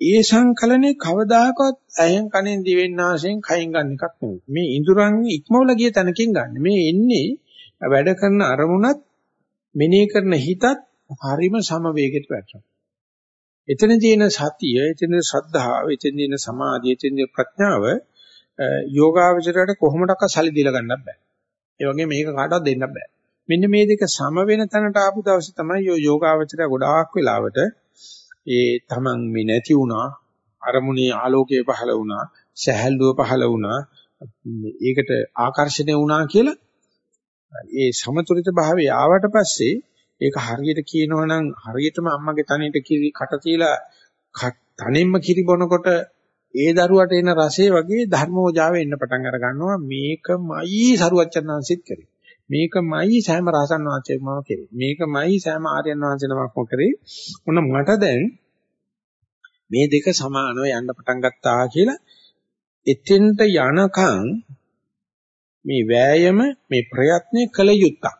ඒ සංකලනේ කවදාකවත් ඇහෙන් කනෙන් දිවෙන් නාසයෙන් කයින් ගන්න එකක් නෙවෙයි. මේ ඉඳුරන් ඉක්මවල ගිය තැනකින් ගන්න. මේ එන්නේ වැඩ කරන අරමුණත් මෙනෙහි කරන හිතත් හරිම සම වේගයට වැටෙනවා. එතන තියෙන සතිය, එතන ශ්‍රද්ධාව, එතන තියෙන සමාධිය, එතන තියෙන ප්‍රඥාව යෝගාවචරයට කොහොමඩක්ක සල්ලි දීලා ගන්නත් බෑ. ඒ වගේ මේක කාටවත් දෙන්න බෑ. මෙන්න මේ දෙක සම වෙන තැනට ආපු දවසේ තමයි යෝගාවචරය ගොඩාක් වෙලාවට ඒ තමන් මේ නැති වුණා අරමුණේ ආලෝකය පහළ වුණා සහැල්ලුව පහළ වුණා ඒකට ආකර්ෂණය වුණා කියලා ඒ සමතුලිත භාවය ආවට පස්සේ ඒක හරියට කියනවනම් හරියටම අම්මගේ තනෙට කිරි කට තියලා තනින්ම කිරි බොනකොට ඒ දරුවට එන රසය වගේ ධර්මෝජාව එන්න පටන් අර ගන්නවා මේකමයි සරුවච්චන්හන්සිට කරේ මේකමයි සෑම රහතන් වහන්සේකම කරේ. මේකමයි සෑම ආර්යයන් වහන්සේනමක්ම කරේ. මොන මට දැන් මේ දෙක සමානව යන්න පටන් ගත්තා කියලා එතෙන්ට යනකම් මේ වෑයම මේ ප්‍රයත්නය කළ යුත්තක්.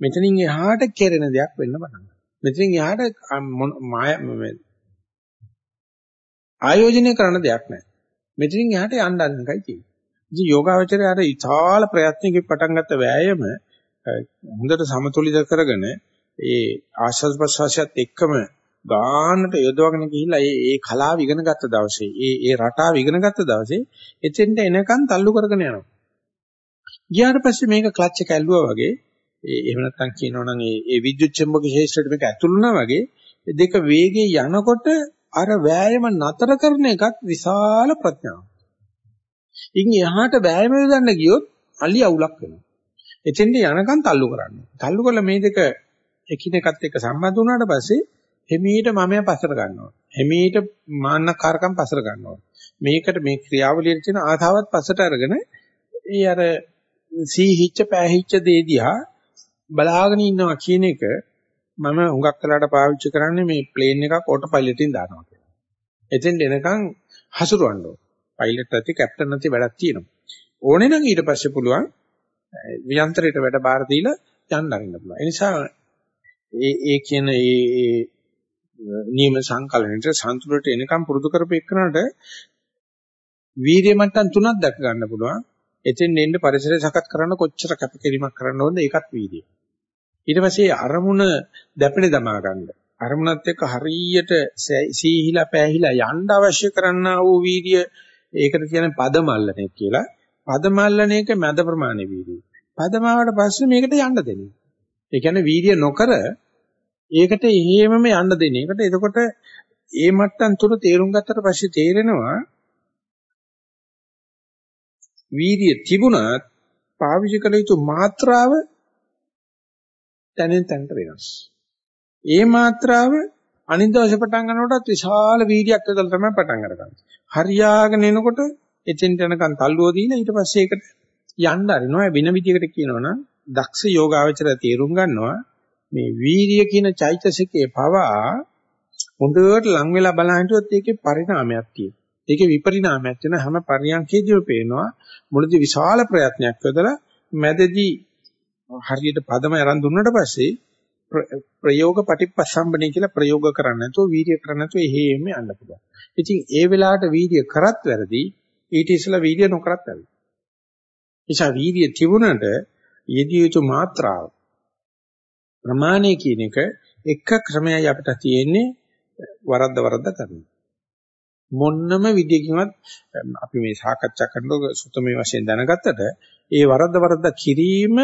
මෙතනින් එහාට කෙරෙන දෙයක් වෙන්න පටන් ගන්නවා. මෙතනින් එහාට ආයෝජනය කරන දෙයක් නැහැ. මෙතනින් එහාට යන්න අරින්නකයි තියෙන්නේ. ඉතින් යෝගාවචරය අර ඉතාල ප්‍රයත්නකින් පටන් ගත්ත වෑයම හොඳට සමතුලිත කරගෙන ඒ ආශස් ප්‍රසවාසයත් එක්කම ගානට යොදවගෙන ගිහිල්ලා ඒ ඒ කලාව ඉගෙන ගත්ත දවසේ ඒ ඒ රටාව ඉගෙන ගත්ත දවසේ එතෙන්ට එනකන් තල්ලු කරගෙන යනවා. ගියාට පස්සේ මේක ක්ලච් එක ඇල්ලුවා වගේ ඒ එහෙම නැත්නම් කියනවනම් ඒ ඒ විද්‍යුත් චුම්බක ශේෂ්ත්‍රයට මේක ඇතුළුනා වගේ දෙක වේගයේ යනකොට අර වෑයම නතර කරන එකත් විශාල ප්‍රඥාවක්. ඉන් එහාට බෑයම යොදන්න ගියොත් අලි අවුලක් වෙනවා. එතෙන්ට යනකම් තල්ලු කරන්න. තල්ලු කළා මේ දෙක එකිනෙකත් එක්ක සම්බන්ධ වුණාට පස්සේ හිමීට මමයා පස්සට ගන්නවා. හිමීට මාන්නකාරකම් පස්සට ගන්නවා. මේකට මේ ක්‍රියාවලියේ තියෙන ආතාවත් පස්සට අරගෙන ඒ අර සීහිච්ච පෑහිච්ච දේ දිහා බලාගෙන ඉන්නවා කියන එක මම හුඟක් කලකට පාවිච්චි කරන්නේ මේ ප්ලේන් එකක් ඕටෝ පයිලට් එකෙන් දානවා කියලා. එතෙන් එනකන් හසුරවන්න ඕන. පයිලට් නැති කැප්ටන් නැති වැඩක් තියෙනවා. ඕනේ නම් ඊට පස්සේ පුළුවන් යන්ත්‍රයට වැඩ බාර දීලා යන්න අරින්න පුළුවන්. ඒ නිසා ඒ ඒ කියන ඒ නියම සංකලනයේ සන්තුලට එනකම් පුරුදු කරපෙන්නට වීර්ය මට්ටම් තුනක් දක්ව ගන්න පුළුවන්. එතෙන් එන්න පරිසරය සකස් කරන්න කොච්චර කැපකිරීමක් කරන්න ඕනද ඒකත් වීර්යය. ඊට පස්සේ අරමුණ දැපෙන දමා ගන්න. අරමුණත් එක්ක හරියට සීහිලා පෑහිලා යන්න අවශ්‍ය කරන්නා වූ වීර්ය ඒකට කියන්නේ පදමල්ලණය කියලා. පදමල්ලණයක මැද ප්‍රමාණය වීර්යය. පදමාවට පස්සේ මේකට යන්න දෙන්නේ. ඒ කියන්නේ වීර්ය නොකර ඒකට එහෙමම යන්න දෙන්නේ. ඒකට එතකොට ඒ මට්ටම් තුන තේරුම් ගත්තට පස්සේ තේරෙනවා වීර්ය තිබුණත් පාවිච්චි කළ යුතු මාත්‍රාව තැනෙන් තැනට වෙනස්. ඒ මාත්‍රාව අනිත් දවසේ පටන් ගන්නකොටත් විශාල වීර්යයක් යොදලා තමයි පටන් අරගන්නේ. හරියාගෙන එනකොට එතෙන්ට යනකන් තල්ලුව දීලා ඊට පස්සේ ඒකට යන්න අරිනවා වෙන විදිහකට කියනවනම් දක්ෂ යෝගාවචරය තේරුම් ගන්නවා මේ වීරිය කියන චෛතසිකයේ පවා හොඳට ලං වෙලා බලන හිටියොත් ඒකේ පරිණාමයක් තියෙනවා. ඒකේ විපරිණාමයක් වෙන හැම පරියන්කේදීම පේනවා මුලදී විශාල ප්‍රයත්නයක් යොදලා මැදදී හරියට පදම අරන් දුන්නට පස්සේ ප්‍රයෝග පටිපස්සම්බනේ කියලා ප්‍රයෝග කරන්නේ නැතුව වීර්ය කරන්නේ නැතුව එහෙම යන්න පුළුවන්. ඉතින් ඒ වෙලාවට වීර්ය කරත් වැරදි ඊට ඉස්සෙල්ලා වීර්ය නොකරත් වැරදි. නිසා වීර්ය තිබුණට යෙදිය යුතු මාත්‍රාව ප්‍රමාණය කියන එක එක ක්‍රමයයි අපිට තියෙන්නේ වරද්ද වරද්ද කරනවා. මොන්නම විදියකින්වත් අපි මේ සාකච්ඡා කරනකොට සුතමේ වශයෙන් දැනගත්තට ඒ වරද්ද වරද්ද කිරීම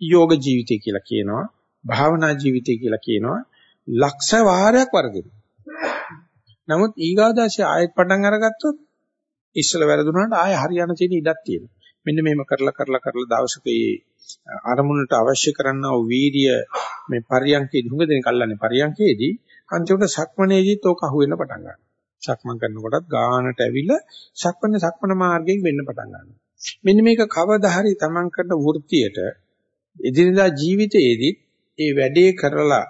යෝග ජීවිතය කියලා කියනවා භාවනා ජීවිතය කියලා කියනවා ලක්ෂ වාරයක් වරදිනවා. නමුත් ඊගාදාසිය ආයෙත් පටන් අරගත්තොත් ඉස්සල වැරදුනාට ආයෙ හරියන තියෙන ඉඩක් තියෙනවා. මෙන්න මේම කරලා කරලා කරලා දවසක ඒ අරමුණට අවශ්‍ය කරනා වූ වීර්ය මේ පරියන්කේදී හුඟ දෙනෙක් අල්ලන්නේ පරියන්කේදී අන්තිමට සක්මනේදීත් ඕක අහුවෙන්න පටන් ගන්නවා. සක්මන් කරනකොටත් ගානට ඇවිල්ලා සක්මන සක්මන මාර්ගයෙන් වෙන්න පටන් ගන්නවා. මෙන්න මේක කවදා හරි තමන් කරන වෘත්තියට එදිනදා ජීවිතයේදී ඒ වැඩේ කරලා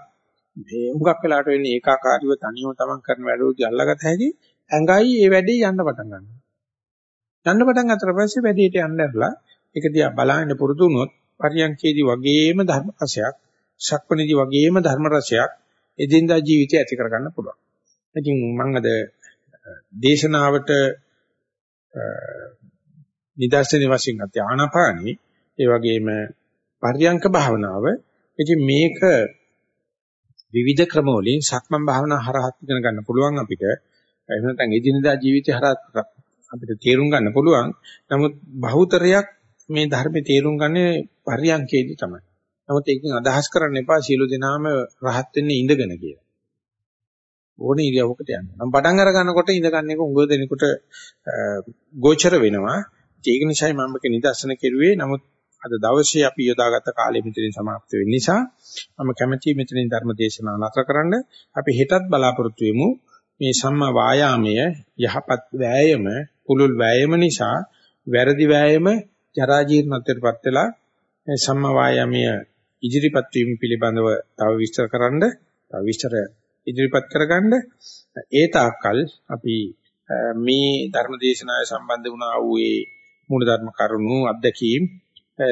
මේ හුඟක් වෙලාට වෙන්නේ ඒකාකාරීව තනියම තමන් කරන වැඩවලදී අල්ලගත හැකි ඇඟයි ඒ වැඩේ යන්න පටන් ගන්නවා. යන්න පටන් ගන්නතර පස්සේ වැඩේට යන්න ඇරලා ඒක දිහා බලන්න පුරුදු වුණොත් පරියන්කේදී වගේම ධර්ම රසයක්, ශක්මණේදී වගේම ධර්ම රසයක් එදිනදා ජීවිතය ඇති කරගන්න පුළුවන්. ඉතින් මම අද දේශනාවට නිදර්ශන වශයෙන් ගත්ත ආනාපානී ඒ වගේම පර්යංක භාවනාව. ඉතින් මේක විවිධ ක්‍රම වලින් සක්මන් භාවනා හරහා ඉගෙන ගන්න පුළුවන් අපිට. එහෙම නැත්නම් එදිනදා ජීවිතය හරහා අපිට තේරුම් ගන්න පුළුවන්. නමුත් බහුතරයක් මේ ධර්මයේ තේරුම් ගන්නේ පර්යංකේදී තමයි. නමුත් ඒකෙන් අදහස් කරන්න එපා සියලු දෙනාම රහත් වෙන්නේ ඉඳගෙන කියලා. ඕනේ ඉරියව්වකට යන්න. නම් පටන් අර ගන්නකොට ඉඳ ගන්න එක උඟ දෙනකොට ගෝචර වෙනවා. ඒක නිසායි මම මේක නිදර්ශන කෙරුවේ. නමුත් අද දවසේ අපි යොදාගත්ත කාලය මෙතනින් સમાપ્ત වෙන නිසා මම කැමැති මෙතනින් ධර්ම දේශනාව නතර කරන්න. අපි හෙටත් බලාපොරොත්තු වෙමු මේ සම්මා වායාමය යහපත් වෑයම පුලුල් වෑයම නිසා වැරදි වෑයම ජරා ජීර්ණත්වයටපත් වෙලා සම්මා වායාමය ඉදිරිපත් වීම පිළිබඳව තව විස්තර කරන්න තව විස්තර ඉදිරිපත් කරගන්න ඒ තාක්කල් අපි මේ ධර්ම දේශනාවේ සම්බන්ධ වුණා වූ ඒ මූලධර්ම කරුණු අධ්‍යක්ීම්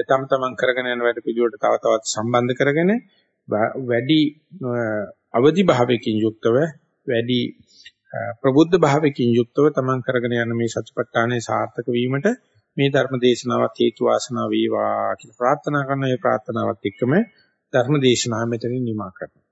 තම තමන් කරගෙන යන වැඩ පිළිවෙලට තව තවත් සම්බන්ධ කරගෙන වැඩි අවදි භාවයකින් යුක්තව වැඩි ප්‍රබුද්ධ භාවයකින් යුක්තව තමන් කරගෙන යන මේ සත්‍යපට්ඨානයේ සාර්ථක වීමට මේ ධර්ම දේශනාවත් හේතු වාසනා වේවා කියලා ප්‍රාර්ථනා කරන ඒ ප්‍රාර්ථනාවත් එක්කම ධර්ම දේශනාව මෙතනින් නිමා කරනවා.